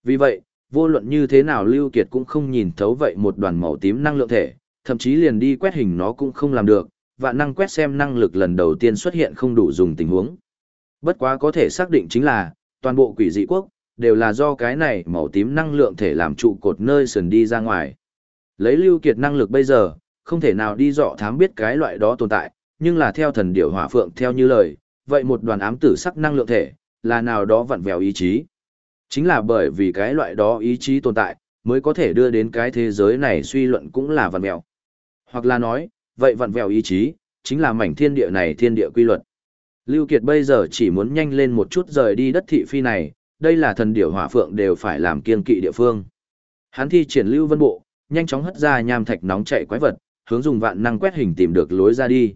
S1: Vì vậy, vô luận như thế nào Lưu Kiệt cũng không nhìn thấu vậy một đoàn màu tím năng lượng thể, thậm chí liền đi quét hình nó cũng không làm được, vạn năng quét xem năng lực lần đầu tiên xuất hiện không đủ dùng tình huống. Bất quá có thể xác định chính là, toàn bộ quỷ dị quốc, đều là do cái này màu tím năng lượng thể làm trụ cột nơi sườn đi ra ngoài. Lấy Lưu Kiệt năng lực bây giờ, không thể nào đi dọ thám biết cái loại đó tồn tại, nhưng là theo thần điểu hỏa phượng theo như lời, vậy một đoàn ám tử sắc năng lượng thể, là nào đó vặn vẹo ý chí. Chính là bởi vì cái loại đó ý chí tồn tại, mới có thể đưa đến cái thế giới này suy luận cũng là vặn vẹo. Hoặc là nói, vậy vặn vẹo ý chí, chính là mảnh thiên địa này thiên địa quy luật. Lưu Kiệt bây giờ chỉ muốn nhanh lên một chút rời đi đất thị phi này, đây là thần điểu hỏa phượng đều phải làm kiên kỵ địa phương. Hắn thi triển lưu vân bộ, nhanh chóng hất ra nham thạch nóng chảy quái vật, hướng dùng vạn năng quét hình tìm được lối ra đi.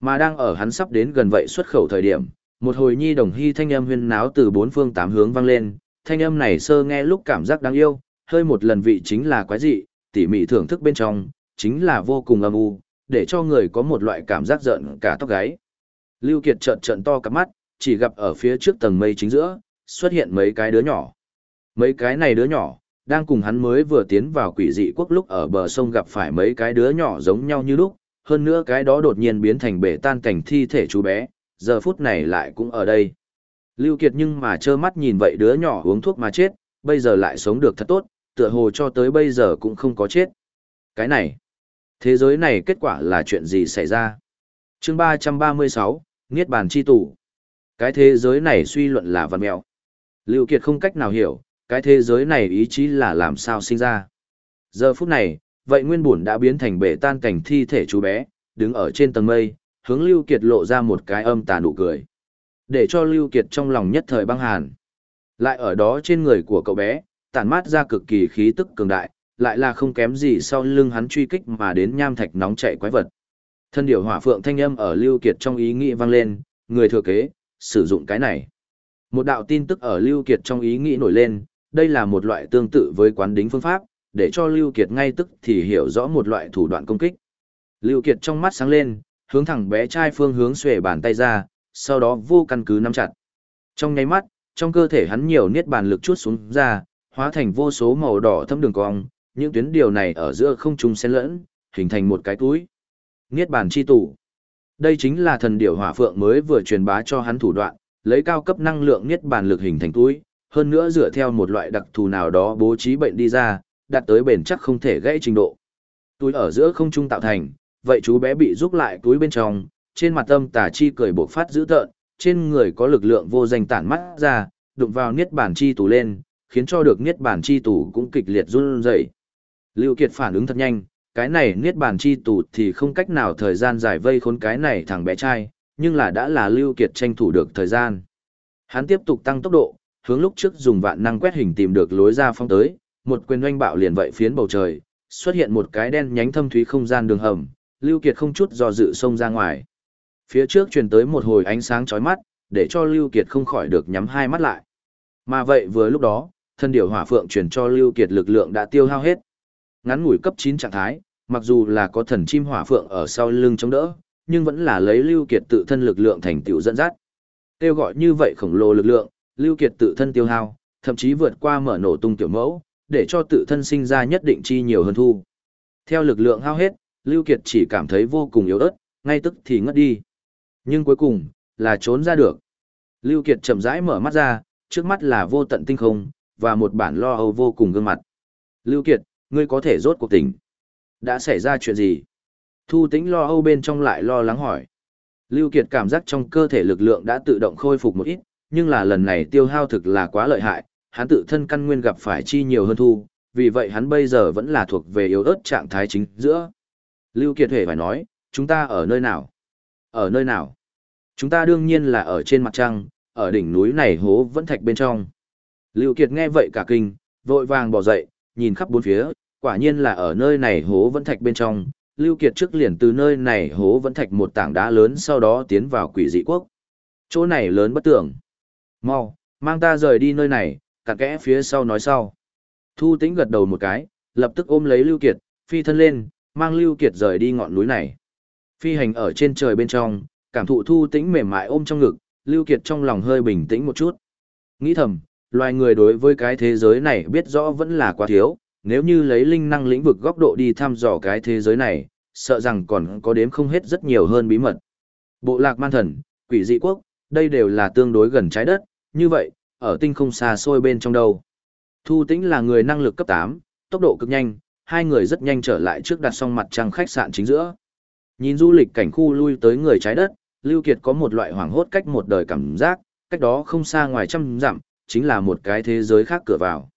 S1: Mà đang ở hắn sắp đến gần vậy xuất khẩu thời điểm, một hồi nhi đồng hy thanh âm huyên náo từ bốn phương tám hướng vang lên, thanh âm này sơ nghe lúc cảm giác đáng yêu, hơi một lần vị chính là quái dị, tỉ mỉ thưởng thức bên trong, chính là vô cùng âm u, để cho người có một loại cảm giác giận cả tóc gáy. Lưu Kiệt trợn trợn to cả mắt, chỉ gặp ở phía trước tầng mây chính giữa, xuất hiện mấy cái đứa nhỏ. Mấy cái này đứa nhỏ, đang cùng hắn mới vừa tiến vào quỷ dị quốc lúc ở bờ sông gặp phải mấy cái đứa nhỏ giống nhau như lúc, hơn nữa cái đó đột nhiên biến thành bể tan cảnh thi thể chú bé, giờ phút này lại cũng ở đây. Lưu Kiệt nhưng mà trơ mắt nhìn vậy đứa nhỏ uống thuốc mà chết, bây giờ lại sống được thật tốt, tựa hồ cho tới bây giờ cũng không có chết. Cái này, thế giới này kết quả là chuyện gì xảy ra? Chương 336, Niết bàn chi tủ. Cái thế giới này suy luận là văn mẹo. Lưu Kiệt không cách nào hiểu, cái thế giới này ý chí là làm sao sinh ra. Giờ phút này, vậy nguyên bổn đã biến thành bể tan cảnh thi thể chú bé, đứng ở trên tầng mây, hướng Lưu Kiệt lộ ra một cái âm tà nụ cười. Để cho Lưu Kiệt trong lòng nhất thời băng hàn. Lại ở đó trên người của cậu bé, tản mát ra cực kỳ khí tức cường đại, lại là không kém gì sau lưng hắn truy kích mà đến nham thạch nóng chảy quái vật. Thân điểu hỏa phượng thanh âm ở Lưu Kiệt trong ý nghĩ vang lên, người thừa kế, sử dụng cái này. Một đạo tin tức ở Lưu Kiệt trong ý nghĩ nổi lên, đây là một loại tương tự với quán đính phương pháp, để cho Lưu Kiệt ngay tức thì hiểu rõ một loại thủ đoạn công kích. Lưu Kiệt trong mắt sáng lên, hướng thẳng bé trai phương hướng xuề bàn tay ra, sau đó vô căn cứ nắm chặt. Trong nháy mắt, trong cơ thể hắn nhiều niết bàn lực chút xuống ra, hóa thành vô số màu đỏ thâm đường cong, những tuyến điều này ở giữa không trung xen lẫn, hình thành một cái túi. Niết bàn chi tủ. Đây chính là thần điểu hỏa phượng mới vừa truyền bá cho hắn thủ đoạn, lấy cao cấp năng lượng niết bàn lực hình thành túi, hơn nữa dựa theo một loại đặc thù nào đó bố trí bệnh đi ra, đạt tới bền chắc không thể gãy trình độ. Túi ở giữa không trung tạo thành, vậy chú bé bị rút lại túi bên trong, trên mặt âm tà chi cười bộc phát dữ tợn, trên người có lực lượng vô danh tản mắt ra, đụng vào niết bàn chi tủ lên, khiến cho được niết bàn chi tủ cũng kịch liệt run rẩy. Lưu Kiệt phản ứng thật nhanh, cái này niết bàn chi tủ thì không cách nào thời gian giải vây khốn cái này thằng bé trai, nhưng là đã là Lưu Kiệt tranh thủ được thời gian. Hắn tiếp tục tăng tốc độ, hướng lúc trước dùng vạn năng quét hình tìm được lối ra phong tới, một quyền oanh bạo liền vậy phiến bầu trời, xuất hiện một cái đen nhánh thâm thúy không gian đường hầm, Lưu Kiệt không chút do dự xông ra ngoài. Phía trước truyền tới một hồi ánh sáng chói mắt, để cho Lưu Kiệt không khỏi được nhắm hai mắt lại. Mà vậy vừa lúc đó, thân Điểu hỏa phượng truyền cho Lưu Kiệt lực lượng đã tiêu hao hết. Ngắn ngủi cấp 9 trạng thái, mặc dù là có thần chim hỏa phượng ở sau lưng chống đỡ, nhưng vẫn là lấy Lưu Kiệt tự thân lực lượng thành tiểu dẫn dắt. Tiêu gọi như vậy khổng lồ lực lượng, Lưu Kiệt tự thân tiêu hao, thậm chí vượt qua mở nổ tung tiểu mẫu, để cho tự thân sinh ra nhất định chi nhiều hơn thu. Theo lực lượng hao hết, Lưu Kiệt chỉ cảm thấy vô cùng yếu ớt, ngay tức thì ngất đi. Nhưng cuối cùng, là trốn ra được. Lưu Kiệt chậm rãi mở mắt ra, trước mắt là vô tận tinh không, và một bản lo âu vô cùng gương mặt. Lưu Kiệt, ngươi có thể rốt cuộc tỉnh. Đã xảy ra chuyện gì? Thu tĩnh lo âu bên trong lại lo lắng hỏi. Lưu Kiệt cảm giác trong cơ thể lực lượng đã tự động khôi phục một ít, nhưng là lần này tiêu hao thực là quá lợi hại, hắn tự thân căn nguyên gặp phải chi nhiều hơn thu, vì vậy hắn bây giờ vẫn là thuộc về yếu ớt trạng thái chính giữa. Lưu Kiệt hề phải nói, chúng ta ở nơi nào? Ở nơi nào? Chúng ta đương nhiên là ở trên mặt trăng, ở đỉnh núi này hố vẫn thạch bên trong. Lưu Kiệt nghe vậy cả kinh, vội vàng bỏ dậy, nhìn khắp bốn phía, quả nhiên là ở nơi này hố vẫn thạch bên trong. Lưu Kiệt trước liền từ nơi này hố vẫn thạch một tảng đá lớn sau đó tiến vào quỷ dị quốc. Chỗ này lớn bất tưởng. Mau, mang ta rời đi nơi này, cặn kẽ phía sau nói sau. Thu tĩnh gật đầu một cái, lập tức ôm lấy Lưu Kiệt, phi thân lên, mang Lưu Kiệt rời đi ngọn núi này. Phi hành ở trên trời bên trong, Cảm thụ thu tĩnh mềm mại ôm trong ngực, Lưu Kiệt trong lòng hơi bình tĩnh một chút. Nghĩ thầm, loài người đối với cái thế giới này biết rõ vẫn là quá thiếu, nếu như lấy linh năng lĩnh vực góc độ đi thăm dò cái thế giới này, sợ rằng còn có đếm không hết rất nhiều hơn bí mật. Bộ lạc man thần, quỷ dị quốc, đây đều là tương đối gần trái đất, như vậy, ở tinh không xa xôi bên trong đâu. Thu tĩnh là người năng lực cấp 8, tốc độ cực nhanh, hai người rất nhanh trở lại trước đặt xong mặt trăng khách sạn chính giữa. Nhìn du lịch cảnh khu lui tới người trái đất, Lưu Kiệt có một loại hoảng hốt cách một đời cảm giác, cách đó không xa ngoài trăm dặm, chính là một cái thế giới khác cửa vào.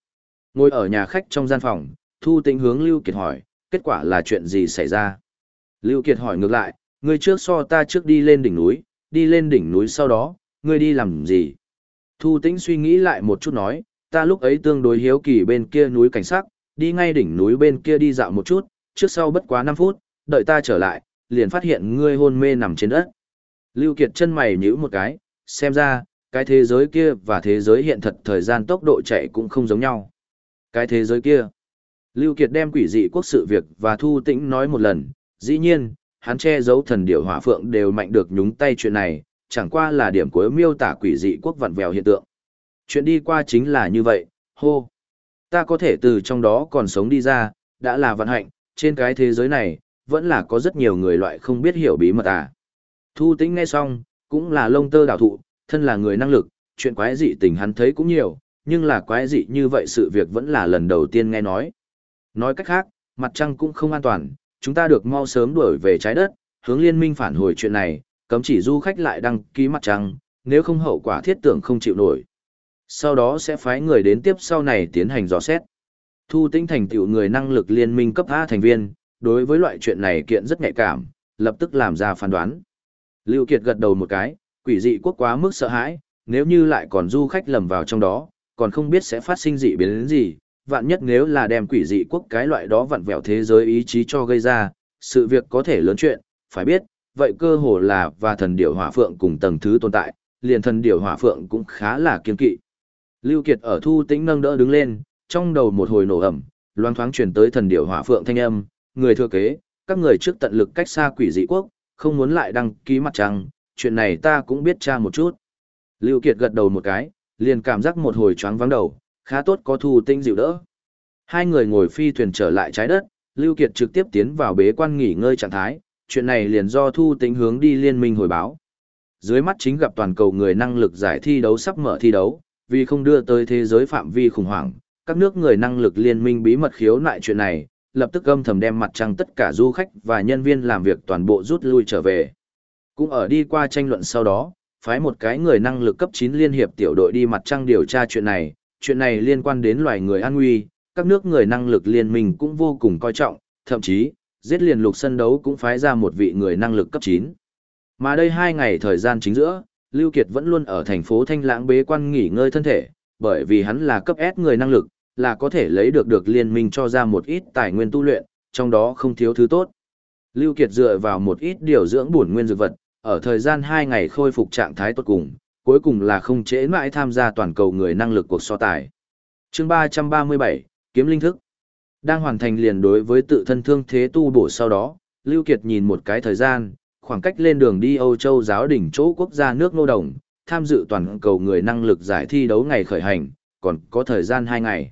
S1: Ngồi ở nhà khách trong gian phòng, Thu Tĩnh hướng Lưu Kiệt hỏi, kết quả là chuyện gì xảy ra? Lưu Kiệt hỏi ngược lại, ngươi trước so ta trước đi lên đỉnh núi, đi lên đỉnh núi sau đó, ngươi đi làm gì? Thu Tĩnh suy nghĩ lại một chút nói, ta lúc ấy tương đối hiếu kỳ bên kia núi cảnh sắc, đi ngay đỉnh núi bên kia đi dạo một chút, trước sau bất quá 5 phút, đợi ta trở lại, liền phát hiện ngươi hôn mê nằm trên đất. Lưu Kiệt chân mày nhíu một cái, xem ra, cái thế giới kia và thế giới hiện thật thời gian tốc độ chạy cũng không giống nhau. Cái thế giới kia. Lưu Kiệt đem quỷ dị quốc sự việc và thu tĩnh nói một lần, dĩ nhiên, hắn che giấu thần điểu hỏa phượng đều mạnh được nhúng tay chuyện này, chẳng qua là điểm cuối miêu tả quỷ dị quốc vặn vẹo hiện tượng. Chuyện đi qua chính là như vậy, hô. Ta có thể từ trong đó còn sống đi ra, đã là vận hạnh, trên cái thế giới này, vẫn là có rất nhiều người loại không biết hiểu bí mật à. Thu tĩnh nghe xong, cũng là lông tơ đảo thụ, thân là người năng lực, chuyện quái dị tình hắn thấy cũng nhiều, nhưng là quái dị như vậy sự việc vẫn là lần đầu tiên nghe nói. Nói cách khác, mặt trăng cũng không an toàn, chúng ta được mau sớm đuổi về trái đất, hướng liên minh phản hồi chuyện này, cấm chỉ du khách lại đăng ký mặt trăng, nếu không hậu quả thiết tưởng không chịu nổi. Sau đó sẽ phái người đến tiếp sau này tiến hành dò xét. Thu tinh thành tựu người năng lực liên minh cấp A thành viên, đối với loại chuyện này kiện rất nhạy cảm, lập tức làm ra phán đoán. Lưu Kiệt gật đầu một cái, quỷ dị quốc quá mức sợ hãi, nếu như lại còn du khách lầm vào trong đó, còn không biết sẽ phát sinh dị biến đến gì, vạn nhất nếu là đem quỷ dị quốc cái loại đó vặn vẹo thế giới ý chí cho gây ra, sự việc có thể lớn chuyện, phải biết, vậy cơ hồ là và thần điểu hỏa phượng cùng tầng thứ tồn tại, liền thần điểu hỏa phượng cũng khá là kiên kỵ. Lưu Kiệt ở thu tĩnh nâng đỡ đứng lên, trong đầu một hồi nổ ẩm, loang thoáng truyền tới thần điểu hỏa phượng thanh âm, người thừa kế, các người trước tận lực cách xa quỷ dị quốc, không muốn lại đăng ký mặt trăng, chuyện này ta cũng biết tra một chút. Lưu Kiệt gật đầu một cái, liền cảm giác một hồi choáng vắng đầu, khá tốt có thu tinh dịu đỡ. Hai người ngồi phi thuyền trở lại trái đất, Lưu Kiệt trực tiếp tiến vào bế quan nghỉ ngơi trạng thái, chuyện này liền do thu tinh hướng đi liên minh hồi báo. Dưới mắt chính gặp toàn cầu người năng lực giải thi đấu sắp mở thi đấu, vì không đưa tới thế giới phạm vi khủng hoảng, các nước người năng lực liên minh bí mật khiếu nại chuyện này, lập tức âm thầm đem mặt trăng tất cả du khách và nhân viên làm việc toàn bộ rút lui trở về. Cũng ở đi qua tranh luận sau đó, phái một cái người năng lực cấp 9 liên hiệp tiểu đội đi mặt trăng điều tra chuyện này, chuyện này liên quan đến loài người an nguy, các nước người năng lực liên minh cũng vô cùng coi trọng, thậm chí, giết liền lục sân đấu cũng phái ra một vị người năng lực cấp 9. Mà đây hai ngày thời gian chính giữa, Lưu Kiệt vẫn luôn ở thành phố Thanh Lãng bế quan nghỉ ngơi thân thể, bởi vì hắn là cấp S người năng lực, là có thể lấy được được liên minh cho ra một ít tài nguyên tu luyện, trong đó không thiếu thứ tốt. Lưu Kiệt dựa vào một ít điều dưỡng bổn nguyên dược vật, ở thời gian 2 ngày khôi phục trạng thái tốt cùng, cuối cùng là không chế mãi tham gia toàn cầu người năng lực cuộc so tài. Chương 337, Kiếm Linh Thức Đang hoàn thành liền đối với tự thân thương thế tu bổ sau đó, Lưu Kiệt nhìn một cái thời gian, khoảng cách lên đường đi Âu Châu giáo đỉnh chỗ quốc gia nước nô đồng, tham dự toàn cầu người năng lực giải thi đấu ngày khởi hành, còn có thời gian 2 ngày.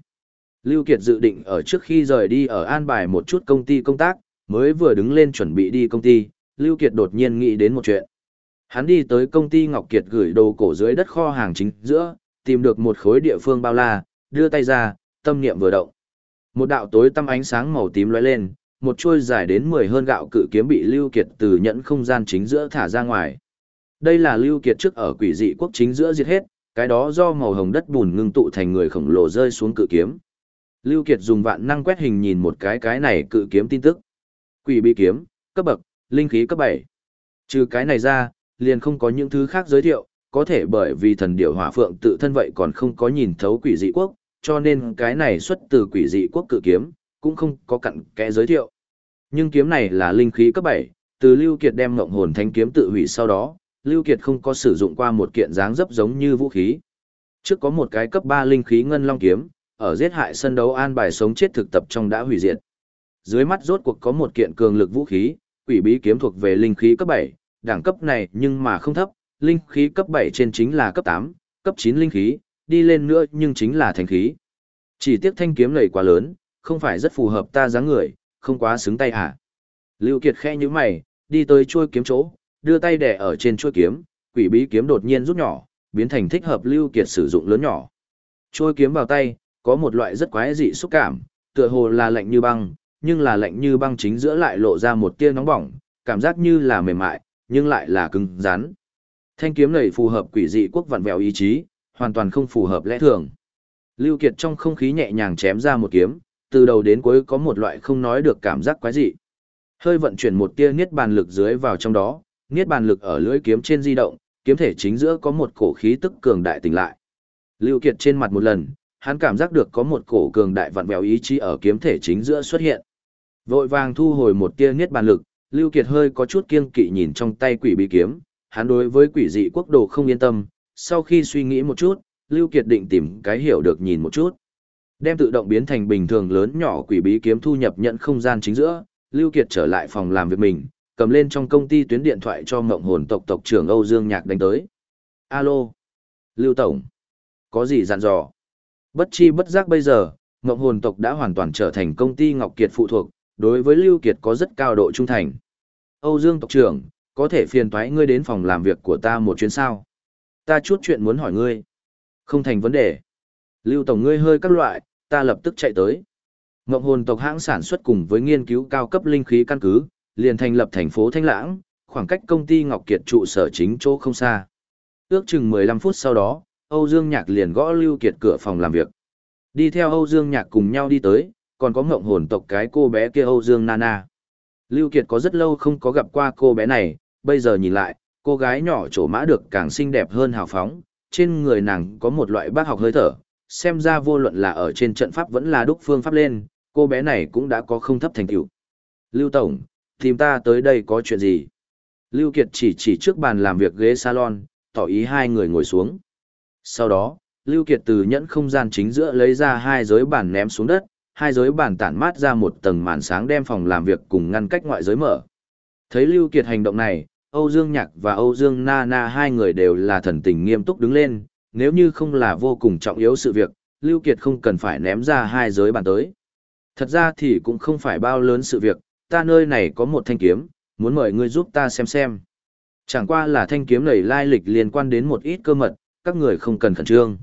S1: Lưu Kiệt dự định ở trước khi rời đi ở an bài một chút công ty công tác, mới vừa đứng lên chuẩn bị đi công ty, Lưu Kiệt đột nhiên nghĩ đến một chuyện. Hắn đi tới công ty Ngọc Kiệt gửi đồ cổ dưới đất kho hàng chính giữa, tìm được một khối địa phương bao la, đưa tay ra, tâm niệm vừa động. Một đạo tối tăm ánh sáng màu tím lóe lên, một chuôi dài đến 10 hơn gạo cự kiếm bị Lưu Kiệt từ nhẫn không gian chính giữa thả ra ngoài. Đây là Lưu Kiệt trước ở quỷ dị quốc chính giữa diệt hết, cái đó do màu hồng đất bùn ngưng tụ thành người khổng lồ rơi xuống cự kiếm. Lưu Kiệt dùng vạn năng quét hình nhìn một cái cái này cự kiếm tin tức. Quỷ bị kiếm, cấp bậc, linh khí cấp 7. Trừ cái này ra, liền không có những thứ khác giới thiệu, có thể bởi vì thần điểu hỏa phượng tự thân vậy còn không có nhìn thấu quỷ dị quốc, cho nên cái này xuất từ quỷ dị quốc cự kiếm, cũng không có cặn kẽ giới thiệu. Nhưng kiếm này là linh khí cấp 7, từ Lưu Kiệt đem ngộng hồn thanh kiếm tự hủy sau đó, Lưu Kiệt không có sử dụng qua một kiện dáng dấp giống như vũ khí. Trước có một cái cấp 3 linh khí ngân long kiếm, ở giết hại sân đấu an bài sống chết thực tập trong đã hủy diệt. Dưới mắt rốt cuộc có một kiện cường lực vũ khí, quỷ bí kiếm thuộc về linh khí cấp 7, đẳng cấp này nhưng mà không thấp, linh khí cấp 7 trên chính là cấp 8, cấp 9 linh khí, đi lên nữa nhưng chính là thành khí. Chỉ tiếc thanh kiếm này quá lớn, không phải rất phù hợp ta dáng người, không quá xứng tay hả? Lưu Kiệt khẽ như mày, đi tới chuôi kiếm chỗ, đưa tay đè ở trên chuôi kiếm, quỷ bí kiếm đột nhiên rút nhỏ, biến thành thích hợp Lưu Kiệt sử dụng lớn nhỏ. Chuôi kiếm vào tay, có một loại rất quái dị xúc cảm, tựa hồ là lạnh như băng, nhưng là lạnh như băng chính giữa lại lộ ra một tia nóng bỏng, cảm giác như là mềm mại, nhưng lại là cứng rắn. Thanh kiếm này phù hợp quỷ dị quốc vặn vẹo ý chí, hoàn toàn không phù hợp lẽ thường. Lưu Kiệt trong không khí nhẹ nhàng chém ra một kiếm, từ đầu đến cuối có một loại không nói được cảm giác quái dị. Hơi vận chuyển một tia niết bàn lực dưới vào trong đó, niết bàn lực ở lưỡi kiếm trên di động, kiếm thể chính giữa có một cổ khí tức cường đại tỉnh lại. Lưu Kiệt trên mặt một lần, hắn cảm giác được có một cổ cường đại vặn vẹo ý chí ở kiếm thể chính giữa xuất hiện. Vội vàng thu hồi một tia niết bàn lực, Lưu Kiệt hơi có chút kiêng kỵ nhìn trong tay quỷ bí kiếm, hắn đối với quỷ dị quốc đồ không yên tâm, sau khi suy nghĩ một chút, Lưu Kiệt định tìm cái hiểu được nhìn một chút. Đem tự động biến thành bình thường lớn nhỏ quỷ bí kiếm thu nhập nhận không gian chính giữa, Lưu Kiệt trở lại phòng làm việc mình, cầm lên trong công ty tuyến điện thoại cho Ngộng hồn tộc tộc trưởng Âu Dương Nhạc đánh tới. Alo. Lưu Tổng. Có gì dặn dò? Bất chi bất giác bây giờ, Ngộng hồn tộc đã hoàn toàn trở thành công ty Ngọc Kiệt phụ thuộc, đối với Lưu Kiệt có rất cao độ trung thành. Âu Dương tộc trưởng, có thể phiền toái ngươi đến phòng làm việc của ta một chuyến sao? Ta chút chuyện muốn hỏi ngươi. Không thành vấn đề. Lưu Tổng ngươi hơi các loại, ta lập tức chạy tới. Ngộng hồn tộc hãng sản xuất cùng với nghiên cứu cao cấp linh khí căn cứ, liền thành lập thành phố Thanh Lãng, khoảng cách công ty Ngọc Kiệt trụ sở chính chỗ không xa. Ước chừng 15 phút sau đó, Âu Dương Nhạc liền gõ Lưu Kiệt cửa phòng làm việc. Đi theo Âu Dương Nhạc cùng nhau đi tới, còn có ngộng hồn tộc cái cô bé kia Âu Dương Nana. Lưu Kiệt có rất lâu không có gặp qua cô bé này, bây giờ nhìn lại, cô gái nhỏ trổ mã được càng xinh đẹp hơn hào phóng, trên người nàng có một loại bác học hơi thở, xem ra vô luận là ở trên trận pháp vẫn là đúc phương pháp lên, cô bé này cũng đã có không thấp thành tựu. Lưu Tổng, tìm ta tới đây có chuyện gì? Lưu Kiệt chỉ chỉ trước bàn làm việc ghế salon, tỏ ý hai người ngồi xuống. Sau đó, Lưu Kiệt từ nhẫn không gian chính giữa lấy ra hai giới bàn ném xuống đất, hai giới bàn tản mát ra một tầng màn sáng đem phòng làm việc cùng ngăn cách ngoại giới mở. Thấy Lưu Kiệt hành động này, Âu Dương Nhạc và Âu Dương Na Na hai người đều là thần tình nghiêm túc đứng lên, nếu như không là vô cùng trọng yếu sự việc, Lưu Kiệt không cần phải ném ra hai giới bàn tới. Thật ra thì cũng không phải bao lớn sự việc, ta nơi này có một thanh kiếm, muốn mời ngươi giúp ta xem xem. Chẳng qua là thanh kiếm này lai lịch liên quan đến một ít cơ mật, các người không cần khẩn trương.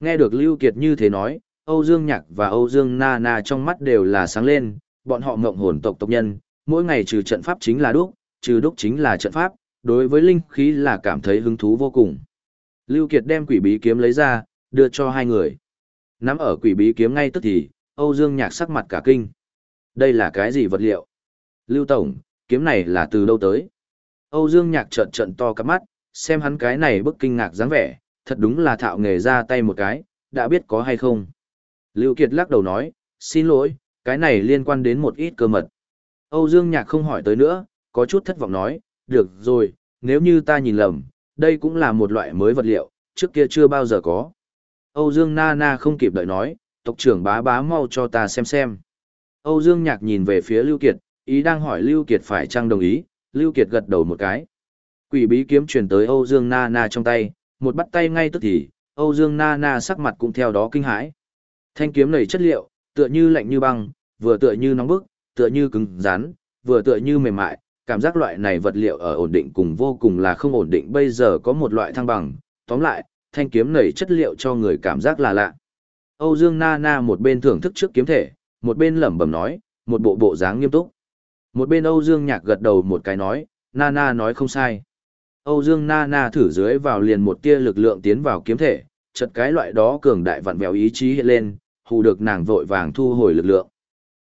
S1: Nghe được Lưu Kiệt như thế nói, Âu Dương Nhạc và Âu Dương Na Na trong mắt đều là sáng lên, bọn họ ngộng hồn tộc tộc nhân, mỗi ngày trừ trận pháp chính là đúc, trừ đúc chính là trận pháp, đối với linh khí là cảm thấy hứng thú vô cùng. Lưu Kiệt đem quỷ bí kiếm lấy ra, đưa cho hai người. Nắm ở quỷ bí kiếm ngay tức thì, Âu Dương Nhạc sắc mặt cả kinh. Đây là cái gì vật liệu? Lưu Tổng, kiếm này là từ đâu tới? Âu Dương Nhạc trợn trợn to cả mắt, xem hắn cái này bức kinh ngạc dáng vẻ, thật đúng là thạo nghề ra tay một cái, đã biết có hay không. Lưu Kiệt lắc đầu nói, xin lỗi, cái này liên quan đến một ít cơ mật. Âu Dương Nhạc không hỏi tới nữa, có chút thất vọng nói, được rồi, nếu như ta nhìn lầm, đây cũng là một loại mới vật liệu, trước kia chưa bao giờ có. Âu Dương Na Na không kịp đợi nói, tộc trưởng bá bá mau cho ta xem xem. Âu Dương Nhạc nhìn về phía Lưu Kiệt, ý đang hỏi Lưu Kiệt phải chăng đồng ý, Lưu Kiệt gật đầu một cái. Quỷ bí kiếm truyền tới Âu Dương Na Na trong tay, một bắt tay ngay tức thì, Âu Dương Na Na sắc mặt cũng theo đó kinh hãi. Thanh kiếm này chất liệu, tựa như lạnh như băng, vừa tựa như nóng bức, tựa như cứng rắn, vừa tựa như mềm mại, cảm giác loại này vật liệu ở ổn định cùng vô cùng là không ổn định bây giờ có một loại thăng bằng. Tóm lại, thanh kiếm này chất liệu cho người cảm giác là lạ. Âu Dương Na Na một bên thưởng thức trước kiếm thể, một bên lẩm bẩm nói, một bộ bộ dáng nghiêm túc. Một bên Âu Dương Nhạc gật đầu một cái nói, Na Na nói không sai. Âu Dương Na Na thử dưới vào liền một tia lực lượng tiến vào kiếm thể, chật cái loại đó cường đại vặn vẹo ý chí hiện lên, hù được nàng vội vàng thu hồi lực lượng.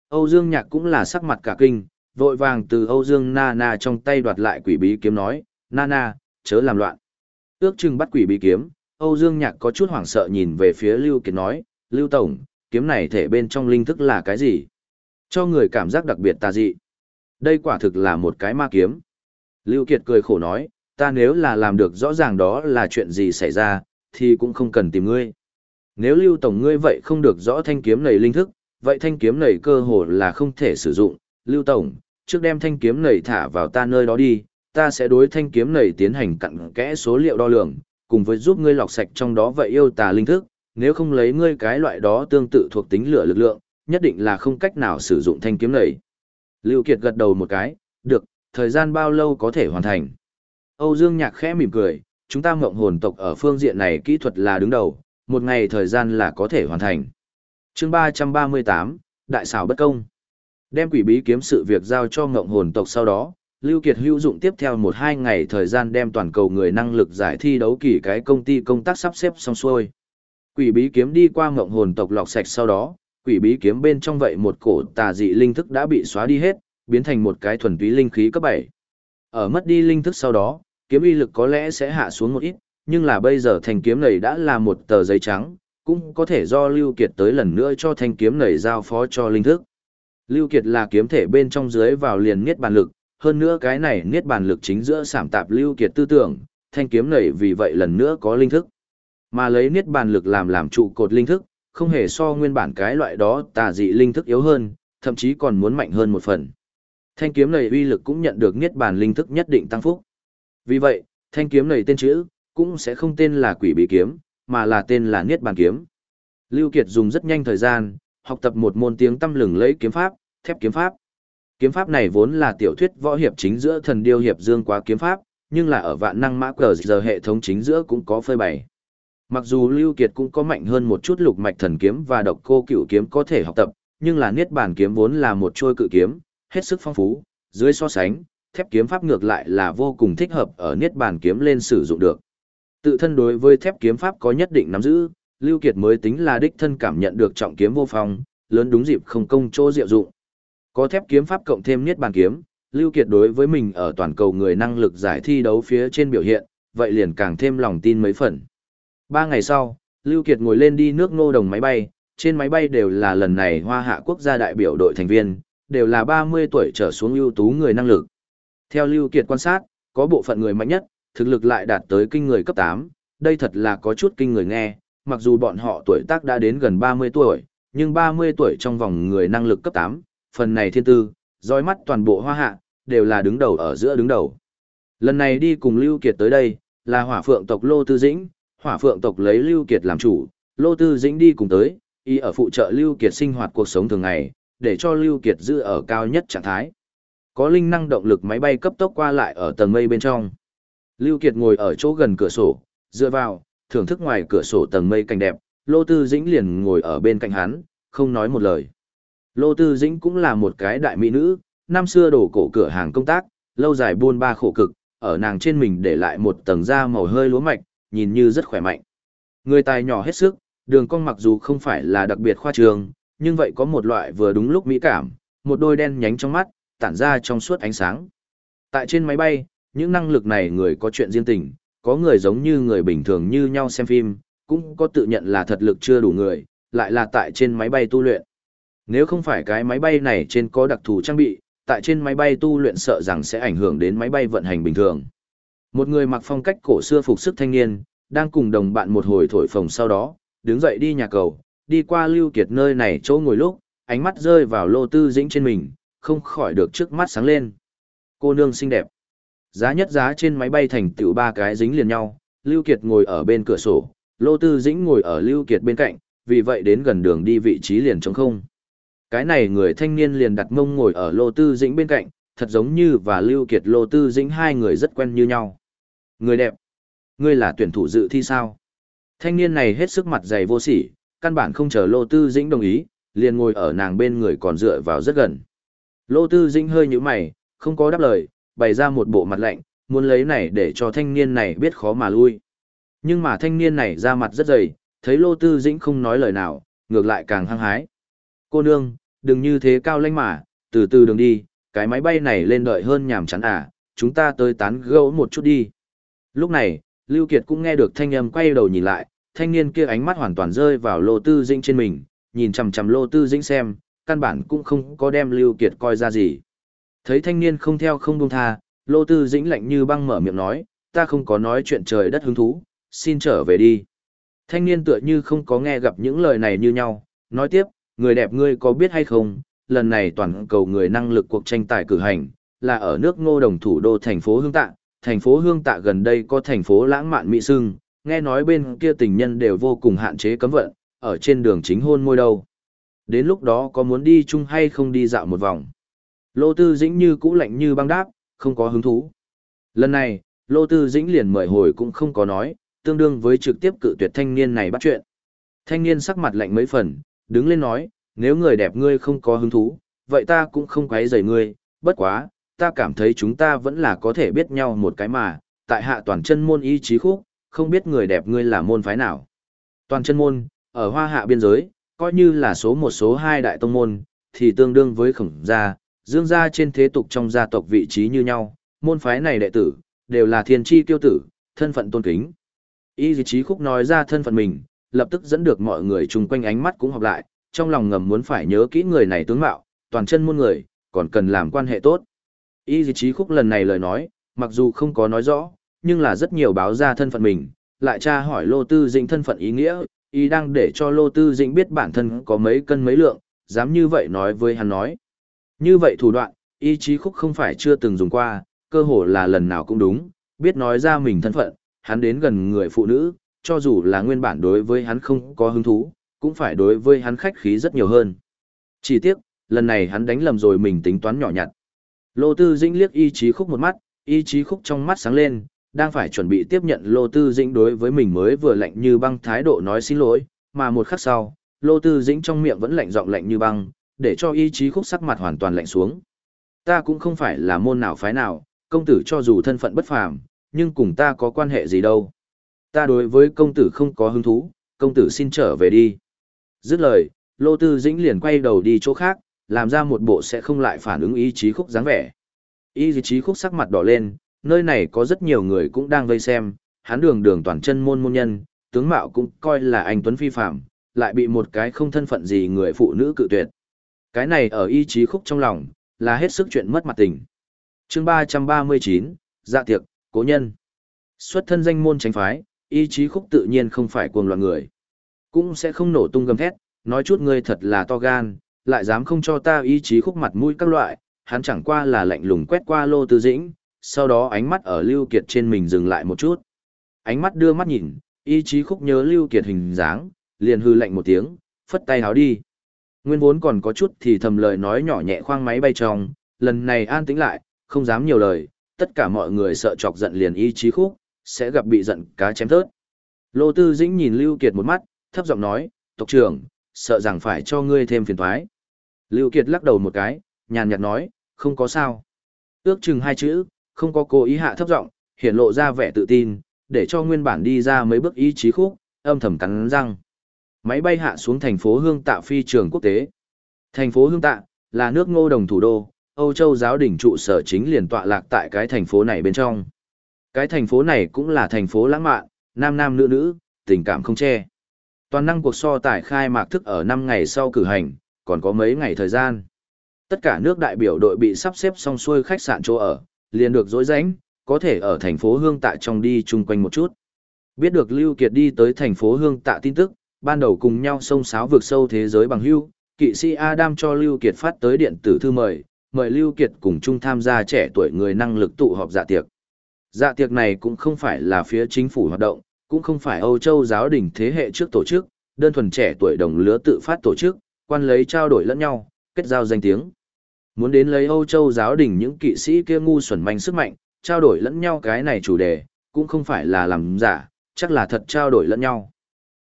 S1: Âu Dương Nhạc cũng là sắc mặt cả kinh, vội vàng từ Âu Dương Na Na trong tay đoạt lại quỷ bí kiếm nói, Na Na, chớ làm loạn. Ước chừng bắt quỷ bí kiếm, Âu Dương Nhạc có chút hoảng sợ nhìn về phía Lưu Kiệt nói, Lưu Tổng, kiếm này thể bên trong linh thức là cái gì? Cho người cảm giác đặc biệt tà dị. Đây quả thực là một cái ma kiếm. Lưu Kiệt cười khổ nói, ta nếu là làm được rõ ràng đó là chuyện gì xảy ra, thì cũng không cần tìm ngươi. Nếu Lưu Tổng ngươi vậy không được rõ thanh kiếm này linh thức, vậy thanh kiếm này cơ hồ là không thể sử dụng. Lưu Tổng, trước đem thanh kiếm này thả vào ta nơi đó đi, ta sẽ đối thanh kiếm này tiến hành cặn kẽ số liệu đo lường, cùng với giúp ngươi lọc sạch trong đó vậy yêu tà linh thức, nếu không lấy ngươi cái loại đó tương tự thuộc tính lửa lực lượng, nhất định là không cách nào sử dụng thanh kiếm này. Lưu Kiệt gật đầu một cái, được, thời gian bao lâu có thể hoàn thành. Âu Dương Nhạc khẽ mỉm cười, chúng ta mộng hồn tộc ở phương diện này kỹ thuật là đứng đầu, một ngày thời gian là có thể hoàn thành. Chương 338, Đại xảo bất công. Đem quỷ bí kiếm sự việc giao cho mộng hồn tộc sau đó, Lưu Kiệt hữu dụng tiếp theo một hai ngày thời gian đem toàn cầu người năng lực giải thi đấu kỳ cái công ty công tác sắp xếp xong xuôi. Quỷ bí kiếm đi qua mộng hồn tộc lọc sạch sau đó, quỷ bí kiếm bên trong vậy một cổ tà dị linh thức đã bị xóa đi hết, biến thành một cái thuần túy linh khí cấp 7. Ở mất đi linh thức sau đó, kiếm uy lực có lẽ sẽ hạ xuống một ít, nhưng là bây giờ thanh kiếm này đã là một tờ giấy trắng, cũng có thể do Lưu Kiệt tới lần nữa cho thanh kiếm này giao phó cho linh thức. Lưu Kiệt là kiếm thể bên trong dưới vào liền niết bàn lực, hơn nữa cái này niết bàn lực chính giữa sảm tạp Lưu Kiệt tư tưởng, thanh kiếm này vì vậy lần nữa có linh thức. Mà lấy niết bàn lực làm làm trụ cột linh thức, không hề so nguyên bản cái loại đó tà dị linh thức yếu hơn, thậm chí còn muốn mạnh hơn một phần. Thanh kiếm này uy lực cũng nhận được niết bàn linh thức nhất định tăng phúc. Vì vậy, thanh kiếm này tên chữ, cũng sẽ không tên là quỷ bí kiếm, mà là tên là niết bàn kiếm. Lưu Kiệt dùng rất nhanh thời gian, học tập một môn tiếng tâm lừng lấy kiếm pháp, thép kiếm pháp. Kiếm pháp này vốn là tiểu thuyết võ hiệp chính giữa thần điêu hiệp dương quá kiếm pháp, nhưng là ở vạn năng mã cờ giờ hệ thống chính giữa cũng có phơi bày. Mặc dù Lưu Kiệt cũng có mạnh hơn một chút lục mạch thần kiếm và độc cô cửu kiếm có thể học tập, nhưng là niết bàn kiếm vốn là một trôi cự kiếm, hết sức phong phú, dưới so sánh, thép kiếm pháp ngược lại là vô cùng thích hợp ở niết bàn kiếm lên sử dụng được. Tự thân đối với thép kiếm pháp có nhất định nắm giữ, Lưu Kiệt mới tính là đích thân cảm nhận được trọng kiếm vô phong, lớn đúng dịp không công chỗ diệu dụng. Có thép kiếm pháp cộng thêm niết bàn kiếm, Lưu Kiệt đối với mình ở toàn cầu người năng lực giải thi đấu phía trên biểu hiện, vậy liền càng thêm lòng tin mấy phần. Ba ngày sau, Lưu Kiệt ngồi lên đi nước nô đồng máy bay, trên máy bay đều là lần này hoa hạ quốc gia đại biểu đội thành viên, đều là 30 tuổi trở xuống ưu tú người năng lực. Theo Lưu Kiệt quan sát, có bộ phận người mạnh nhất, thực lực lại đạt tới kinh người cấp 8, đây thật là có chút kinh người nghe, mặc dù bọn họ tuổi tác đã đến gần 30 tuổi, nhưng 30 tuổi trong vòng người năng lực cấp 8, phần này thiên tư, dõi mắt toàn bộ hoa hạ, đều là đứng đầu ở giữa đứng đầu. Lần này đi cùng Lưu Kiệt tới đây, là hỏa phượng tộc Lô Tư Dĩnh, hỏa phượng tộc lấy Lưu Kiệt làm chủ, Lô Tư Dĩnh đi cùng tới, y ở phụ trợ Lưu Kiệt sinh hoạt cuộc sống thường ngày, để cho Lưu Kiệt giữ ở cao nhất trạng thái. Có linh năng động lực máy bay cấp tốc qua lại ở tầng mây bên trong. Lưu Kiệt ngồi ở chỗ gần cửa sổ, dựa vào, thưởng thức ngoài cửa sổ tầng mây cảnh đẹp, Lô Tư Dĩnh liền ngồi ở bên cạnh hắn, không nói một lời. Lô Tư Dĩnh cũng là một cái đại mỹ nữ, năm xưa đổ cổ cửa hàng công tác, lâu dài buôn ba khổ cực, ở nàng trên mình để lại một tầng da màu hơi lúa mạch, nhìn như rất khỏe mạnh. Người tài nhỏ hết sức, đường cong mặc dù không phải là đặc biệt khoa trường, nhưng vậy có một loại vừa đúng lúc mỹ cảm, một đôi đen nhánh trong mắt, tản ra trong suốt ánh sáng. Tại trên máy bay, những năng lực này người có chuyện riêng tình, có người giống như người bình thường như nhau xem phim, cũng có tự nhận là thật lực chưa đủ người, lại là tại trên máy bay tu luyện. Nếu không phải cái máy bay này trên có đặc thù trang bị, tại trên máy bay tu luyện sợ rằng sẽ ảnh hưởng đến máy bay vận hành bình thường. Một người mặc phong cách cổ xưa phục sức thanh niên, đang cùng đồng bạn một hồi thổi phồng sau đó, đứng dậy đi nhà cầu, đi qua lưu kiệt nơi này chỗ ngồi lúc, ánh mắt rơi vào lô tư dĩnh trên mình, không khỏi được trước mắt sáng lên. Cô nương xinh đẹp. Giá nhất giá trên máy bay thành tựu ba cái dính liền nhau, Lưu Kiệt ngồi ở bên cửa sổ, Lô Tư Dĩnh ngồi ở Lưu Kiệt bên cạnh, vì vậy đến gần đường đi vị trí liền trống không. Cái này người thanh niên liền đặt mông ngồi ở Lô Tư Dĩnh bên cạnh, thật giống như và Lưu Kiệt Lô Tư Dĩnh hai người rất quen như nhau. Người đẹp. Ngươi là tuyển thủ dự thi sao? Thanh niên này hết sức mặt dày vô sỉ, căn bản không chờ Lô Tư Dĩnh đồng ý, liền ngồi ở nàng bên người còn dựa vào rất gần. Lô Tư Dĩnh hơi nhíu mày, không có đáp lời, bày ra một bộ mặt lạnh, muốn lấy này để cho thanh niên này biết khó mà lui. Nhưng mà thanh niên này ra mặt rất dày, thấy Lô Tư Dĩnh không nói lời nào, ngược lại càng hăng hái. Cô nương, đừng như thế cao lãnh mà, từ từ đường đi, cái máy bay này lên đợi hơn nhàm chán à, chúng ta tới tán gẫu một chút đi. Lúc này, Lưu Kiệt cũng nghe được thanh âm quay đầu nhìn lại, thanh niên kia ánh mắt hoàn toàn rơi vào Lô Tư Dĩnh trên mình, nhìn chằm chằm Lô Tư Dĩnh xem, căn bản cũng không có đem Lưu Kiệt coi ra gì. Thấy thanh niên không theo không buông tha, Lô Tư Dĩnh lạnh như băng mở miệng nói, ta không có nói chuyện trời đất hứng thú, xin trở về đi. Thanh niên tựa như không có nghe gặp những lời này như nhau, nói tiếp, người đẹp ngươi có biết hay không, lần này toàn cầu người năng lực cuộc tranh tài cử hành, là ở nước ngô đồng thủ đô thành phố Hương Tạ. Thành phố Hương Tạ gần đây có thành phố lãng mạn mỹ sưng, nghe nói bên kia tình nhân đều vô cùng hạn chế cấm vận, ở trên đường chính hôn môi đâu. Đến lúc đó có muốn đi chung hay không đi dạo một vòng. Lô Tư Dĩnh như cũ lạnh như băng đáp, không có hứng thú. Lần này, Lô Tư Dĩnh liền mời hồi cũng không có nói, tương đương với trực tiếp cự tuyệt thanh niên này bắt chuyện. Thanh niên sắc mặt lạnh mấy phần, đứng lên nói, nếu người đẹp ngươi không có hứng thú, vậy ta cũng không quấy rầy ngươi, bất quá, ta cảm thấy chúng ta vẫn là có thể biết nhau một cái mà, tại hạ toàn chân môn ý chí khúc, không biết người đẹp ngươi là môn phái nào. Toàn chân môn, ở hoa hạ biên giới, coi như là số một số hai đại tông môn, thì tương đương với khổng gia, dương gia trên thế tục trong gia tộc vị trí như nhau, môn phái này đệ tử, đều là thiên tri tiêu tử, thân phận tôn kính. Y chí khúc nói ra thân phận mình, lập tức dẫn được mọi người chung quanh ánh mắt cũng học lại, trong lòng ngầm muốn phải nhớ kỹ người này tướng mạo, toàn chân môn người, còn cần làm quan hệ tốt. Y chí khúc lần này lời nói, mặc dù không có nói rõ, nhưng là rất nhiều báo ra thân phận mình, lại tra hỏi Lô Tư Dĩnh thân phận ý nghĩa, ý đang để cho Lô Tư Dĩnh biết bản thân có mấy cân mấy lượng, dám như vậy nói với hắn nói. Như vậy thủ đoạn, y chí khúc không phải chưa từng dùng qua, cơ hồ là lần nào cũng đúng, biết nói ra mình thân phận, hắn đến gần người phụ nữ, cho dù là nguyên bản đối với hắn không có hứng thú, cũng phải đối với hắn khách khí rất nhiều hơn. Chỉ tiếc, lần này hắn đánh lầm rồi mình tính toán nhỏ nhặt. Lô Tư Dĩnh liếc y chí khúc một mắt, y chí khúc trong mắt sáng lên, đang phải chuẩn bị tiếp nhận Lô Tư Dĩnh đối với mình mới vừa lạnh như băng thái độ nói xin lỗi, mà một khắc sau, Lô Tư Dĩnh trong miệng vẫn lạnh giọng lạnh như băng, để cho ý chí khúc sắc mặt hoàn toàn lạnh xuống. Ta cũng không phải là môn nào phái nào, công tử cho dù thân phận bất phàm, nhưng cùng ta có quan hệ gì đâu. Ta đối với công tử không có hứng thú, công tử xin trở về đi. Dứt lời, Lô Tư Dĩnh liền quay đầu đi chỗ khác, làm ra một bộ sẽ không lại phản ứng ý chí khúc dáng vẻ. Ý chí khúc sắc mặt đỏ lên, nơi này có rất nhiều người cũng đang vây xem, hắn đường đường toàn chân môn môn nhân, tướng mạo cũng coi là anh Tuấn Phi Phạm, lại bị một cái không thân phận gì người phụ nữ cự tuyệt. Cái này ở ý chí khúc trong lòng, là hết sức chuyện mất mặt tình. chương 339, dạ tiệc, cố nhân. Xuất thân danh môn tránh phái, ý chí khúc tự nhiên không phải cuồng loạn người. Cũng sẽ không nổ tung gầm thét, nói chút ngươi thật là to gan, lại dám không cho ta ý chí khúc mặt mũi các loại, hắn chẳng qua là lạnh lùng quét qua lô tư dĩnh, sau đó ánh mắt ở Lưu Kiệt trên mình dừng lại một chút. Ánh mắt đưa mắt nhìn, ý chí khúc nhớ Lưu Kiệt hình dáng, liền hư lạnh một tiếng, phất tay háo đi. Nguyên vốn còn có chút thì thầm lời nói nhỏ nhẹ khoang máy bay trong, lần này an tĩnh lại, không dám nhiều lời, tất cả mọi người sợ chọc giận liền ý chí khúc, sẽ gặp bị giận cá chém thớt. Lô Tư Dĩnh nhìn Lưu Kiệt một mắt, thấp giọng nói, tộc trưởng, sợ rằng phải cho ngươi thêm phiền toái. Lưu Kiệt lắc đầu một cái, nhàn nhạt nói, không có sao. Ước chừng hai chữ, không có cố ý hạ thấp giọng, hiện lộ ra vẻ tự tin, để cho nguyên bản đi ra mấy bước ý chí khúc, âm thầm cắn răng. Máy bay hạ xuống thành phố Hương Tạ phi trường quốc tế. Thành phố Hương Tạ là nước Ngô Đồng thủ đô, Âu Châu giáo đỉnh trụ sở chính liền tọa lạc tại cái thành phố này bên trong. Cái thành phố này cũng là thành phố lãng mạn, nam nam nữ nữ, tình cảm không che. Toàn năng cuộc so tài khai mạc thức ở 5 ngày sau cử hành, còn có mấy ngày thời gian. Tất cả nước đại biểu đội bị sắp xếp xong xuôi khách sạn chỗ ở, liền được dối rãnh, có thể ở thành phố Hương Tạ trong đi chung quanh một chút. Biết được Lưu Kiệt đi tới thành phố Hương Tạ tin tức, ban đầu cùng nhau sông sáo vượt sâu thế giới bằng hưu, kỵ sĩ Adam cho Lưu Kiệt phát tới điện tử thư mời, mời Lưu Kiệt cùng chung tham gia trẻ tuổi người năng lực tụ họp dạ tiệc. Dạ tiệc này cũng không phải là phía chính phủ hoạt động, cũng không phải Âu Châu giáo đình thế hệ trước tổ chức, đơn thuần trẻ tuổi đồng lứa tự phát tổ chức, quan lấy trao đổi lẫn nhau, kết giao danh tiếng. Muốn đến lấy Âu Châu giáo đình những kỵ sĩ kia ngu xuẩn manh sức mạnh, trao đổi lẫn nhau cái này chủ đề, cũng không phải là làm giả, chắc là thật trao đổi lẫn nhau.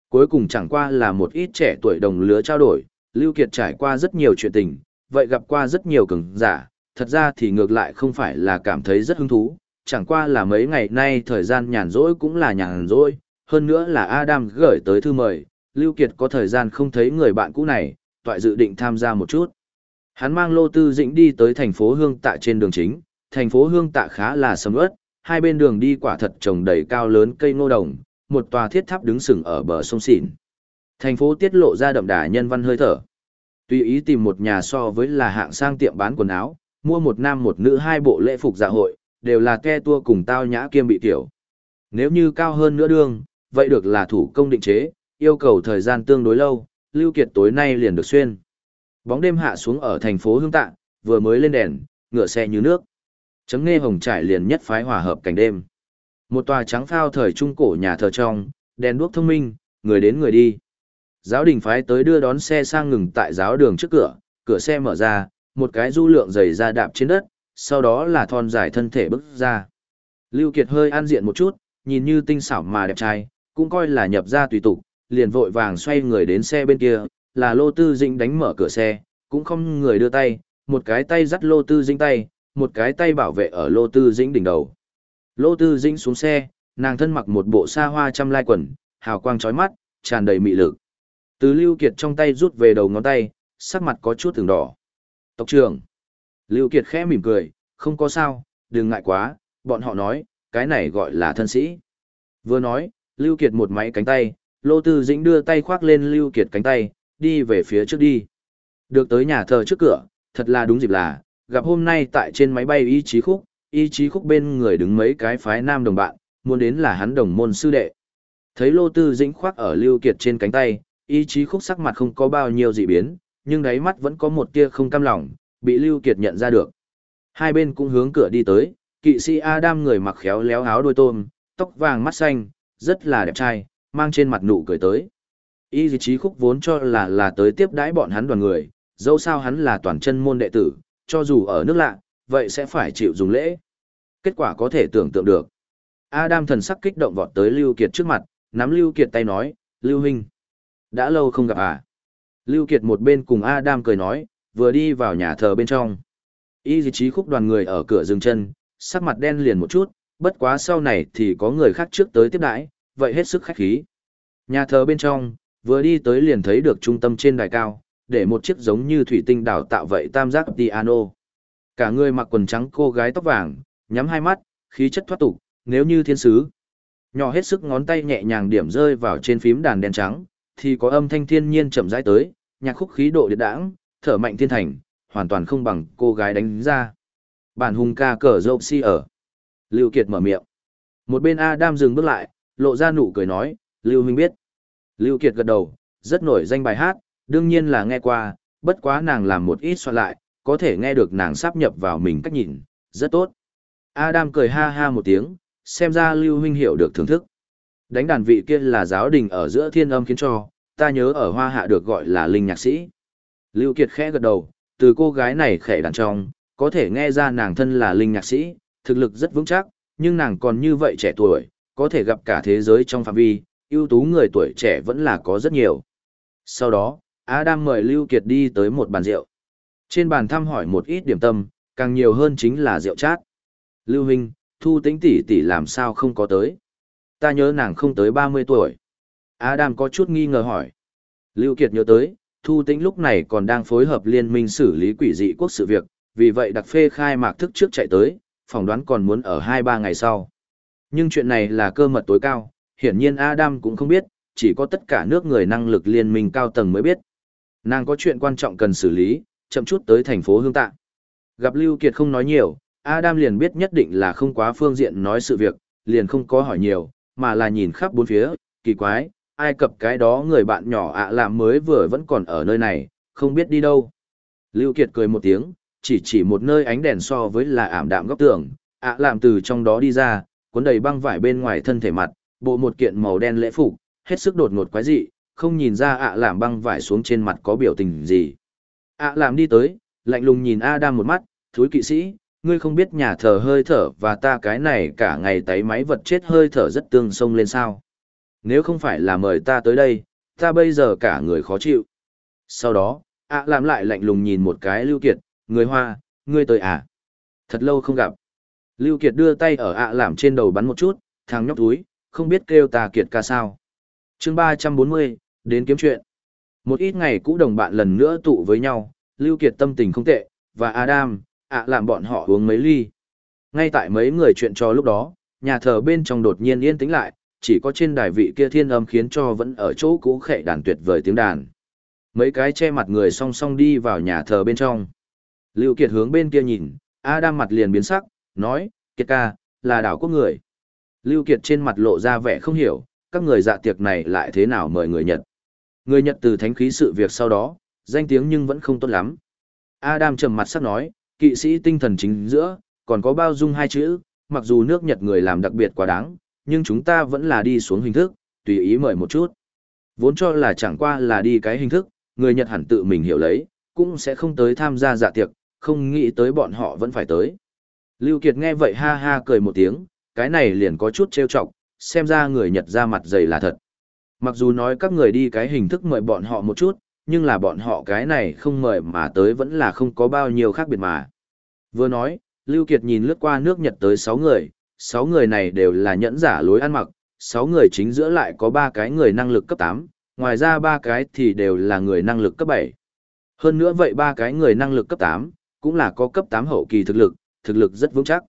S1: Cuối cùng chẳng qua là một ít trẻ tuổi đồng lứa trao đổi, Lưu Kiệt trải qua rất nhiều chuyện tình, vậy gặp qua rất nhiều cường giả, thật ra thì ngược lại không phải là cảm thấy rất hứng thú, chẳng qua là mấy ngày nay thời gian nhàn rỗi cũng là nhàn rỗi, hơn nữa là Adam gửi tới thư mời, Lưu Kiệt có thời gian không thấy người bạn cũ này, toại dự định tham gia một chút. Hắn mang Lô Tư Dĩnh đi tới thành phố Hương Tạ trên đường chính, thành phố Hương Tạ khá là sầm uất, hai bên đường đi quả thật trồng đầy cao lớn cây ngô đồng, một tòa thiết tháp đứng sừng ở bờ sông xỉn. Thành phố tiết lộ ra đậm đà nhân văn hơi thở. Tùy ý tìm một nhà so với là hạng sang tiệm bán quần áo, mua một nam một nữ hai bộ lễ phục dạ hội, đều là ke tua cùng tao nhã kiêm bị tiểu. Nếu như cao hơn nữa đương, vậy được là thủ công định chế, yêu cầu thời gian tương đối lâu, Lưu Kiệt tối nay liền được xuyên. Bóng đêm hạ xuống ở thành phố Hương Tạ, vừa mới lên đèn, ngựa xe như nước. Chấm nghe hồng trải liền nhất phái hòa hợp cảnh đêm. Một tòa trắng phao thời trung cổ nhà thờ trong, đèn đuốc thông minh, người đến người đi. Giáo đình phái tới đưa đón xe sang ngừng tại giáo đường trước cửa, cửa xe mở ra, một cái du lượng dày ra đạp trên đất, sau đó là thon dài thân thể bước ra. Lưu Kiệt hơi an diện một chút, nhìn như tinh xảo mà đẹp trai, cũng coi là nhập ra tùy tục, liền vội vàng xoay người đến xe bên kia, là Lô Tư Dĩnh đánh mở cửa xe, cũng không người đưa tay, một cái tay dắt Lô Tư Dĩnh tay, một cái tay bảo vệ ở Lô Tư Dĩnh đỉnh đầu. Lô Tư Dĩnh xuống xe, nàng thân mặc một bộ sa hoa trăm lai quần, hào quang chói mắt, tràn đầy mị lực. Từ Lưu Kiệt trong tay rút về đầu ngón tay, sắc mặt có chút từng đỏ. Tộc trưởng. Lưu Kiệt khẽ mỉm cười, không có sao, đừng ngại quá, bọn họ nói, cái này gọi là thân sĩ. Vừa nói, Lưu Kiệt một máy cánh tay, Lô Tư Dĩnh đưa tay khoác lên Lưu Kiệt cánh tay, đi về phía trước đi. Được tới nhà thờ trước cửa, thật là đúng dịp là, gặp hôm nay tại trên máy bay y chí khúc, y chí khúc bên người đứng mấy cái phái nam đồng bạn, muốn đến là hắn đồng môn sư đệ. Thấy Lô Tư Dĩnh khoác ở Lưu Kiệt trên cánh tay, y chí khúc sắc mặt không có bao nhiêu dị biến, nhưng đáy mắt vẫn có một tia không cam lòng, bị Lưu Kiệt nhận ra được. Hai bên cũng hướng cửa đi tới, kỵ sĩ Adam người mặc khéo léo áo đôi tôm, tóc vàng mắt xanh, rất là đẹp trai, mang trên mặt nụ cười tới. Y chí khúc vốn cho là là tới tiếp đãi bọn hắn đoàn người, dẫu sao hắn là toàn chân môn đệ tử, cho dù ở nước lạ, vậy sẽ phải chịu dùng lễ. Kết quả có thể tưởng tượng được. Adam thần sắc kích động vọt tới Lưu Kiệt trước mặt, nắm Lưu Kiệt tay nói, Lưu Huynh. Đã lâu không gặp à? Lưu Kiệt một bên cùng Adam cười nói, vừa đi vào nhà thờ bên trong. Y dị trí khúc đoàn người ở cửa dừng chân, sắc mặt đen liền một chút, bất quá sau này thì có người khác trước tới tiếp đãi, vậy hết sức khách khí. Nhà thờ bên trong, vừa đi tới liền thấy được trung tâm trên đài cao, để một chiếc giống như thủy tinh đảo tạo vậy tam giác piano. Cả người mặc quần trắng cô gái tóc vàng, nhắm hai mắt, khí chất thoát tục, nếu như thiên sứ. Nhỏ hết sức ngón tay nhẹ nhàng điểm rơi vào trên phím đàn đen trắng, thì có âm thanh thiên nhiên chậm rãi tới, nhạc khúc khí độ điện đãng, thở mạnh thiên thành, hoàn toàn không bằng cô gái đánh ra. Bản hùng ca cờ dâu si ở. Lưu Kiệt mở miệng. Một bên Adam dừng bước lại, lộ ra nụ cười nói, Lưu Minh biết. Lưu Kiệt gật đầu, rất nổi danh bài hát, đương nhiên là nghe qua, bất quá nàng làm một ít soạn lại, có thể nghe được nàng sắp nhập vào mình cách nhìn, rất tốt. Adam cười ha ha một tiếng, xem ra Lưu Huynh hiểu được thưởng thức. Đánh đàn vị kia là giáo đình ở giữa thiên âm khiến cho, ta nhớ ở hoa hạ được gọi là linh nhạc sĩ. Lưu Kiệt khẽ gật đầu, từ cô gái này khẽ đàn trong, có thể nghe ra nàng thân là linh nhạc sĩ, thực lực rất vững chắc, nhưng nàng còn như vậy trẻ tuổi, có thể gặp cả thế giới trong phạm vi, ưu tú người tuổi trẻ vẫn là có rất nhiều. Sau đó, Adam mời Lưu Kiệt đi tới một bàn rượu. Trên bàn thăm hỏi một ít điểm tâm, càng nhiều hơn chính là rượu chát. Lưu Huynh, Thu Tĩnh tỷ tỷ làm sao không có tới? Ta nhớ nàng không tới 30 tuổi. Adam có chút nghi ngờ hỏi. Lưu Kiệt nhớ tới, Thu Tĩnh lúc này còn đang phối hợp liên minh xử lý quỷ dị quốc sự việc, vì vậy đặc phê khai mạc thức trước chạy tới, phỏng đoán còn muốn ở 2-3 ngày sau. Nhưng chuyện này là cơ mật tối cao, hiển nhiên Adam cũng không biết, chỉ có tất cả nước người năng lực liên minh cao tầng mới biết. Nàng có chuyện quan trọng cần xử lý, chậm chút tới thành phố Hương Tạ. Gặp Lưu Kiệt không nói nhiều, Adam liền biết nhất định là không quá phương diện nói sự việc, liền không có hỏi nhiều, mà là nhìn khắp bốn phía, kỳ quái, ai cập cái đó người bạn nhỏ ạ làm mới vừa vẫn còn ở nơi này, không biết đi đâu. Lưu Kiệt cười một tiếng, chỉ chỉ một nơi ánh đèn so với là ảm đạm góc tường, ạ làm từ trong đó đi ra, cuốn đầy băng vải bên ngoài thân thể mặt, bộ một kiện màu đen lễ phục, hết sức đột ngột quái dị, không nhìn ra ạ làm băng vải xuống trên mặt có biểu tình gì. ạ làm đi tới, lạnh lùng nhìn Adam một mắt, thúi kỵ sĩ, ngươi không biết nhà thờ hơi thở và ta cái này cả ngày tấy máy vật chết hơi thở rất tương xông lên sao. Nếu không phải là mời ta tới đây, ta bây giờ cả người khó chịu. Sau đó, ạ làm lại lạnh lùng nhìn một cái lưu kiệt, người hoa, ngươi tới à? Thật lâu không gặp. Lưu Kiệt đưa tay ở ạ làm trên đầu bắn một chút, thằng nhóc túi, không biết kêu ta Kiệt ca sao. Chương 340, đến kiếm chuyện. Một ít ngày cũ đồng bạn lần nữa tụ với nhau, Lưu Kiệt tâm tình không tệ, và Adam, ạ làm bọn họ uống mấy ly. Ngay tại mấy người chuyện cho lúc đó, nhà thờ bên trong đột nhiên yên tĩnh lại, chỉ có trên đài vị kia thiên âm khiến cho vẫn ở chỗ cũ khệ đàn tuyệt vời tiếng đàn. Mấy cái che mặt người song song đi vào nhà thờ bên trong. Lưu Kiệt hướng bên kia nhìn, Adam mặt liền biến sắc, nói, Kiệt ca, là đảo quốc người. Lưu Kiệt trên mặt lộ ra vẻ không hiểu, các người dạ tiệc này lại thế nào mời người Nhật. Người Nhật từ thánh khí sự việc sau đó, danh tiếng nhưng vẫn không tốt lắm. Adam trầm mặt sắc nói, kỵ sĩ tinh thần chính giữa, còn có bao dung hai chữ, mặc dù nước Nhật người làm đặc biệt quá đáng, nhưng chúng ta vẫn là đi xuống hình thức, tùy ý mời một chút. Vốn cho là chẳng qua là đi cái hình thức, người Nhật hẳn tự mình hiểu lấy, cũng sẽ không tới tham gia dạ tiệc, không nghĩ tới bọn họ vẫn phải tới. Lưu Kiệt nghe vậy ha ha cười một tiếng, cái này liền có chút trêu chọc, xem ra người Nhật ra mặt dày là thật. Mặc dù nói các người đi cái hình thức mời bọn họ một chút, nhưng là bọn họ cái này không mời mà tới vẫn là không có bao nhiêu khác biệt mà. Vừa nói, Lưu Kiệt nhìn lướt qua nước Nhật tới 6 người, 6 người này đều là nhẫn giả lối ăn mặc, 6 người chính giữa lại có 3 cái người năng lực cấp 8, ngoài ra 3 cái thì đều là người năng lực cấp 7. Hơn nữa vậy 3 cái người năng lực cấp 8, cũng là có cấp 8 hậu kỳ thực lực, thực lực rất vững chắc.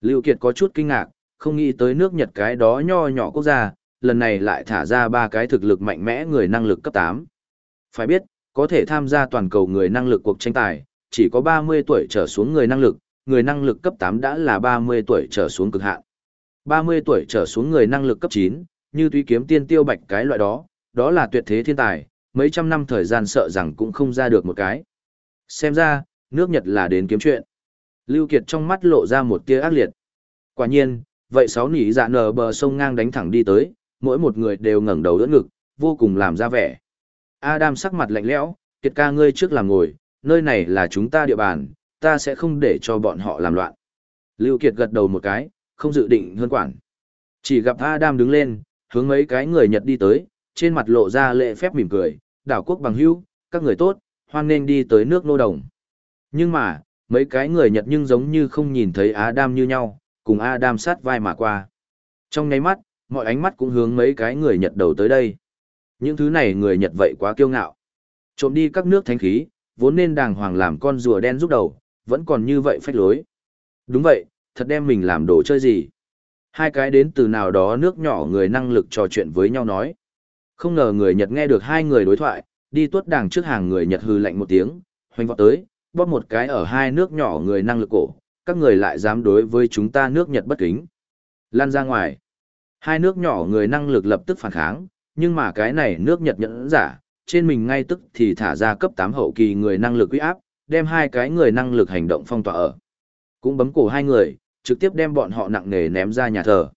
S1: Lưu Kiệt có chút kinh ngạc, không nghĩ tới nước Nhật cái đó nho nhỏ quốc gia, lần này lại thả ra ba cái thực lực mạnh mẽ người năng lực cấp 8. Phải biết, có thể tham gia toàn cầu người năng lực cuộc tranh tài, chỉ có 30 tuổi trở xuống người năng lực, người năng lực cấp 8 đã là 30 tuổi trở xuống cực hạn. 30 tuổi trở xuống người năng lực cấp 9, như túy kiếm tiên tiêu bạch cái loại đó, đó là tuyệt thế thiên tài, mấy trăm năm thời gian sợ rằng cũng không ra được một cái. Xem ra, nước Nhật là đến kiếm chuyện. Lưu Kiệt trong mắt lộ ra một tia ác liệt. Quả nhiên, vậy sáu nỉ dạ nở bờ sông ngang đánh thẳng đi tới, mỗi một người đều ngẩng đầu đỡ ngực, vô cùng làm ra vẻ. Adam sắc mặt lạnh lẽo, Kiệt ca ngươi trước làm ngồi, nơi này là chúng ta địa bàn, ta sẽ không để cho bọn họ làm loạn. Lưu Kiệt gật đầu một cái, không dự định hơn quản. Chỉ gặp Adam đứng lên, hướng mấy cái người Nhật đi tới, trên mặt lộ ra lệ phép mỉm cười, đảo quốc bằng hữu, các người tốt, hoan nên đi tới nước nô đồng. Nhưng mà, mấy cái người Nhật nhưng giống như không nhìn thấy Adam như nhau, cùng Adam sát vai mà qua. Trong nháy mắt, mọi ánh mắt cũng hướng mấy cái người Nhật đầu tới đây. Những thứ này người Nhật vậy quá kiêu ngạo. Trộm đi các nước thánh khí, vốn nên đàng hoàng làm con rùa đen giúp đầu, vẫn còn như vậy phách lối. Đúng vậy, thật đem mình làm đồ chơi gì. Hai cái đến từ nào đó nước nhỏ người năng lực trò chuyện với nhau nói. Không ngờ người Nhật nghe được hai người đối thoại, đi tuốt đàng trước hàng người Nhật hư lạnh một tiếng, hoành vọt tới, bóp một cái ở hai nước nhỏ người năng lực cổ, các người lại dám đối với chúng ta nước Nhật bất kính. Lan ra ngoài. Hai nước nhỏ người năng lực lập tức phản kháng, nhưng mà cái này nước Nhật nhẫn giả, trên mình ngay tức thì thả ra cấp 8 hậu kỳ người năng lực uy áp, đem hai cái người năng lực hành động phong tỏa ở. Cũng bấm cổ hai người, trực tiếp đem bọn họ nặng nề ném ra nhà thờ.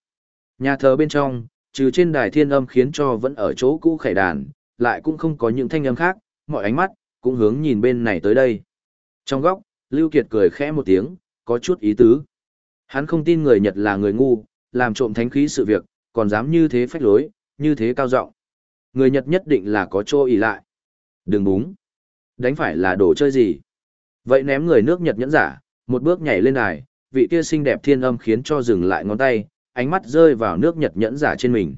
S1: Nhà thờ bên trong, trừ trên đài thiên âm khiến cho vẫn ở chỗ cũ khải đàn, lại cũng không có những thanh âm khác, mọi ánh mắt, cũng hướng nhìn bên này tới đây. Trong góc, Lưu Kiệt cười khẽ một tiếng, có chút ý tứ. Hắn không tin người Nhật là người ngu, làm trộm thánh khí sự việc, còn dám như thế phách lối, như thế cao giọng. Người Nhật nhất định là có chỗ ý lại. Đừng búng. Đánh phải là đồ chơi gì. Vậy ném người nước Nhật nhẫn giả, một bước nhảy lên đài, vị kia xinh đẹp thiên âm khiến cho dừng lại ngón tay, ánh mắt rơi vào nước Nhật nhẫn giả trên mình.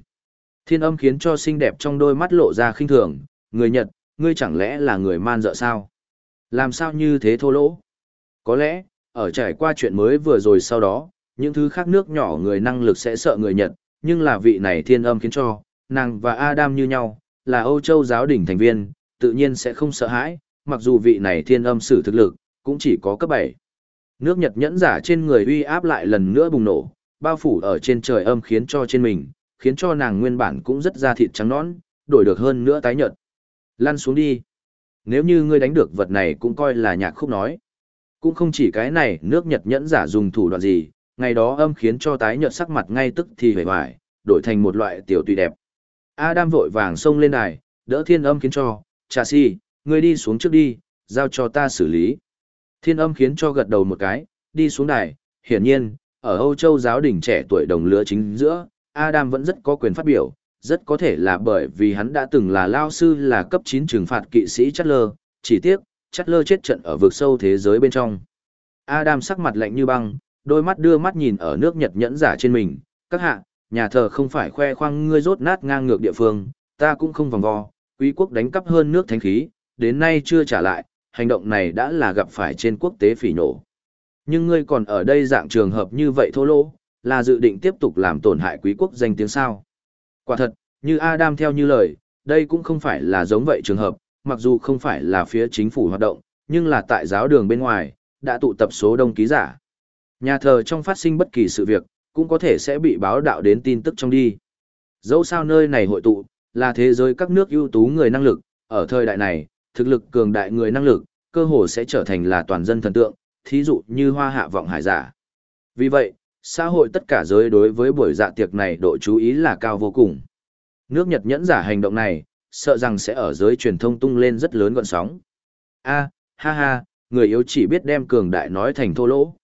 S1: Thiên âm khiến cho xinh đẹp trong đôi mắt lộ ra khinh thường, người Nhật, ngươi chẳng lẽ là người man dợ sao? Làm sao như thế thô lỗ? Có lẽ, ở trải qua chuyện mới vừa rồi sau đó, những thứ khác nước nhỏ người năng lực sẽ sợ người Nhật, nhưng là vị này thiên âm khiến cho, nàng và Adam như nhau, là Âu Châu giáo đỉnh thành viên, tự nhiên sẽ không sợ hãi, mặc dù vị này thiên âm sử thực lực, cũng chỉ có cấp 7. Nước Nhật nhẫn giả trên người uy áp lại lần nữa bùng nổ, bao phủ ở trên trời âm khiến cho trên mình, khiến cho nàng nguyên bản cũng rất da thịt trắng nõn, đổi được hơn nữa tái nhợt. Lăn xuống đi. Nếu như ngươi đánh được vật này cũng coi là nhạc khúc nói. Cũng không chỉ cái này, nước Nhật nhẫn giả dùng thủ đoạn gì, ngày đó âm khiến cho tái nhợt sắc mặt ngay tức thì hề hoài, đổi thành một loại tiểu tùy đẹp. Adam vội vàng xông lên đài, đỡ thiên âm khiến cho, trà si, ngươi đi xuống trước đi, giao cho ta xử lý. Thiên âm khiến cho gật đầu một cái, đi xuống đài, hiển nhiên, ở Âu Châu giáo đình trẻ tuổi đồng lứa chính giữa, Adam vẫn rất có quyền phát biểu, rất có thể là bởi vì hắn đã từng là lao sư là cấp 9 trừng phạt kỵ sĩ Chatler, chỉ tiếc, Chatler chết trận ở vực sâu thế giới bên trong. Adam sắc mặt lạnh như băng, đôi mắt đưa mắt nhìn ở nước Nhật nhẫn giả trên mình, các hạ, nhà thờ không phải khoe khoang ngươi rốt nát ngang ngược địa phương, ta cũng không vòng vo, quý quốc đánh cắp hơn nước thánh khí, đến nay chưa trả lại, hành động này đã là gặp phải trên quốc tế phỉ nổ. Nhưng ngươi còn ở đây dạng trường hợp như vậy thô lỗ, là dự định tiếp tục làm tổn hại quý quốc danh tiếng sao. Quả thật, như Adam theo như lời, đây cũng không phải là giống vậy trường hợp, mặc dù không phải là phía chính phủ hoạt động, nhưng là tại giáo đường bên ngoài, đã tụ tập số đông ký giả. Nhà thờ trong phát sinh bất kỳ sự việc, cũng có thể sẽ bị báo đạo đến tin tức trong đi. Dẫu sao nơi này hội tụ, là thế giới các nước ưu tú người năng lực, ở thời đại này, thực lực cường đại người năng lực, cơ hồ sẽ trở thành là toàn dân thần tượng, thí dụ như hoa hạ vọng hải giả. Vì vậy, xã hội tất cả giới đối với buổi dạ tiệc này độ chú ý là cao vô cùng. Nước Nhật nhẫn giả hành động này, sợ rằng sẽ ở giới truyền thông tung lên rất lớn gọn sóng. A, ha ha, người yếu chỉ biết đem cường đại nói thành thô lỗ.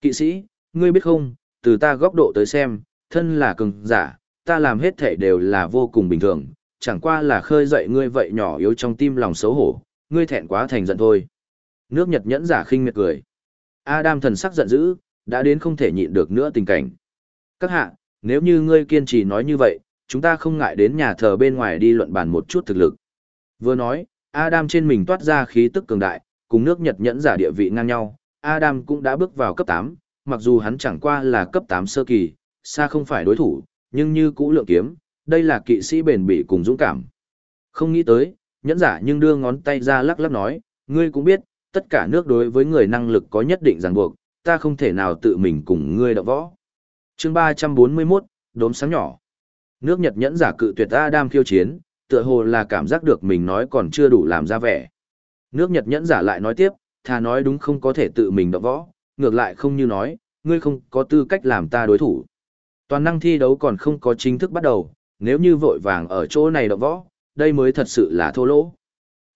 S1: Kỵ sĩ, ngươi biết không, từ ta góc độ tới xem, thân là cường giả, ta làm hết thể đều là vô cùng bình thường, chẳng qua là khơi dậy ngươi vậy nhỏ yếu trong tim lòng xấu hổ, ngươi thẹn quá thành giận thôi. Nước Nhật nhẫn giả khinh miệt cười. Adam thần sắc giận dữ, đã đến không thể nhịn được nữa tình cảnh. Các hạ, nếu như ngươi kiên trì nói như vậy, chúng ta không ngại đến nhà thờ bên ngoài đi luận bàn một chút thực lực. Vừa nói, Adam trên mình toát ra khí tức cường đại, cùng nước Nhật nhẫn giả địa vị ngang nhau, Adam cũng đã bước vào cấp 8, mặc dù hắn chẳng qua là cấp 8 sơ kỳ, xa không phải đối thủ, nhưng như cũ lượng kiếm, đây là kỵ sĩ bền bỉ cùng dũng cảm. Không nghĩ tới, nhẫn giả nhưng đưa ngón tay ra lắc lắc nói, ngươi cũng biết, tất cả nước đối với người năng lực có nhất định ràng buộc, ta không thể nào tự mình cùng ngươi động võ. chương 341, đốm sáng nhỏ. Nước Nhật nhẫn giả cự tuyệt Adam khiêu chiến, tựa hồ là cảm giác được mình nói còn chưa đủ làm ra vẻ. Nước Nhật nhẫn giả lại nói tiếp, thà nói đúng không có thể tự mình đọ võ, ngược lại không như nói, ngươi không có tư cách làm ta đối thủ. Toàn năng thi đấu còn không có chính thức bắt đầu, nếu như vội vàng ở chỗ này đọ võ, đây mới thật sự là thô lỗ.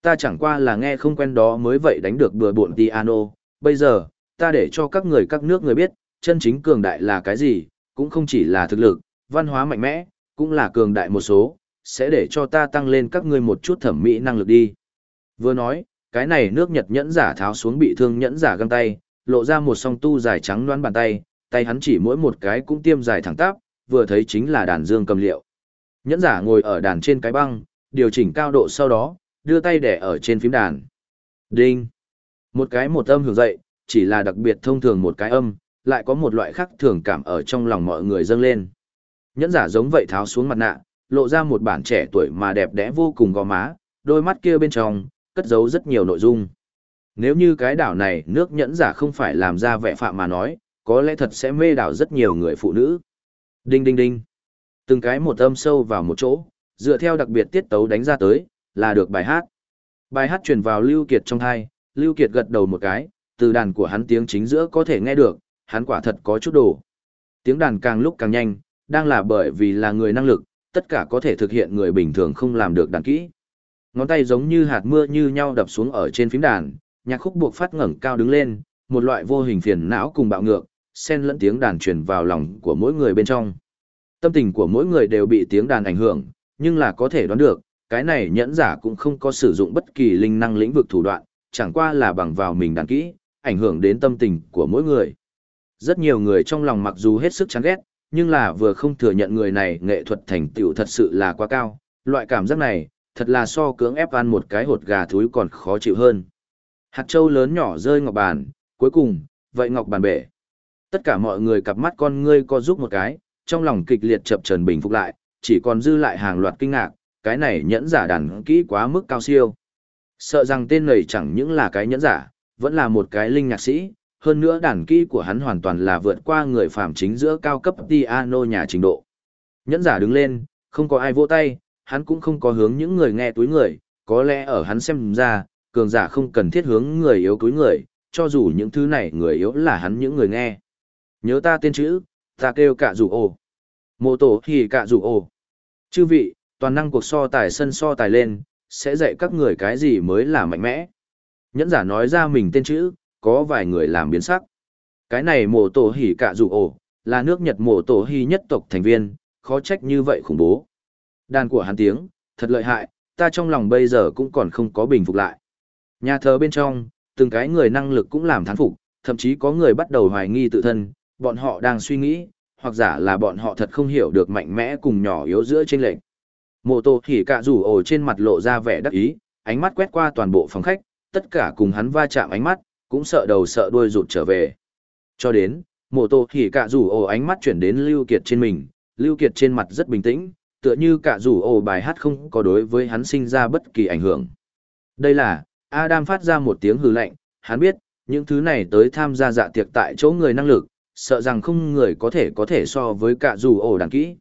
S1: Ta chẳng qua là nghe không quen đó mới vậy đánh được bừa bộn piano, bây giờ, ta để cho các người các nước người biết, chân chính cường đại là cái gì, cũng không chỉ là thực lực, văn hóa mạnh mẽ, cũng là cường đại một số, sẽ để cho ta tăng lên các ngươi một chút thẩm mỹ năng lực đi. Vừa nói, cái này nước Nhật nhẫn giả tháo xuống bị thương nhẫn giả găng tay, lộ ra một song tu dài trắng đoán bàn tay, tay hắn chỉ mỗi một cái cũng tiêm dài thẳng tắp, vừa thấy chính là đàn dương cầm liệu. Nhẫn giả ngồi ở đàn trên cái băng, điều chỉnh cao độ sau đó, đưa tay để ở trên phím đàn. Đinh! Một cái một âm hưởng dậy, chỉ là đặc biệt thông thường một cái âm, lại có một loại khác thường cảm ở trong lòng mọi người dâng lên. Nhẫn giả giống vậy tháo xuống mặt nạ, lộ ra một bản trẻ tuổi mà đẹp đẽ vô cùng gò má, đôi mắt kia bên trong, cất giấu rất nhiều nội dung. Nếu như cái đảo này nước nhẫn giả không phải làm ra vẻ phạm mà nói, có lẽ thật sẽ mê đảo rất nhiều người phụ nữ. Đinh đinh đinh. Từng cái một âm sâu vào một chỗ, dựa theo đặc biệt tiết tấu đánh ra tới, là được bài hát. Bài hát truyền vào Lưu Kiệt trong thai, Lưu Kiệt gật đầu một cái, từ đàn của hắn tiếng chính giữa có thể nghe được, hắn quả thật có chút đồ. Tiếng đàn càng lúc càng nhanh, đang là bởi vì là người năng lực, tất cả có thể thực hiện người bình thường không làm được đàn kỹ. Ngón tay giống như hạt mưa như nhau đập xuống ở trên phím đàn, nhạc khúc buộc phát ngẩng cao đứng lên, một loại vô hình phiền não cùng bạo ngược, xen lẫn tiếng đàn truyền vào lòng của mỗi người bên trong. Tâm tình của mỗi người đều bị tiếng đàn ảnh hưởng, nhưng là có thể đoán được, cái này nhẫn giả cũng không có sử dụng bất kỳ linh năng lĩnh vực thủ đoạn, chẳng qua là bằng vào mình đàn kỹ, ảnh hưởng đến tâm tình của mỗi người. Rất nhiều người trong lòng mặc dù hết sức chán ghét, nhưng là vừa không thừa nhận người này nghệ thuật thành tựu thật sự là quá cao, loại cảm giác này, thật là so cưỡng ép ăn một cái hột gà thúi còn khó chịu hơn. Hạt châu lớn nhỏ rơi ngọc bàn, cuối cùng, vậy ngọc bàn bể. Tất cả mọi người cặp mắt con ngươi co giúp một cái, trong lòng kịch liệt chập trần bình phục lại, chỉ còn dư lại hàng loạt kinh ngạc, cái này nhẫn giả đàn kỹ quá mức cao siêu. Sợ rằng tên này chẳng những là cái nhẫn giả, vẫn là một cái linh nhạc sĩ, hơn nữa đàn kỹ của hắn hoàn toàn là vượt qua người phàm chính giữa cao cấp piano nhà trình độ. Nhẫn giả đứng lên, không có ai vỗ tay, hắn cũng không có hướng những người nghe túi người, có lẽ ở hắn xem ra, cường giả không cần thiết hướng người yếu túi người, cho dù những thứ này người yếu là hắn những người nghe. Nhớ ta tên chữ, ta kêu cả rủ ồ. Mô tổ thì cả rủ ồ. Chư vị, toàn năng cuộc so tài sân so tài lên, sẽ dạy các người cái gì mới là mạnh mẽ. Nhẫn giả nói ra mình tên chữ, có vài người làm biến sắc. Cái này mổ tổ hỉ cả rủ ổ, là nước Nhật mổ tổ hỉ nhất tộc thành viên, khó trách như vậy khủng bố. Đàn của hắn tiếng, thật lợi hại, ta trong lòng bây giờ cũng còn không có bình phục lại. Nhà thờ bên trong, từng cái người năng lực cũng làm thán phục, thậm chí có người bắt đầu hoài nghi tự thân, bọn họ đang suy nghĩ, hoặc giả là bọn họ thật không hiểu được mạnh mẽ cùng nhỏ yếu giữa trên lệnh. Mộ tổ hỉ cả rủ ổ trên mặt lộ ra vẻ đắc ý, ánh mắt quét qua toàn bộ phòng khách, tất cả cùng hắn va chạm ánh mắt, cũng sợ đầu sợ đuôi rụt trở về. Cho đến, mộ tổ thì cả rủ ồ ánh mắt chuyển đến Lưu Kiệt trên mình, Lưu Kiệt trên mặt rất bình tĩnh, tựa như cả rủ ồ bài hát không có đối với hắn sinh ra bất kỳ ảnh hưởng. Đây là, Adam phát ra một tiếng hừ lạnh, hắn biết, những thứ này tới tham gia dạ tiệc tại chỗ người năng lực, sợ rằng không người có thể có thể so với cả rủ ồ đàn kỹ.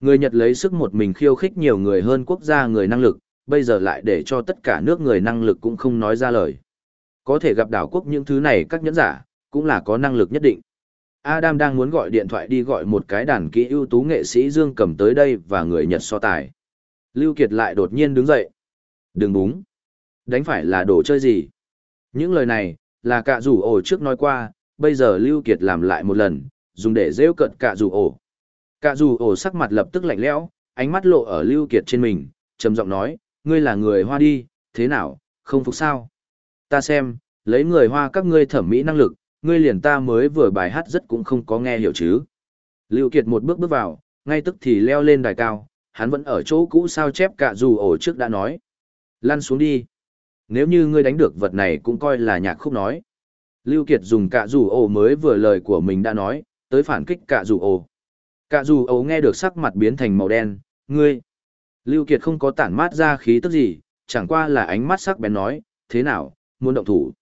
S1: Người Nhật lấy sức một mình khiêu khích nhiều người hơn quốc gia người năng lực, bây giờ lại để cho tất cả nước người năng lực cũng không nói ra lời. Có thể gặp đảo quốc những thứ này các nhẫn giả, cũng là có năng lực nhất định. Adam đang muốn gọi điện thoại đi gọi một cái đàn kỹ ưu tú nghệ sĩ Dương cầm tới đây và người Nhật so tài. Lưu Kiệt lại đột nhiên đứng dậy. Đừng búng. Đánh phải là đồ chơi gì? Những lời này, là cả rủ ổ trước nói qua, bây giờ Lưu Kiệt làm lại một lần, dùng để rêu cận cả rủ ổ. Cả rủ ổ sắc mặt lập tức lạnh lẽo, ánh mắt lộ ở Lưu Kiệt trên mình, trầm giọng nói, ngươi là người Hoa đi, thế nào, không phục sao? Ta xem, lấy người Hoa các ngươi thẩm mỹ năng lực, ngươi liền ta mới vừa bài hát rất cũng không có nghe hiểu chứ. Lưu Kiệt một bước bước vào, ngay tức thì leo lên đài cao, hắn vẫn ở chỗ cũ sao chép cả dù ổ trước đã nói. Lăn xuống đi. Nếu như ngươi đánh được vật này cũng coi là nhạc khúc nói. Lưu Kiệt dùng cả dù ổ mới vừa lời của mình đã nói, tới phản kích cả dù ổ. Cả dù ổ nghe được sắc mặt biến thành màu đen, ngươi. Lưu Kiệt không có tản mát ra khí tức gì, chẳng qua là ánh mắt sắc bén nói, thế nào, muốn động thủ.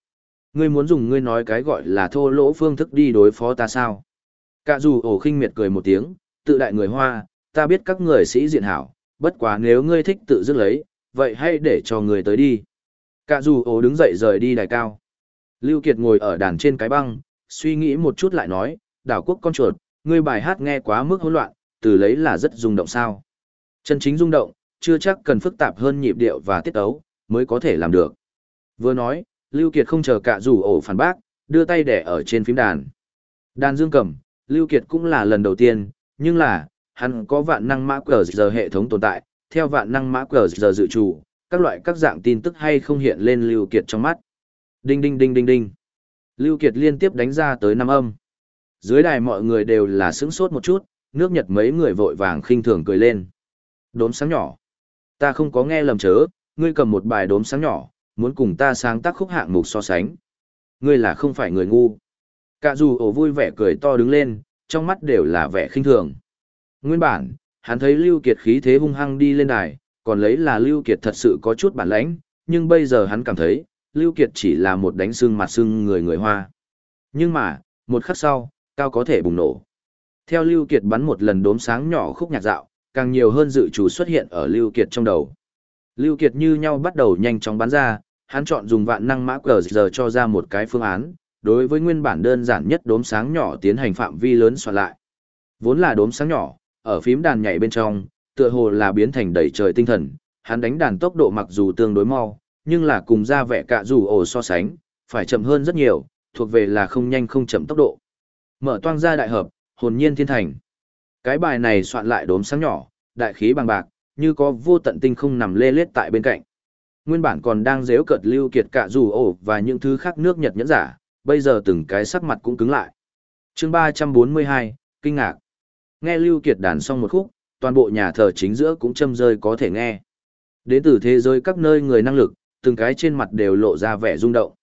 S1: Ngươi muốn dùng ngươi nói cái gọi là thô lỗ phương thức đi đối phó ta sao? Cả dù ổ khinh miệt cười một tiếng, tự đại người Hoa, ta biết các người sĩ diện hảo, bất quá nếu ngươi thích tự dứt lấy, vậy hãy để cho người tới đi. Cả dù ổ đứng dậy rời đi đài cao. Lưu Kiệt ngồi ở đàn trên cái băng, suy nghĩ một chút lại nói, đảo quốc con chuột, ngươi bài hát nghe quá mức hỗn loạn, từ lấy là rất rung động sao. Chân chính rung động, chưa chắc cần phức tạp hơn nhịp điệu và tiết ấu, mới có thể làm được. Vừa nói, Lưu Kiệt không chờ cả rủ ổ phản bác, đưa tay đẻ ở trên phím đàn. Đàn dương cầm, Lưu Kiệt cũng là lần đầu tiên, nhưng là, hắn có vạn năng mã cờ giờ hệ thống tồn tại, theo vạn năng mã cờ giờ dự trù, các loại các dạng tin tức hay không hiện lên Lưu Kiệt trong mắt. Đinh đinh đinh đinh đinh. Lưu Kiệt liên tiếp đánh ra tới năm âm. Dưới đài mọi người đều là sững sốt một chút, nước Nhật mấy người vội vàng khinh thường cười lên. Đốm sáng nhỏ. Ta không có nghe lầm chớ, ngươi cầm một bài đốm sáng nhỏ, muốn cùng ta sáng tác khúc hạng mục so sánh. Ngươi là không phải người ngu. Cả dù ổ vui vẻ cười to đứng lên, trong mắt đều là vẻ khinh thường. Nguyên bản, hắn thấy Lưu Kiệt khí thế hung hăng đi lên đài, còn lấy là Lưu Kiệt thật sự có chút bản lãnh, nhưng bây giờ hắn cảm thấy, Lưu Kiệt chỉ là một đánh xương mặt xương người người Hoa. Nhưng mà, một khắc sau, cao có thể bùng nổ. Theo Lưu Kiệt bắn một lần đốm sáng nhỏ khúc nhạc dạo, càng nhiều hơn dự chủ xuất hiện ở Lưu Kiệt trong đầu. Lưu Kiệt như nhau bắt đầu nhanh chóng bắn ra, hắn chọn dùng vạn năng mã cờ giờ cho ra một cái phương án, đối với nguyên bản đơn giản nhất đốm sáng nhỏ tiến hành phạm vi lớn soạn lại. Vốn là đốm sáng nhỏ, ở phím đàn nhảy bên trong, tựa hồ là biến thành đầy trời tinh thần, hắn đánh đàn tốc độ mặc dù tương đối mau, nhưng là cùng ra vẻ cạ dù ổ so sánh, phải chậm hơn rất nhiều, thuộc về là không nhanh không chậm tốc độ. Mở toang ra đại hợp, hồn nhiên thiên thành. Cái bài này soạn lại đốm sáng nhỏ, đại khí bằng bạc, như có vô tận tinh không nằm lê lết tại bên cạnh. Nguyên bản còn đang dếu cợt lưu kiệt cả dù ổ và những thứ khác nước Nhật nhẫn giả, bây giờ từng cái sắc mặt cũng cứng lại. chương 342, kinh ngạc. Nghe lưu kiệt đàn xong một khúc, toàn bộ nhà thờ chính giữa cũng châm rơi có thể nghe. Đến từ thế giới các nơi người năng lực, từng cái trên mặt đều lộ ra vẻ rung động.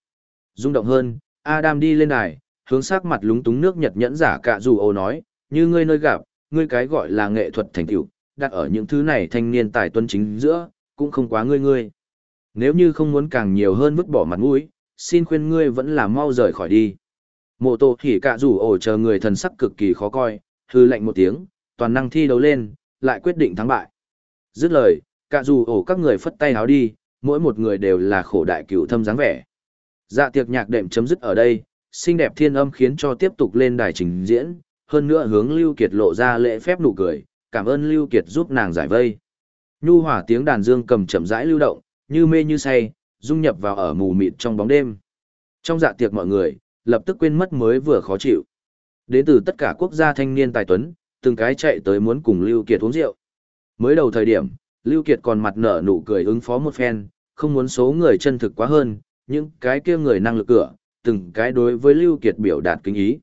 S1: Rung động hơn, Adam đi lên đài, hướng sắc mặt lúng túng nước Nhật nhẫn giả cả dù ổ nói, như ngươi nơi gặp, ngươi cái gọi là nghệ thuật thành tựu, đặt ở những thứ này thanh niên tài tuân chính giữa, cũng không quá ngươi ngươi. Nếu như không muốn càng nhiều hơn vứt bỏ mặt mũi, xin khuyên ngươi vẫn là mau rời khỏi đi. Mộ tổ hỉ cả rủ ổ chờ người thần sắc cực kỳ khó coi, hư lệnh một tiếng, toàn năng thi đấu lên, lại quyết định thắng bại. Dứt lời, cả rủ ổ các người phất tay háo đi, mỗi một người đều là khổ đại cửu thâm dáng vẻ. Dạ tiệc nhạc đệm chấm dứt ở đây, xinh đẹp thiên âm khiến cho tiếp tục lên đài trình diễn, hơn nữa hướng Lưu Kiệt lộ ra lễ phép nụ cười, cảm ơn Lưu Kiệt giúp nàng giải vây. Nhu hòa tiếng đàn dương cầm chậm rãi lưu động, như mê như say, dung nhập vào ở mù mịt trong bóng đêm. Trong dạ tiệc mọi người, lập tức quên mất mới vừa khó chịu. Đến từ tất cả quốc gia thanh niên tài tuấn, từng cái chạy tới muốn cùng Lưu Kiệt uống rượu. Mới đầu thời điểm, Lưu Kiệt còn mặt nở nụ cười ứng phó một phen, không muốn số người chân thực quá hơn, những cái kia người năng lực cửa, từng cái đối với Lưu Kiệt biểu đạt kính ý.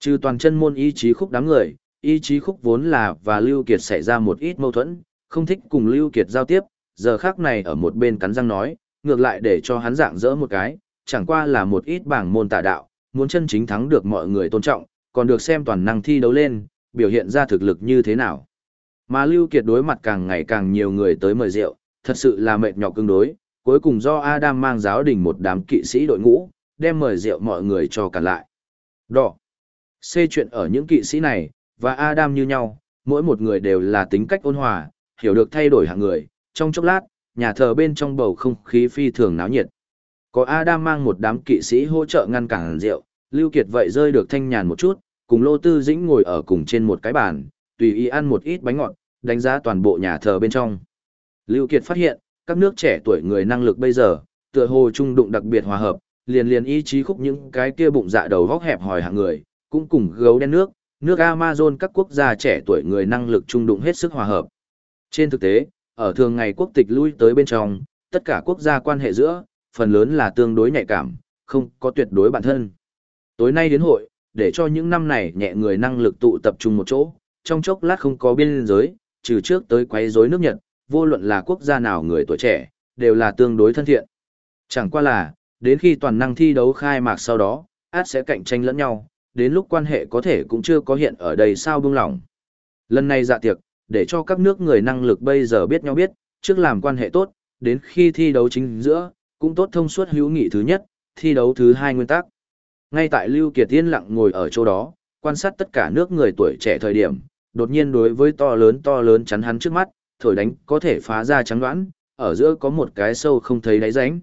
S1: Trừ toàn chân môn ý chí khúc đám người, ý chí khúc vốn là và Lưu Kiệt xảy ra một ít mâu thuẫn, không thích cùng Lưu Kiệt giao tiếp, giờ khác này ở một bên cắn răng nói, ngược lại để cho hắn dạng dỡ một cái, chẳng qua là một ít bảng môn tà đạo, muốn chân chính thắng được mọi người tôn trọng, còn được xem toàn năng thi đấu lên, biểu hiện ra thực lực như thế nào. Mà Lưu Kiệt đối mặt càng ngày càng nhiều người tới mời rượu, thật sự là mệt nhọc cương đối, cuối cùng do Adam mang giáo đình một đám kỵ sĩ đội ngũ, đem mời rượu mọi người cho cả lại. Đỏ. C chuyện ở những kỵ sĩ này, và Adam như nhau, mỗi một người đều là tính cách ôn hòa, hiểu được thay đổi hạng người, trong chốc lát, nhà thờ bên trong bầu không khí phi thường náo nhiệt. Có Adam mang một đám kỵ sĩ hỗ trợ ngăn cản rượu, Lưu Kiệt vậy rơi được thanh nhàn một chút, cùng Lô Tư Dĩnh ngồi ở cùng trên một cái bàn, tùy ý ăn một ít bánh ngọt, đánh giá toàn bộ nhà thờ bên trong. Lưu Kiệt phát hiện, các nước trẻ tuổi người năng lực bây giờ, tựa hồ trung đụng đặc biệt hòa hợp, liền liền ý chí khúc những cái kia bụng dạ đầu góc hẹp hòi hạng người, cũng cùng gấu đen nước, nước Amazon các quốc gia trẻ tuổi người năng lực trung đụng hết sức hòa hợp. Trên thực tế, ở thường ngày quốc tịch lui tới bên trong, tất cả quốc gia quan hệ giữa, phần lớn là tương đối nhạy cảm, không có tuyệt đối bản thân. Tối nay đến hội, để cho những năm này nhẹ người năng lực tụ tập trung một chỗ, trong chốc lát không có biên giới, trừ trước tới quấy rối nước Nhật, vô luận là quốc gia nào người tuổi trẻ, đều là tương đối thân thiện. Chẳng qua là, đến khi toàn năng thi đấu khai mạc sau đó, át sẽ cạnh tranh lẫn nhau, đến lúc quan hệ có thể cũng chưa có hiện ở đây sao bưng lỏng. Lần này dạ tiệc, để cho các nước người năng lực bây giờ biết nhau biết, trước làm quan hệ tốt, đến khi thi đấu chính giữa, cũng tốt thông suốt hữu nghị thứ nhất, thi đấu thứ hai nguyên tắc. Ngay tại Lưu Kiệt Tiên lặng ngồi ở chỗ đó, quan sát tất cả nước người tuổi trẻ thời điểm, đột nhiên đối với to lớn to lớn chắn hắn trước mắt, thổi đánh có thể phá ra trắng đoán, ở giữa có một cái sâu không thấy đáy ránh.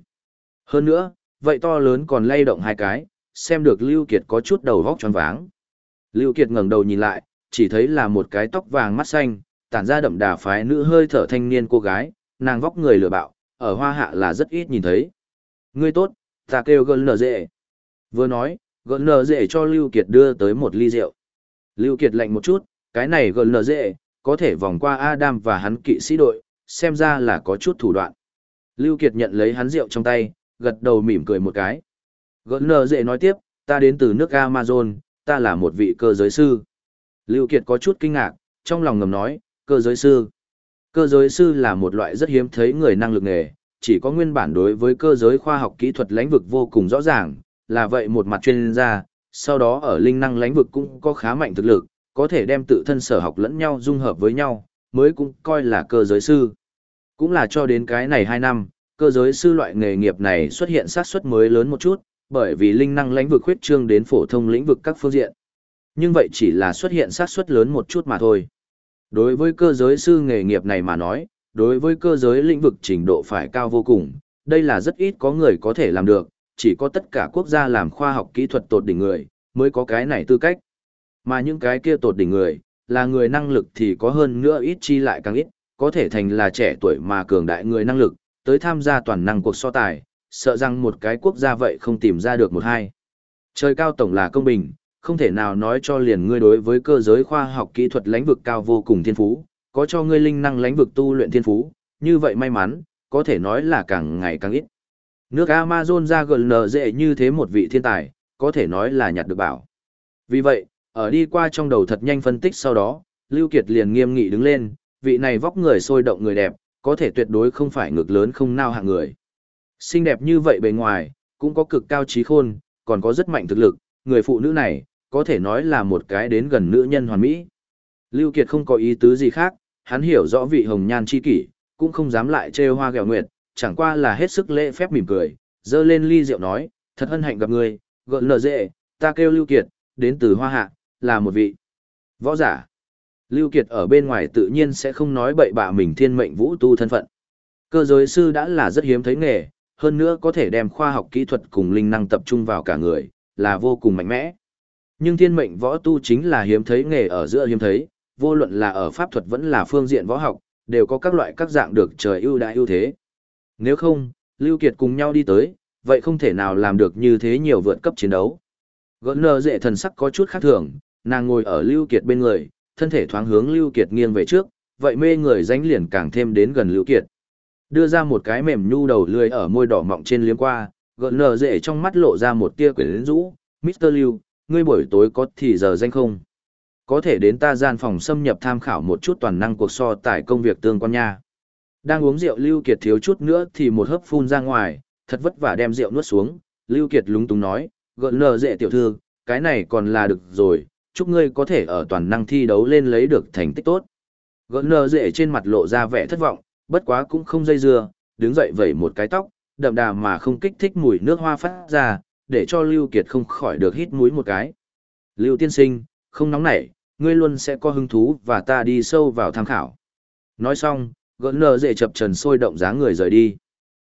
S1: Hơn nữa, vậy to lớn còn lay động hai cái, xem được Lưu Kiệt có chút đầu vóc tròn váng. Lưu Kiệt ngẩng đầu nhìn lại, chỉ thấy là một cái tóc vàng mắt xanh, tản ra đậm đà phái nữ hơi thở thanh niên cô gái, nàng vóc người lừa bạo, ở hoa hạ là rất ít nhìn thấy. Ngươi tốt, ta kêu gần nở dễ. Vừa nói, gần nở dễ cho Lưu Kiệt đưa tới một ly rượu. Lưu Kiệt lạnh một chút, cái này gần nở dễ, có thể vòng qua Adam và hắn kỵ sĩ đội, xem ra là có chút thủ đoạn. Lưu Kiệt nhận lấy hắn rượu trong tay, gật đầu mỉm cười một cái. Gần nở dễ nói tiếp, ta đến từ nước Amazon, ta là một vị cơ giới sư. Lưu Kiệt có chút kinh ngạc, trong lòng ngầm nói, cơ giới sư. Cơ giới sư là một loại rất hiếm thấy người năng lực nghề, chỉ có nguyên bản đối với cơ giới khoa học kỹ thuật lãnh vực vô cùng rõ ràng, là vậy một mặt chuyên gia, sau đó ở linh năng lãnh vực cũng có khá mạnh thực lực, có thể đem tự thân sở học lẫn nhau dung hợp với nhau, mới cũng coi là cơ giới sư. Cũng là cho đến cái này 2 năm, cơ giới sư loại nghề nghiệp này xuất hiện sát suất mới lớn một chút, bởi vì linh năng lãnh vực khuyết trương đến phổ thông lĩnh vực các phương diện. Nhưng vậy chỉ là xuất hiện sát suất lớn một chút mà thôi. Đối với cơ giới sư nghề nghiệp này mà nói, đối với cơ giới lĩnh vực trình độ phải cao vô cùng, đây là rất ít có người có thể làm được, chỉ có tất cả quốc gia làm khoa học kỹ thuật tột đỉnh người, mới có cái này tư cách. Mà những cái kia tột đỉnh người, là người năng lực thì có hơn nữa ít chi lại càng ít, có thể thành là trẻ tuổi mà cường đại người năng lực, tới tham gia toàn năng cuộc so tài, sợ rằng một cái quốc gia vậy không tìm ra được một hai. Trời cao tổng là công bình, không thể nào nói cho liền ngươi đối với cơ giới khoa học kỹ thuật lãnh vực cao vô cùng thiên phú, có cho ngươi linh năng lãnh vực tu luyện thiên phú, như vậy may mắn, có thể nói là càng ngày càng ít. Nước Amazon ra gần nở dễ như thế một vị thiên tài, có thể nói là nhặt được bảo. Vì vậy, ở đi qua trong đầu thật nhanh phân tích sau đó, Lưu Kiệt liền nghiêm nghị đứng lên, vị này vóc người sôi động người đẹp, có thể tuyệt đối không phải ngực lớn không nao hạng người. Xinh đẹp như vậy bề ngoài, cũng có cực cao trí khôn, còn có rất mạnh thực lực, người phụ nữ này, có thể nói là một cái đến gần nữ nhân hoàn mỹ. Lưu Kiệt không có ý tứ gì khác, hắn hiểu rõ vị hồng nhan chi kỷ, cũng không dám lại trêu hoa gẹo nguyệt, chẳng qua là hết sức lễ phép mỉm cười, dơ lên ly rượu nói, thật hân hạnh gặp người, gợn lờ dễ, ta kêu Lưu Kiệt, đến từ Hoa Hạ, là một vị võ giả. Lưu Kiệt ở bên ngoài tự nhiên sẽ không nói bậy bạ mình thiên mệnh vũ tu thân phận. Cơ giới sư đã là rất hiếm thấy nghề, hơn nữa có thể đem khoa học kỹ thuật cùng linh năng tập trung vào cả người, là vô cùng mạnh mẽ. Nhưng thiên mệnh võ tu chính là hiếm thấy nghề ở giữa hiếm thấy, vô luận là ở pháp thuật vẫn là phương diện võ học, đều có các loại các dạng được trời ưu đại ưu thế. Nếu không, Lưu Kiệt cùng nhau đi tới, vậy không thể nào làm được như thế nhiều vượt cấp chiến đấu. Gỡn nờ dệ thần sắc có chút khác thường, nàng ngồi ở Lưu Kiệt bên người, thân thể thoáng hướng Lưu Kiệt nghiêng về trước, vậy mê người dánh liền càng thêm đến gần Lưu Kiệt. Đưa ra một cái mềm nhu đầu lưỡi ở môi đỏ mọng trên liếm qua, gợn nở dễ trong mắt lộ ra một tia quyển rũ, Mr. Liu, ngươi buổi tối có thì giờ danh không? Có thể đến ta gian phòng xâm nhập tham khảo một chút toàn năng cuộc so tải công việc tương quan nha. Đang uống rượu Lưu Kiệt thiếu chút nữa thì một hớp phun ra ngoài, thật vất vả đem rượu nuốt xuống, Lưu Kiệt lúng túng nói, gợn nở dễ tiểu thư, cái này còn là được rồi, chúc ngươi có thể ở toàn năng thi đấu lên lấy được thành tích tốt. Gợn nở dễ trên mặt lộ ra vẻ thất vọng, bất quá cũng không dây dưa, đứng dậy vẩy một cái tóc, đậm đà mà không kích thích mùi nước hoa phát ra, để cho Lưu Kiệt không khỏi được hít mũi một cái. Lưu tiên sinh, không nóng nảy, ngươi luôn sẽ có hứng thú và ta đi sâu vào tham khảo. Nói xong, gợn nở dễ chập trần sôi động dáng người rời đi.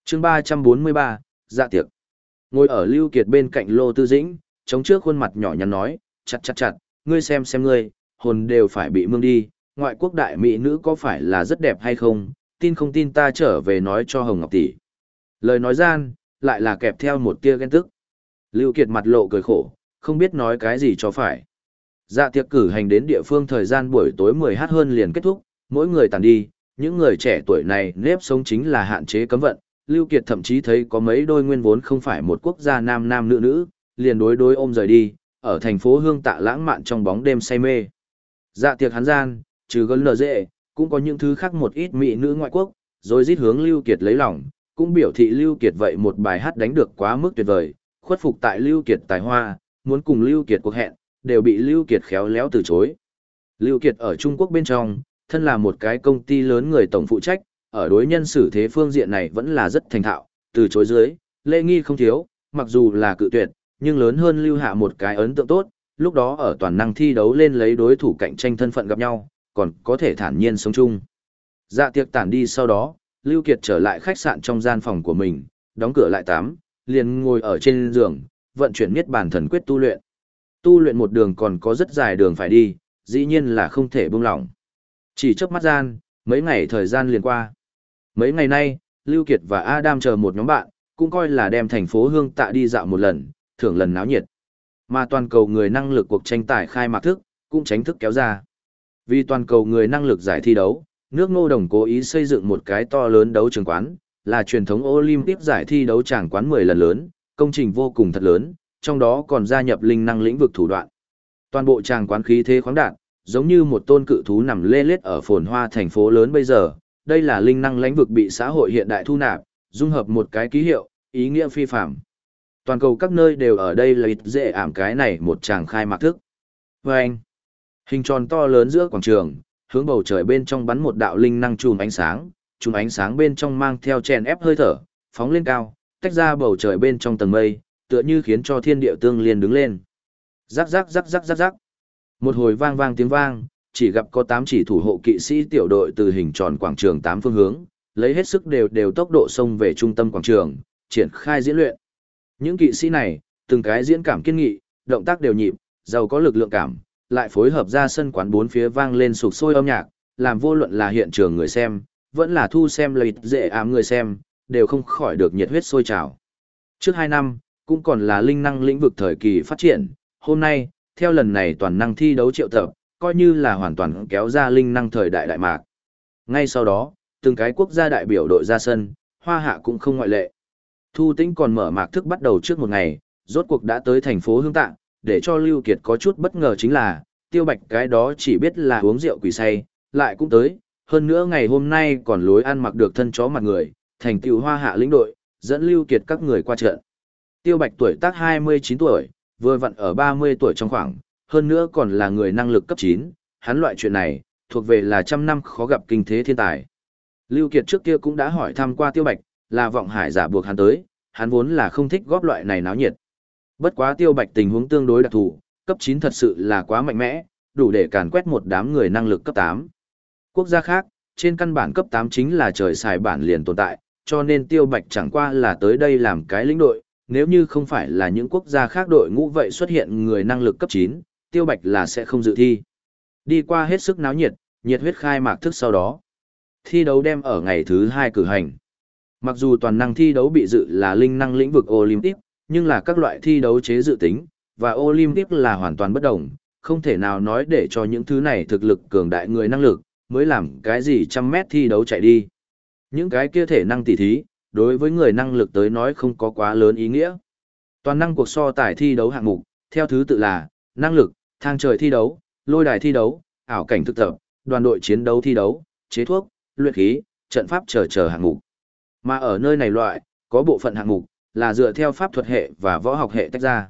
S1: chương 343, dạ tiệc. Ngồi ở Lưu Kiệt bên cạnh Lô Tư Dĩnh, chống trước khuôn mặt nhỏ nhắn nói, chặt chặt chặt, ngươi xem xem ngươi, hồn đều phải bị mương đi, ngoại quốc đại mỹ nữ có phải là rất đẹp hay không, tin không tin ta trở về nói cho Hồng Ngọc tỷ. Lời nói gian, lại là kẹp theo một tia ghen tức. Lưu Kiệt mặt lộ cười khổ, không biết nói cái gì cho phải. Dạ tiệc cử hành đến địa phương thời gian buổi tối 10h hơn liền kết thúc, mỗi người tàn đi, những người trẻ tuổi này nếp sống chính là hạn chế cấm vận. Lưu Kiệt thậm chí thấy có mấy đôi nguyên vốn không phải một quốc gia nam nam nữ nữ, liền đối đối ôm rời đi, ở thành phố Hương Tạ lãng mạn trong bóng đêm say mê. Dạ tiệc hắn gian, trừ gần lờ dễ, cũng có những thứ khác một ít mỹ nữ ngoại quốc, rồi rít hướng Lưu Kiệt lấy lòng, cũng biểu thị Lưu Kiệt vậy một bài hát đánh được quá mức tuyệt vời, khuất phục tại Lưu Kiệt tài hoa, muốn cùng Lưu Kiệt cuộc hẹn, đều bị Lưu Kiệt khéo léo từ chối. Lưu Kiệt ở Trung Quốc bên trong, thân là một cái công ty lớn người tổng phụ trách, ở đối nhân xử thế phương diện này vẫn là rất thành thạo, từ chối dưới, lễ nghi không thiếu, mặc dù là cự tuyệt, nhưng lớn hơn Lưu Hạ một cái ấn tượng tốt, lúc đó ở toàn năng thi đấu lên lấy đối thủ cạnh tranh thân phận gặp nhau, còn có thể thản nhiên sống chung. Dạ tiệc tản đi sau đó, Lưu Kiệt trở lại khách sạn trong gian phòng của mình, đóng cửa lại tắm, liền ngồi ở trên giường, vận chuyển miết bản thần quyết tu luyện. Tu luyện một đường còn có rất dài đường phải đi, dĩ nhiên là không thể buông lỏng. Chỉ chớp mắt gian, mấy ngày thời gian liền qua. Mấy ngày nay, Lưu Kiệt và Adam chờ một nhóm bạn, cũng coi là đem thành phố Hương Tạ đi dạo một lần, thưởng lần náo nhiệt. Mà toàn cầu người năng lực cuộc tranh tài khai mạc thức, cũng tránh thức kéo ra. Vì toàn cầu người năng lực giải thi đấu, nước Ngô Đồng cố ý xây dựng một cái to lớn đấu trường quán, là truyền thống Olympic giải thi đấu tràng quán 10 lần lớn, công trình vô cùng thật lớn, trong đó còn gia nhập linh năng lĩnh vực thủ đoạn. Toàn bộ tràng quán khí thế khoáng đạt, giống như một tôn cự thú nằm lê lết ở phồn hoa thành phố lớn bây giờ, đây là linh năng lĩnh vực bị xã hội hiện đại thu nạp, dung hợp một cái ký hiệu, ý nghĩa phi phạm. Toàn cầu các nơi đều ở đây là ít dễ ảm cái này một tràng khai mạc thức. Vâng! anh, hình tròn to lớn giữa quảng trường, hướng bầu trời bên trong bắn một đạo linh năng chùm ánh sáng, chùm ánh sáng bên trong mang theo chèn ép hơi thở, phóng lên cao, tách ra bầu trời bên trong tầng mây, tựa như khiến cho thiên địa tương liên đứng lên. Rắc rắc rắc rắc rắc rắc. Một hồi vang vang tiếng vang, chỉ gặp có 8 chỉ thủ hộ kỵ sĩ tiểu đội từ hình tròn quảng trường 8 phương hướng, lấy hết sức đều đều tốc độ xông về trung tâm quảng trường, triển khai diễn luyện. Những kỵ sĩ này, từng cái diễn cảm kiên nghị, động tác đều nhịp, giàu có lực lượng cảm, lại phối hợp ra sân quán bốn phía vang lên sục sôi âm nhạc, làm vô luận là hiện trường người xem, vẫn là thu xem lợi dễ ám người xem, đều không khỏi được nhiệt huyết sôi trào. Trước 2 năm, cũng còn là linh năng lĩnh vực thời kỳ phát triển, hôm nay, theo lần này toàn năng thi đấu triệu tập, coi như là hoàn toàn kéo ra linh năng thời đại đại mạc. Ngay sau đó, từng cái quốc gia đại biểu đội ra sân, hoa hạ cũng không ngoại lệ. Thu tĩnh còn mở mạc thức bắt đầu trước một ngày, rốt cuộc đã tới thành phố Hương Tạng, để cho Lưu Kiệt có chút bất ngờ chính là, tiêu bạch cái đó chỉ biết là uống rượu quỷ say, lại cũng tới, hơn nữa ngày hôm nay còn lối ăn mặc được thân chó mặt người, thành tựu hoa hạ lĩnh đội, dẫn Lưu Kiệt các người qua trận. Tiêu bạch tuổi tác 29 tuổi, vừa vặn ở 30 tuổi trong khoảng, hơn nữa còn là người năng lực cấp 9, hắn loại chuyện này, thuộc về là trăm năm khó gặp kinh thế thiên tài. Lưu Kiệt trước kia cũng đã hỏi thăm qua Tiêu Bạch, là vọng hải giả buộc hắn tới, hắn vốn là không thích góp loại này náo nhiệt. Bất quá Tiêu Bạch tình huống tương đối đặc thù, cấp 9 thật sự là quá mạnh mẽ, đủ để càn quét một đám người năng lực cấp 8. Quốc gia khác, trên căn bản cấp 8 chính là trời xài bản liền tồn tại, cho nên Tiêu Bạch chẳng qua là tới đây làm cái lĩnh đội, nếu như không phải là những quốc gia khác đội ngũ vậy xuất hiện người năng lực cấp 9, Tiêu Bạch là sẽ không dự thi. Đi qua hết sức náo nhiệt, nhiệt huyết khai mạc thức sau đó. Thi đấu đem ở ngày thứ 2 cử hành. Mặc dù toàn năng thi đấu bị dự là linh năng lĩnh vực Olympic, nhưng là các loại thi đấu chế dự tính, và Olympic là hoàn toàn bất đồng, không thể nào nói để cho những thứ này thực lực cường đại người năng lực, mới làm cái gì trăm mét thi đấu chạy đi. Những cái kia thể năng tỉ thí, đối với người năng lực tới nói không có quá lớn ý nghĩa. Toàn năng cuộc so tài thi đấu hạng mục, theo thứ tự là, năng lực, thang trời thi đấu, lôi đài thi đấu, ảo cảnh thực tập, đoàn đội chiến đấu thi đấu, chế thuốc, luyện khí, trận pháp chờ chờ hạng mục. Mà ở nơi này loại, có bộ phận hạng mục, là dựa theo pháp thuật hệ và võ học hệ tách ra.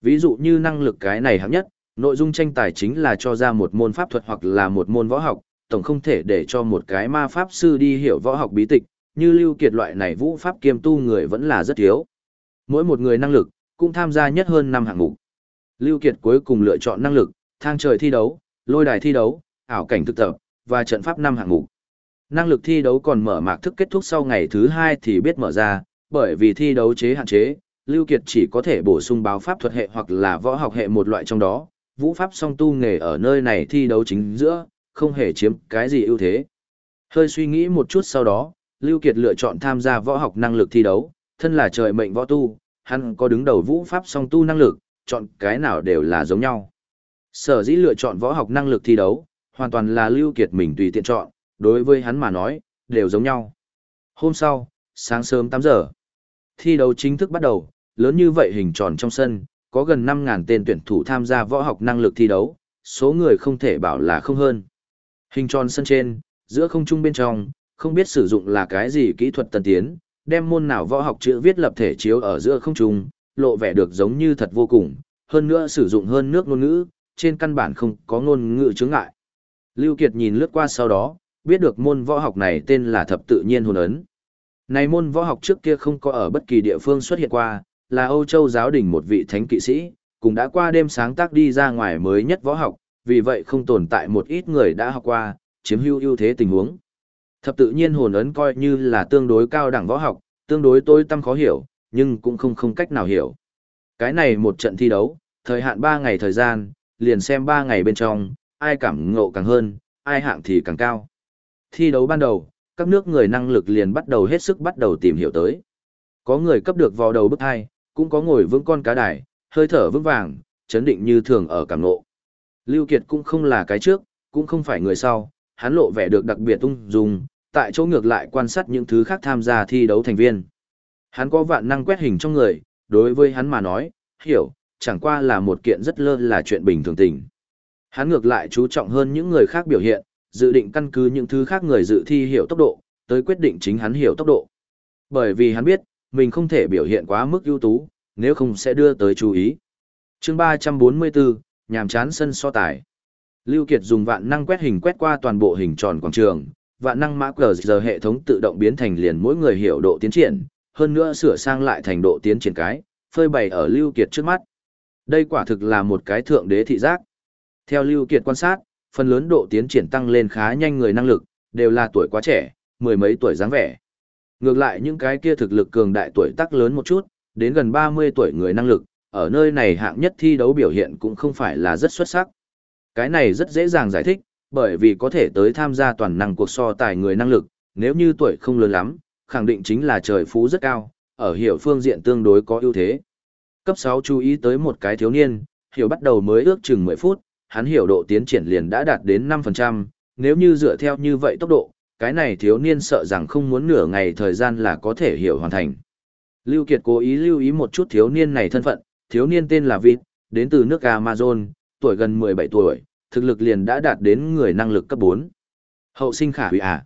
S1: Ví dụ như năng lực cái này hạng nhất, nội dung tranh tài chính là cho ra một môn pháp thuật hoặc là một môn võ học, tổng không thể để cho một cái ma pháp sư đi hiểu võ học bí tịch, như lưu kiệt loại này vũ pháp kiêm tu người vẫn là rất thiếu. Mỗi một người năng lực, cũng tham gia nhất hơn 5 hạng mục. Lưu Kiệt cuối cùng lựa chọn năng lực, thang trời thi đấu, lôi đài thi đấu, ảo cảnh thực tập, và trận pháp 5 hạng mục. Năng lực thi đấu còn mở mạc thức kết thúc sau ngày thứ 2 thì biết mở ra, bởi vì thi đấu chế hạn chế, Lưu Kiệt chỉ có thể bổ sung báo pháp thuật hệ hoặc là võ học hệ một loại trong đó, vũ pháp song tu nghề ở nơi này thi đấu chính giữa, không hề chiếm cái gì ưu thế. Hơi suy nghĩ một chút sau đó, Lưu Kiệt lựa chọn tham gia võ học năng lực thi đấu, thân là trời mệnh võ tu, hắn có đứng đầu vũ pháp song tu năng lực, chọn cái nào đều là giống nhau. Sở dĩ lựa chọn võ học năng lực thi đấu, hoàn toàn là Lưu Kiệt mình tùy tiện chọn, đối với hắn mà nói, đều giống nhau. Hôm sau, sáng sớm 8 giờ, thi đấu chính thức bắt đầu, lớn như vậy hình tròn trong sân, có gần 5.000 tên tuyển thủ tham gia võ học năng lực thi đấu, số người không thể bảo là không hơn. Hình tròn sân trên, giữa không trung bên trong, không biết sử dụng là cái gì kỹ thuật tân tiến, đem môn nào võ học chữ viết lập thể chiếu ở giữa không trung, lộ vẻ được giống như thật vô cùng, hơn nữa sử dụng hơn nước ngôn ngữ, trên căn bản không có ngôn ngữ chướng ngại. Lưu Kiệt nhìn lướt qua sau đó, biết được môn võ học này tên là thập tự nhiên hồn ấn. Này môn võ học trước kia không có ở bất kỳ địa phương xuất hiện qua, là Âu Châu giáo đình một vị thánh kỵ sĩ, cũng đã qua đêm sáng tác đi ra ngoài mới nhất võ học, vì vậy không tồn tại một ít người đã học qua, chiếm hữu ưu thế tình huống. Thập tự nhiên hồn ấn coi như là tương đối cao đẳng võ học, tương đối tôi tâm khó hiểu, nhưng cũng không không cách nào hiểu. Cái này một trận thi đấu, thời hạn 3 ngày thời gian, liền xem 3 ngày bên trong, ai cảm ngộ càng hơn, ai hạng thì càng cao. Thi đấu ban đầu, các nước người năng lực liền bắt đầu hết sức bắt đầu tìm hiểu tới. Có người cấp được vào đầu bức hai, cũng có ngồi vững con cá đài, hơi thở vững vàng, chấn định như thường ở cảm ngộ. Lưu Kiệt cũng không là cái trước, cũng không phải người sau, hắn lộ vẻ được đặc biệt ung dung, tại chỗ ngược lại quan sát những thứ khác tham gia thi đấu thành viên. Hắn có vạn năng quét hình trong người, đối với hắn mà nói, hiểu, chẳng qua là một kiện rất lơ là chuyện bình thường tình. Hắn ngược lại chú trọng hơn những người khác biểu hiện, dự định căn cứ những thứ khác người dự thi hiểu tốc độ, tới quyết định chính hắn hiểu tốc độ. Bởi vì hắn biết, mình không thể biểu hiện quá mức ưu tú, nếu không sẽ đưa tới chú ý. chương 344, nhàm chán sân so tài. Lưu Kiệt dùng vạn năng quét hình quét qua toàn bộ hình tròn quảng trường, vạn năng mã cờ giờ hệ thống tự động biến thành liền mỗi người hiểu độ tiến triển, hơn nữa sửa sang lại thành độ tiến triển cái, phơi bày ở Lưu Kiệt trước mắt. Đây quả thực là một cái thượng đế thị giác. Theo Lưu Kiệt quan sát, phần lớn độ tiến triển tăng lên khá nhanh người năng lực, đều là tuổi quá trẻ, mười mấy tuổi dáng vẻ. Ngược lại những cái kia thực lực cường đại tuổi tác lớn một chút, đến gần 30 tuổi người năng lực, ở nơi này hạng nhất thi đấu biểu hiện cũng không phải là rất xuất sắc. Cái này rất dễ dàng giải thích, bởi vì có thể tới tham gia toàn năng cuộc so tài người năng lực, nếu như tuổi không lớn lắm, khẳng định chính là trời phú rất cao, ở hiểu phương diện tương đối có ưu thế. Cấp 6 chú ý tới một cái thiếu niên, hiểu bắt đầu mới ước chừng 10 phút, hắn hiểu độ tiến triển liền đã đạt đến 5%, nếu như dựa theo như vậy tốc độ, cái này thiếu niên sợ rằng không muốn nửa ngày thời gian là có thể hiểu hoàn thành. Lưu Kiệt cố ý lưu ý một chút thiếu niên này thân phận, thiếu niên tên là Vịt, đến từ nước Amazon, tuổi gần 17 tuổi, thực lực liền đã đạt đến người năng lực cấp 4. Hậu sinh khả hủy à.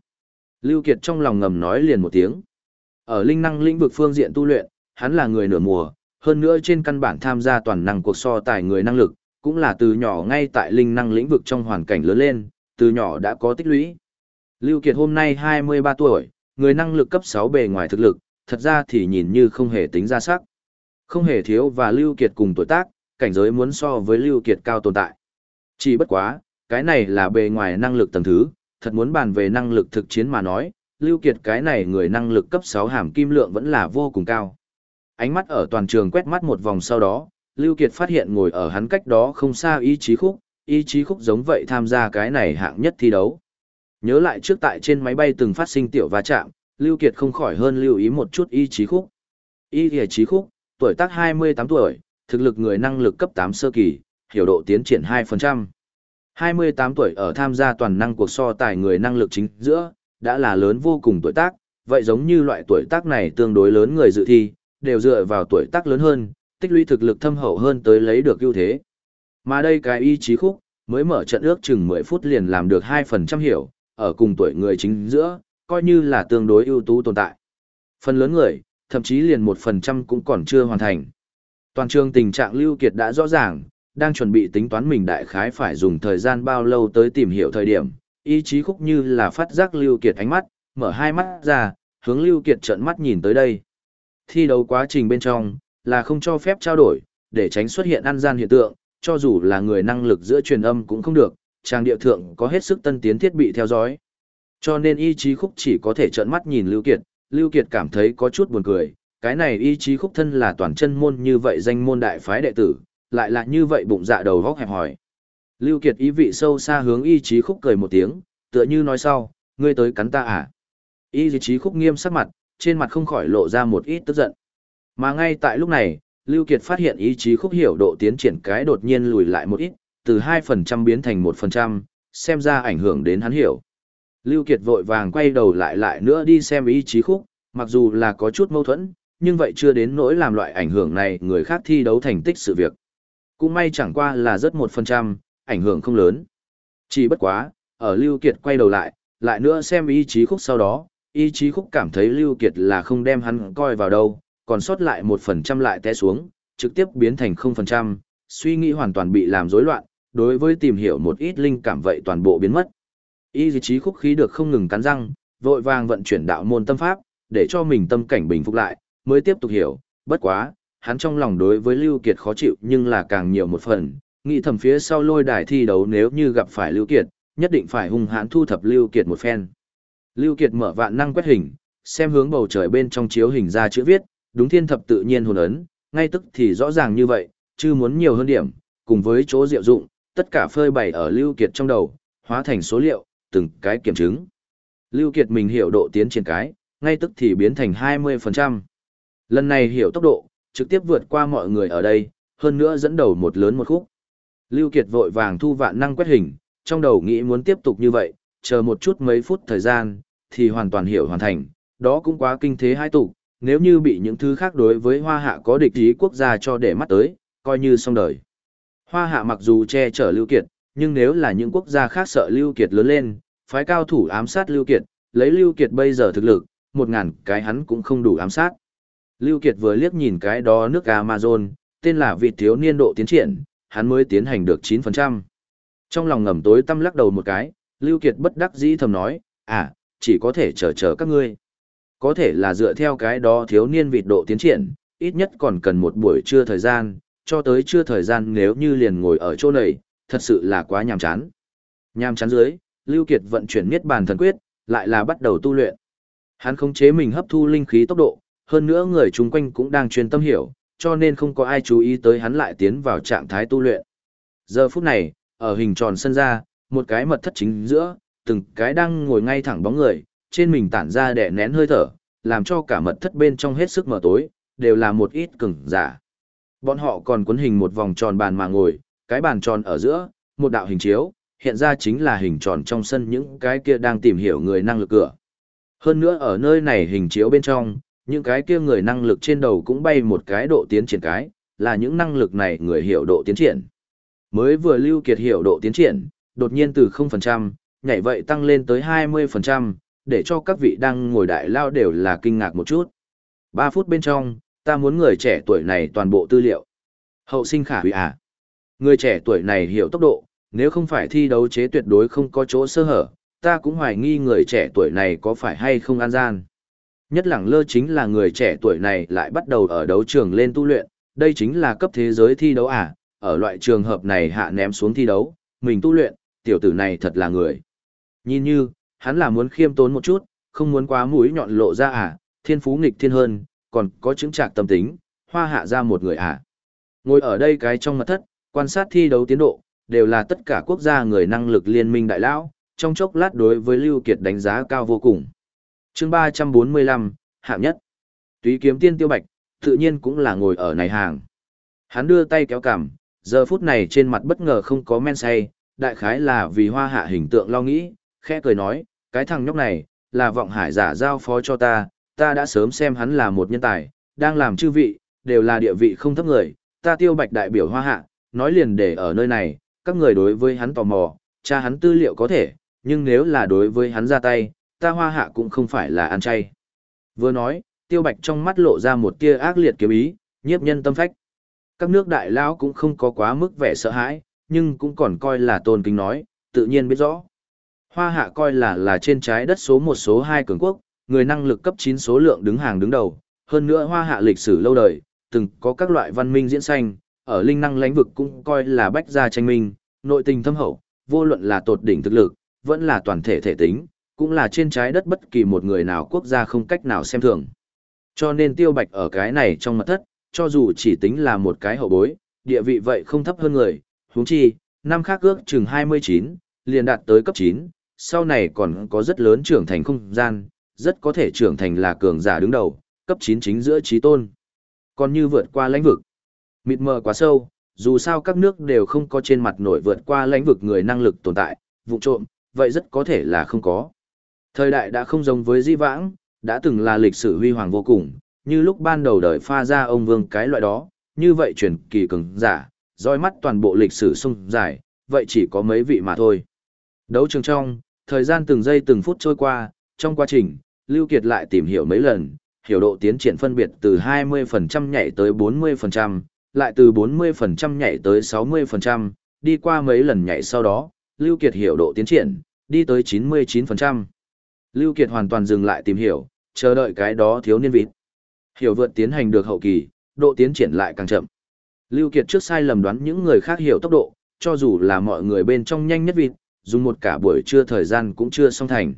S1: Lưu Kiệt trong lòng ngầm nói liền một tiếng. Ở linh năng lĩnh vực phương diện tu luyện, hắn là người nửa mùa, hơn nữa trên căn bản tham gia toàn năng cuộc so tài người năng lực, cũng là từ nhỏ ngay tại linh năng lĩnh vực trong hoàn cảnh lớn lên, từ nhỏ đã có tích lũy. Lưu Kiệt hôm nay 23 tuổi, người năng lực cấp 6 bề ngoài thực lực, thật ra thì nhìn như không hề tính ra sắc. Không hề thiếu và Lưu Kiệt cùng tuổi tác, cảnh giới muốn so với Lưu Kiệt cao tồn tại. Chỉ bất quá, cái này là bề ngoài năng lực tầng thứ, thật muốn bàn về năng lực thực chiến mà nói, Lưu Kiệt cái này người năng lực cấp 6 hàm kim lượng vẫn là vô cùng cao. Ánh mắt ở toàn trường quét mắt một vòng sau đó, Lưu Kiệt phát hiện ngồi ở hắn cách đó không xa ý chí khúc, ý chí khúc giống vậy tham gia cái này hạng nhất thi đấu. Nhớ lại trước tại trên máy bay từng phát sinh tiểu va chạm, Lưu Kiệt không khỏi hơn lưu ý một chút ý chí khúc. Ý chí khúc, tuổi tác 28 tuổi, thực lực người năng lực cấp 8 sơ kỳ, hiểu độ tiến triển 2%. 28 tuổi ở tham gia toàn năng cuộc so tài người năng lực chính giữa, đã là lớn vô cùng tuổi tác, vậy giống như loại tuổi tác này tương đối lớn người dự thi, đều dựa vào tuổi tác lớn hơn, tích lũy thực lực thâm hậu hơn tới lấy được ưu thế. Mà đây cái ý chí khúc, mới mở trận ước chừng 10 phút liền làm được 2% hiểu, ở cùng tuổi người chính giữa, coi như là tương đối ưu tú tồn tại. Phần lớn người, thậm chí liền 1% cũng còn chưa hoàn thành. Toàn trường tình trạng Lưu Kiệt đã rõ ràng, đang chuẩn bị tính toán mình đại khái phải dùng thời gian bao lâu tới tìm hiểu thời điểm, ý chí khúc như là phát giác Lưu Kiệt ánh mắt, mở hai mắt ra, hướng Lưu Kiệt trợn mắt nhìn tới đây. Thi đấu quá trình bên trong, là không cho phép trao đổi, để tránh xuất hiện ăn gian hiện tượng, cho dù là người năng lực giữa truyền âm cũng không được, trang địa thượng có hết sức tân tiến thiết bị theo dõi. Cho nên ý chí khúc chỉ có thể trợn mắt nhìn Lưu Kiệt, Lưu Kiệt cảm thấy có chút buồn cười, cái này ý chí khúc thân là toàn chân môn như vậy danh môn đại phái đệ tử, lại là như vậy bụng dạ đầu góc hẹp hỏi. Lưu Kiệt ý vị sâu xa hướng y Chí khúc cười một tiếng, tựa như nói sau, ngươi tới cắn ta à? Y Chí khúc nghiêm sắc mặt, trên mặt không khỏi lộ ra một ít tức giận. Mà ngay tại lúc này, Lưu Kiệt phát hiện ý chí khúc hiểu độ tiến triển cái đột nhiên lùi lại một ít, từ 2% biến thành 1%, xem ra ảnh hưởng đến hắn hiểu. Lưu Kiệt vội vàng quay đầu lại lại nữa đi xem ý chí khúc, mặc dù là có chút mâu thuẫn, nhưng vậy chưa đến nỗi làm loại ảnh hưởng này người khác thi đấu thành tích sự việc. Cũng may chẳng qua là rất 1%, ảnh hưởng không lớn. Chỉ bất quá, ở Lưu Kiệt quay đầu lại, lại nữa xem ý chí khúc sau đó, ý chí khúc cảm thấy Lưu Kiệt là không đem hắn coi vào đâu, còn sót lại 1% lại té xuống, trực tiếp biến thành 0%, suy nghĩ hoàn toàn bị làm rối loạn, đối với tìm hiểu một ít linh cảm vậy toàn bộ biến mất. Y dị chí khúc khí được không ngừng cắn răng, vội vàng vận chuyển đạo môn tâm pháp, để cho mình tâm cảnh bình phục lại, mới tiếp tục hiểu, bất quá, hắn trong lòng đối với Lưu Kiệt khó chịu nhưng là càng nhiều một phần, nghĩ thầm phía sau lôi đài thi đấu nếu như gặp phải Lưu Kiệt, nhất định phải hung hãn thu thập Lưu Kiệt một phen. Lưu Kiệt mở vạn năng quét hình, xem hướng bầu trời bên trong chiếu hình ra chữ viết, đúng thiên thập tự nhiên hồn ấn, ngay tức thì rõ ràng như vậy, chứ muốn nhiều hơn điểm, cùng với chỗ diệu dụng, tất cả phơi bày ở Lưu Kiệt trong đầu, hóa thành số liệu, từng cái kiểm chứng. Lưu Kiệt mình hiểu độ tiến triển cái, ngay tức thì biến thành 20%. Lần này hiểu tốc độ, trực tiếp vượt qua mọi người ở đây, hơn nữa dẫn đầu một lớn một khúc. Lưu Kiệt vội vàng thu vạn năng quét hình, trong đầu nghĩ muốn tiếp tục như vậy, chờ một chút mấy phút thời gian, thì hoàn toàn hiểu hoàn thành, đó cũng quá kinh thế hai tụ, nếu như bị những thứ khác đối với hoa hạ có địch ý quốc gia cho để mắt tới, coi như xong đời. Hoa hạ mặc dù che chở Lưu Kiệt, nhưng nếu là những quốc gia khác sợ Lưu Kiệt lớn lên, phái cao thủ ám sát Lưu Kiệt, lấy Lưu Kiệt bây giờ thực lực, một ngàn cái hắn cũng không đủ ám sát. Lưu Kiệt vừa liếc nhìn cái đó nước Amazon, tên là vị thiếu niên độ tiến triển, hắn mới tiến hành được 9%. Trong lòng ngầm tối tâm lắc đầu một cái, Lưu Kiệt bất đắc dĩ thầm nói, à, chỉ có thể chờ chờ các ngươi. Có thể là dựa theo cái đó thiếu niên vịt độ tiến triển, ít nhất còn cần một buổi trưa thời gian, cho tới trưa thời gian nếu như liền ngồi ở chỗ này, thật sự là quá nhàm chán. Nhàm chán dưới, Lưu Kiệt vận chuyển miết bàn thần quyết, lại là bắt đầu tu luyện. Hắn khống chế mình hấp thu linh khí tốc độ, hơn nữa người chung quanh cũng đang chuyên tâm hiểu, cho nên không có ai chú ý tới hắn lại tiến vào trạng thái tu luyện. Giờ phút này, ở hình tròn sân ra, một cái mật thất chính giữa, từng cái đang ngồi ngay thẳng bóng người, trên mình tản ra đẻ nén hơi thở, làm cho cả mật thất bên trong hết sức mờ tối, đều là một ít cứng giả. Bọn họ còn cuốn hình một vòng tròn bàn mà ngồi, cái bàn tròn ở giữa, một đạo hình chiếu, hiện ra chính là hình tròn trong sân những cái kia đang tìm hiểu người năng lực cửa. Hơn nữa ở nơi này hình chiếu bên trong, những cái kia người năng lực trên đầu cũng bay một cái độ tiến triển cái, là những năng lực này người hiểu độ tiến triển. Mới vừa lưu kiệt hiểu độ tiến triển, đột nhiên từ 0%, nhảy vậy tăng lên tới 20%, để cho các vị đang ngồi đại lao đều là kinh ngạc một chút. 3 phút bên trong, ta muốn người trẻ tuổi này toàn bộ tư liệu. Hậu sinh khả hủy à. Người trẻ tuổi này hiểu tốc độ, nếu không phải thi đấu chế tuyệt đối không có chỗ sơ hở, ta cũng hoài nghi người trẻ tuổi này có phải hay không an gian. Nhất lẳng lơ chính là người trẻ tuổi này lại bắt đầu ở đấu trường lên tu luyện, đây chính là cấp thế giới thi đấu à, ở loại trường hợp này hạ ném xuống thi đấu, mình tu luyện, tiểu tử này thật là người. Nhìn như, hắn là muốn khiêm tốn một chút, không muốn quá mũi nhọn lộ ra à, thiên phú nghịch thiên hơn, còn có chứng trạc tâm tính, hoa hạ ra một người à. Ngồi ở đây cái trong mặt thất, quan sát thi đấu tiến độ, đều là tất cả quốc gia người năng lực liên minh đại lão, trong chốc lát đối với Lưu Kiệt đánh giá cao vô cùng. Chương 345, hạng nhất. Túy kiếm tiên tiêu bạch, tự nhiên cũng là ngồi ở này hàng. Hắn đưa tay kéo cằm, giờ phút này trên mặt bất ngờ không có men say, đại khái là vì hoa hạ hình tượng lo nghĩ, khẽ cười nói, cái thằng nhóc này, là vọng hải giả giao phó cho ta, ta đã sớm xem hắn là một nhân tài, đang làm chư vị, đều là địa vị không thấp người, ta tiêu bạch đại biểu hoa hạ, nói liền để ở nơi này, các người đối với hắn tò mò, cha hắn tư liệu có thể, nhưng nếu là đối với hắn ra tay, ta hoa hạ cũng không phải là ăn chay. Vừa nói, tiêu bạch trong mắt lộ ra một tia ác liệt kiếm ý, nhiếp nhân tâm phách. Các nước đại lão cũng không có quá mức vẻ sợ hãi, nhưng cũng còn coi là tôn kính nói, tự nhiên biết rõ. Hoa hạ coi là là trên trái đất số một số hai cường quốc, người năng lực cấp 9 số lượng đứng hàng đứng đầu, hơn nữa hoa hạ lịch sử lâu đời, từng có các loại văn minh diễn sanh, ở linh năng lãnh vực cũng coi là bách gia tranh minh, nội tình thâm hậu, vô luận là tột đỉnh thực lực, vẫn là toàn thể thể tính, cũng là trên trái đất bất kỳ một người nào quốc gia không cách nào xem thường. Cho nên tiêu bạch ở cái này trong mật thất, cho dù chỉ tính là một cái hậu bối, địa vị vậy không thấp hơn người, huống chi, năm khác ước chừng 29, liền đạt tới cấp 9, sau này còn có rất lớn trưởng thành không gian, rất có thể trưởng thành là cường giả đứng đầu, cấp 9 chính giữa trí tôn. Còn như vượt qua lãnh vực, mịt mờ quá sâu, dù sao các nước đều không có trên mặt nổi vượt qua lãnh vực người năng lực tồn tại, vụ trộm, vậy rất có thể là không có. Thời đại đã không giống với di vãng, đã từng là lịch sử huy hoàng vô cùng, như lúc ban đầu đời pha ra ông vương cái loại đó, như vậy truyền kỳ cường giả, roi mắt toàn bộ lịch sử sung dài, vậy chỉ có mấy vị mà thôi. Đấu trường trong, thời gian từng giây từng phút trôi qua, trong quá trình, Lưu Kiệt lại tìm hiểu mấy lần, hiểu độ tiến triển phân biệt từ 20% nhảy tới 40%, lại từ 40% nhảy tới 60%, đi qua mấy lần nhảy sau đó, Lưu Kiệt hiểu độ tiến triển, đi tới 99%. Lưu Kiệt hoàn toàn dừng lại tìm hiểu, chờ đợi cái đó thiếu niên vịt. Hiểu vượt tiến hành được hậu kỳ, độ tiến triển lại càng chậm. Lưu Kiệt trước sai lầm đoán những người khác hiểu tốc độ, cho dù là mọi người bên trong nhanh nhất vịt, dùng một cả buổi trưa thời gian cũng chưa xong thành.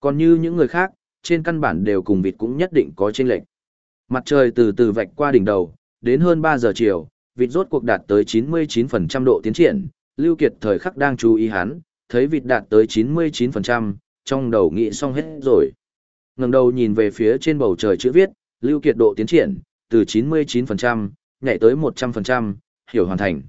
S1: Còn như những người khác, trên căn bản đều cùng vịt cũng nhất định có chênh lệch. Mặt trời từ từ vạch qua đỉnh đầu, đến hơn 3 giờ chiều, vịt rốt cuộc đạt tới 99% độ tiến triển, Lưu Kiệt thời khắc đang chú ý hắn, thấy vịt đạt tới 99%, trong đầu nghĩ xong hết rồi. Ngẩng đầu nhìn về phía trên bầu trời chữ viết, Lưu Kiệt độ tiến triển, từ 99%, nhảy tới 100%, hiểu hoàn thành.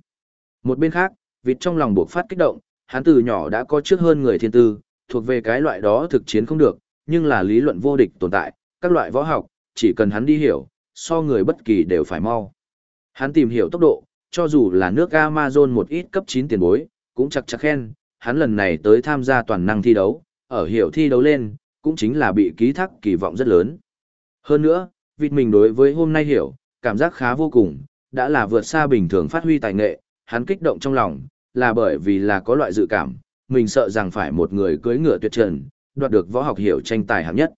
S1: Một bên khác, vịt trong lòng buộc phát kích động, hắn từ nhỏ đã có trước hơn người thiên tư, thuộc về cái loại đó thực chiến không được, nhưng là lý luận vô địch tồn tại, các loại võ học, chỉ cần hắn đi hiểu, so người bất kỳ đều phải mau. Hắn tìm hiểu tốc độ, cho dù là nước Amazon một ít cấp 9 tiền bối, cũng chắc chắc khen, hắn lần này tới tham gia toàn năng thi đấu, ở hiểu thi đấu lên, cũng chính là bị ký thác kỳ vọng rất lớn. Hơn nữa, vịt mình đối với hôm nay hiểu, cảm giác khá vô cùng, đã là vượt xa bình thường phát huy tài nghệ, hắn kích động trong lòng, là bởi vì là có loại dự cảm, mình sợ rằng phải một người cưới ngựa tuyệt trần, đoạt được võ học hiểu tranh tài hạng nhất.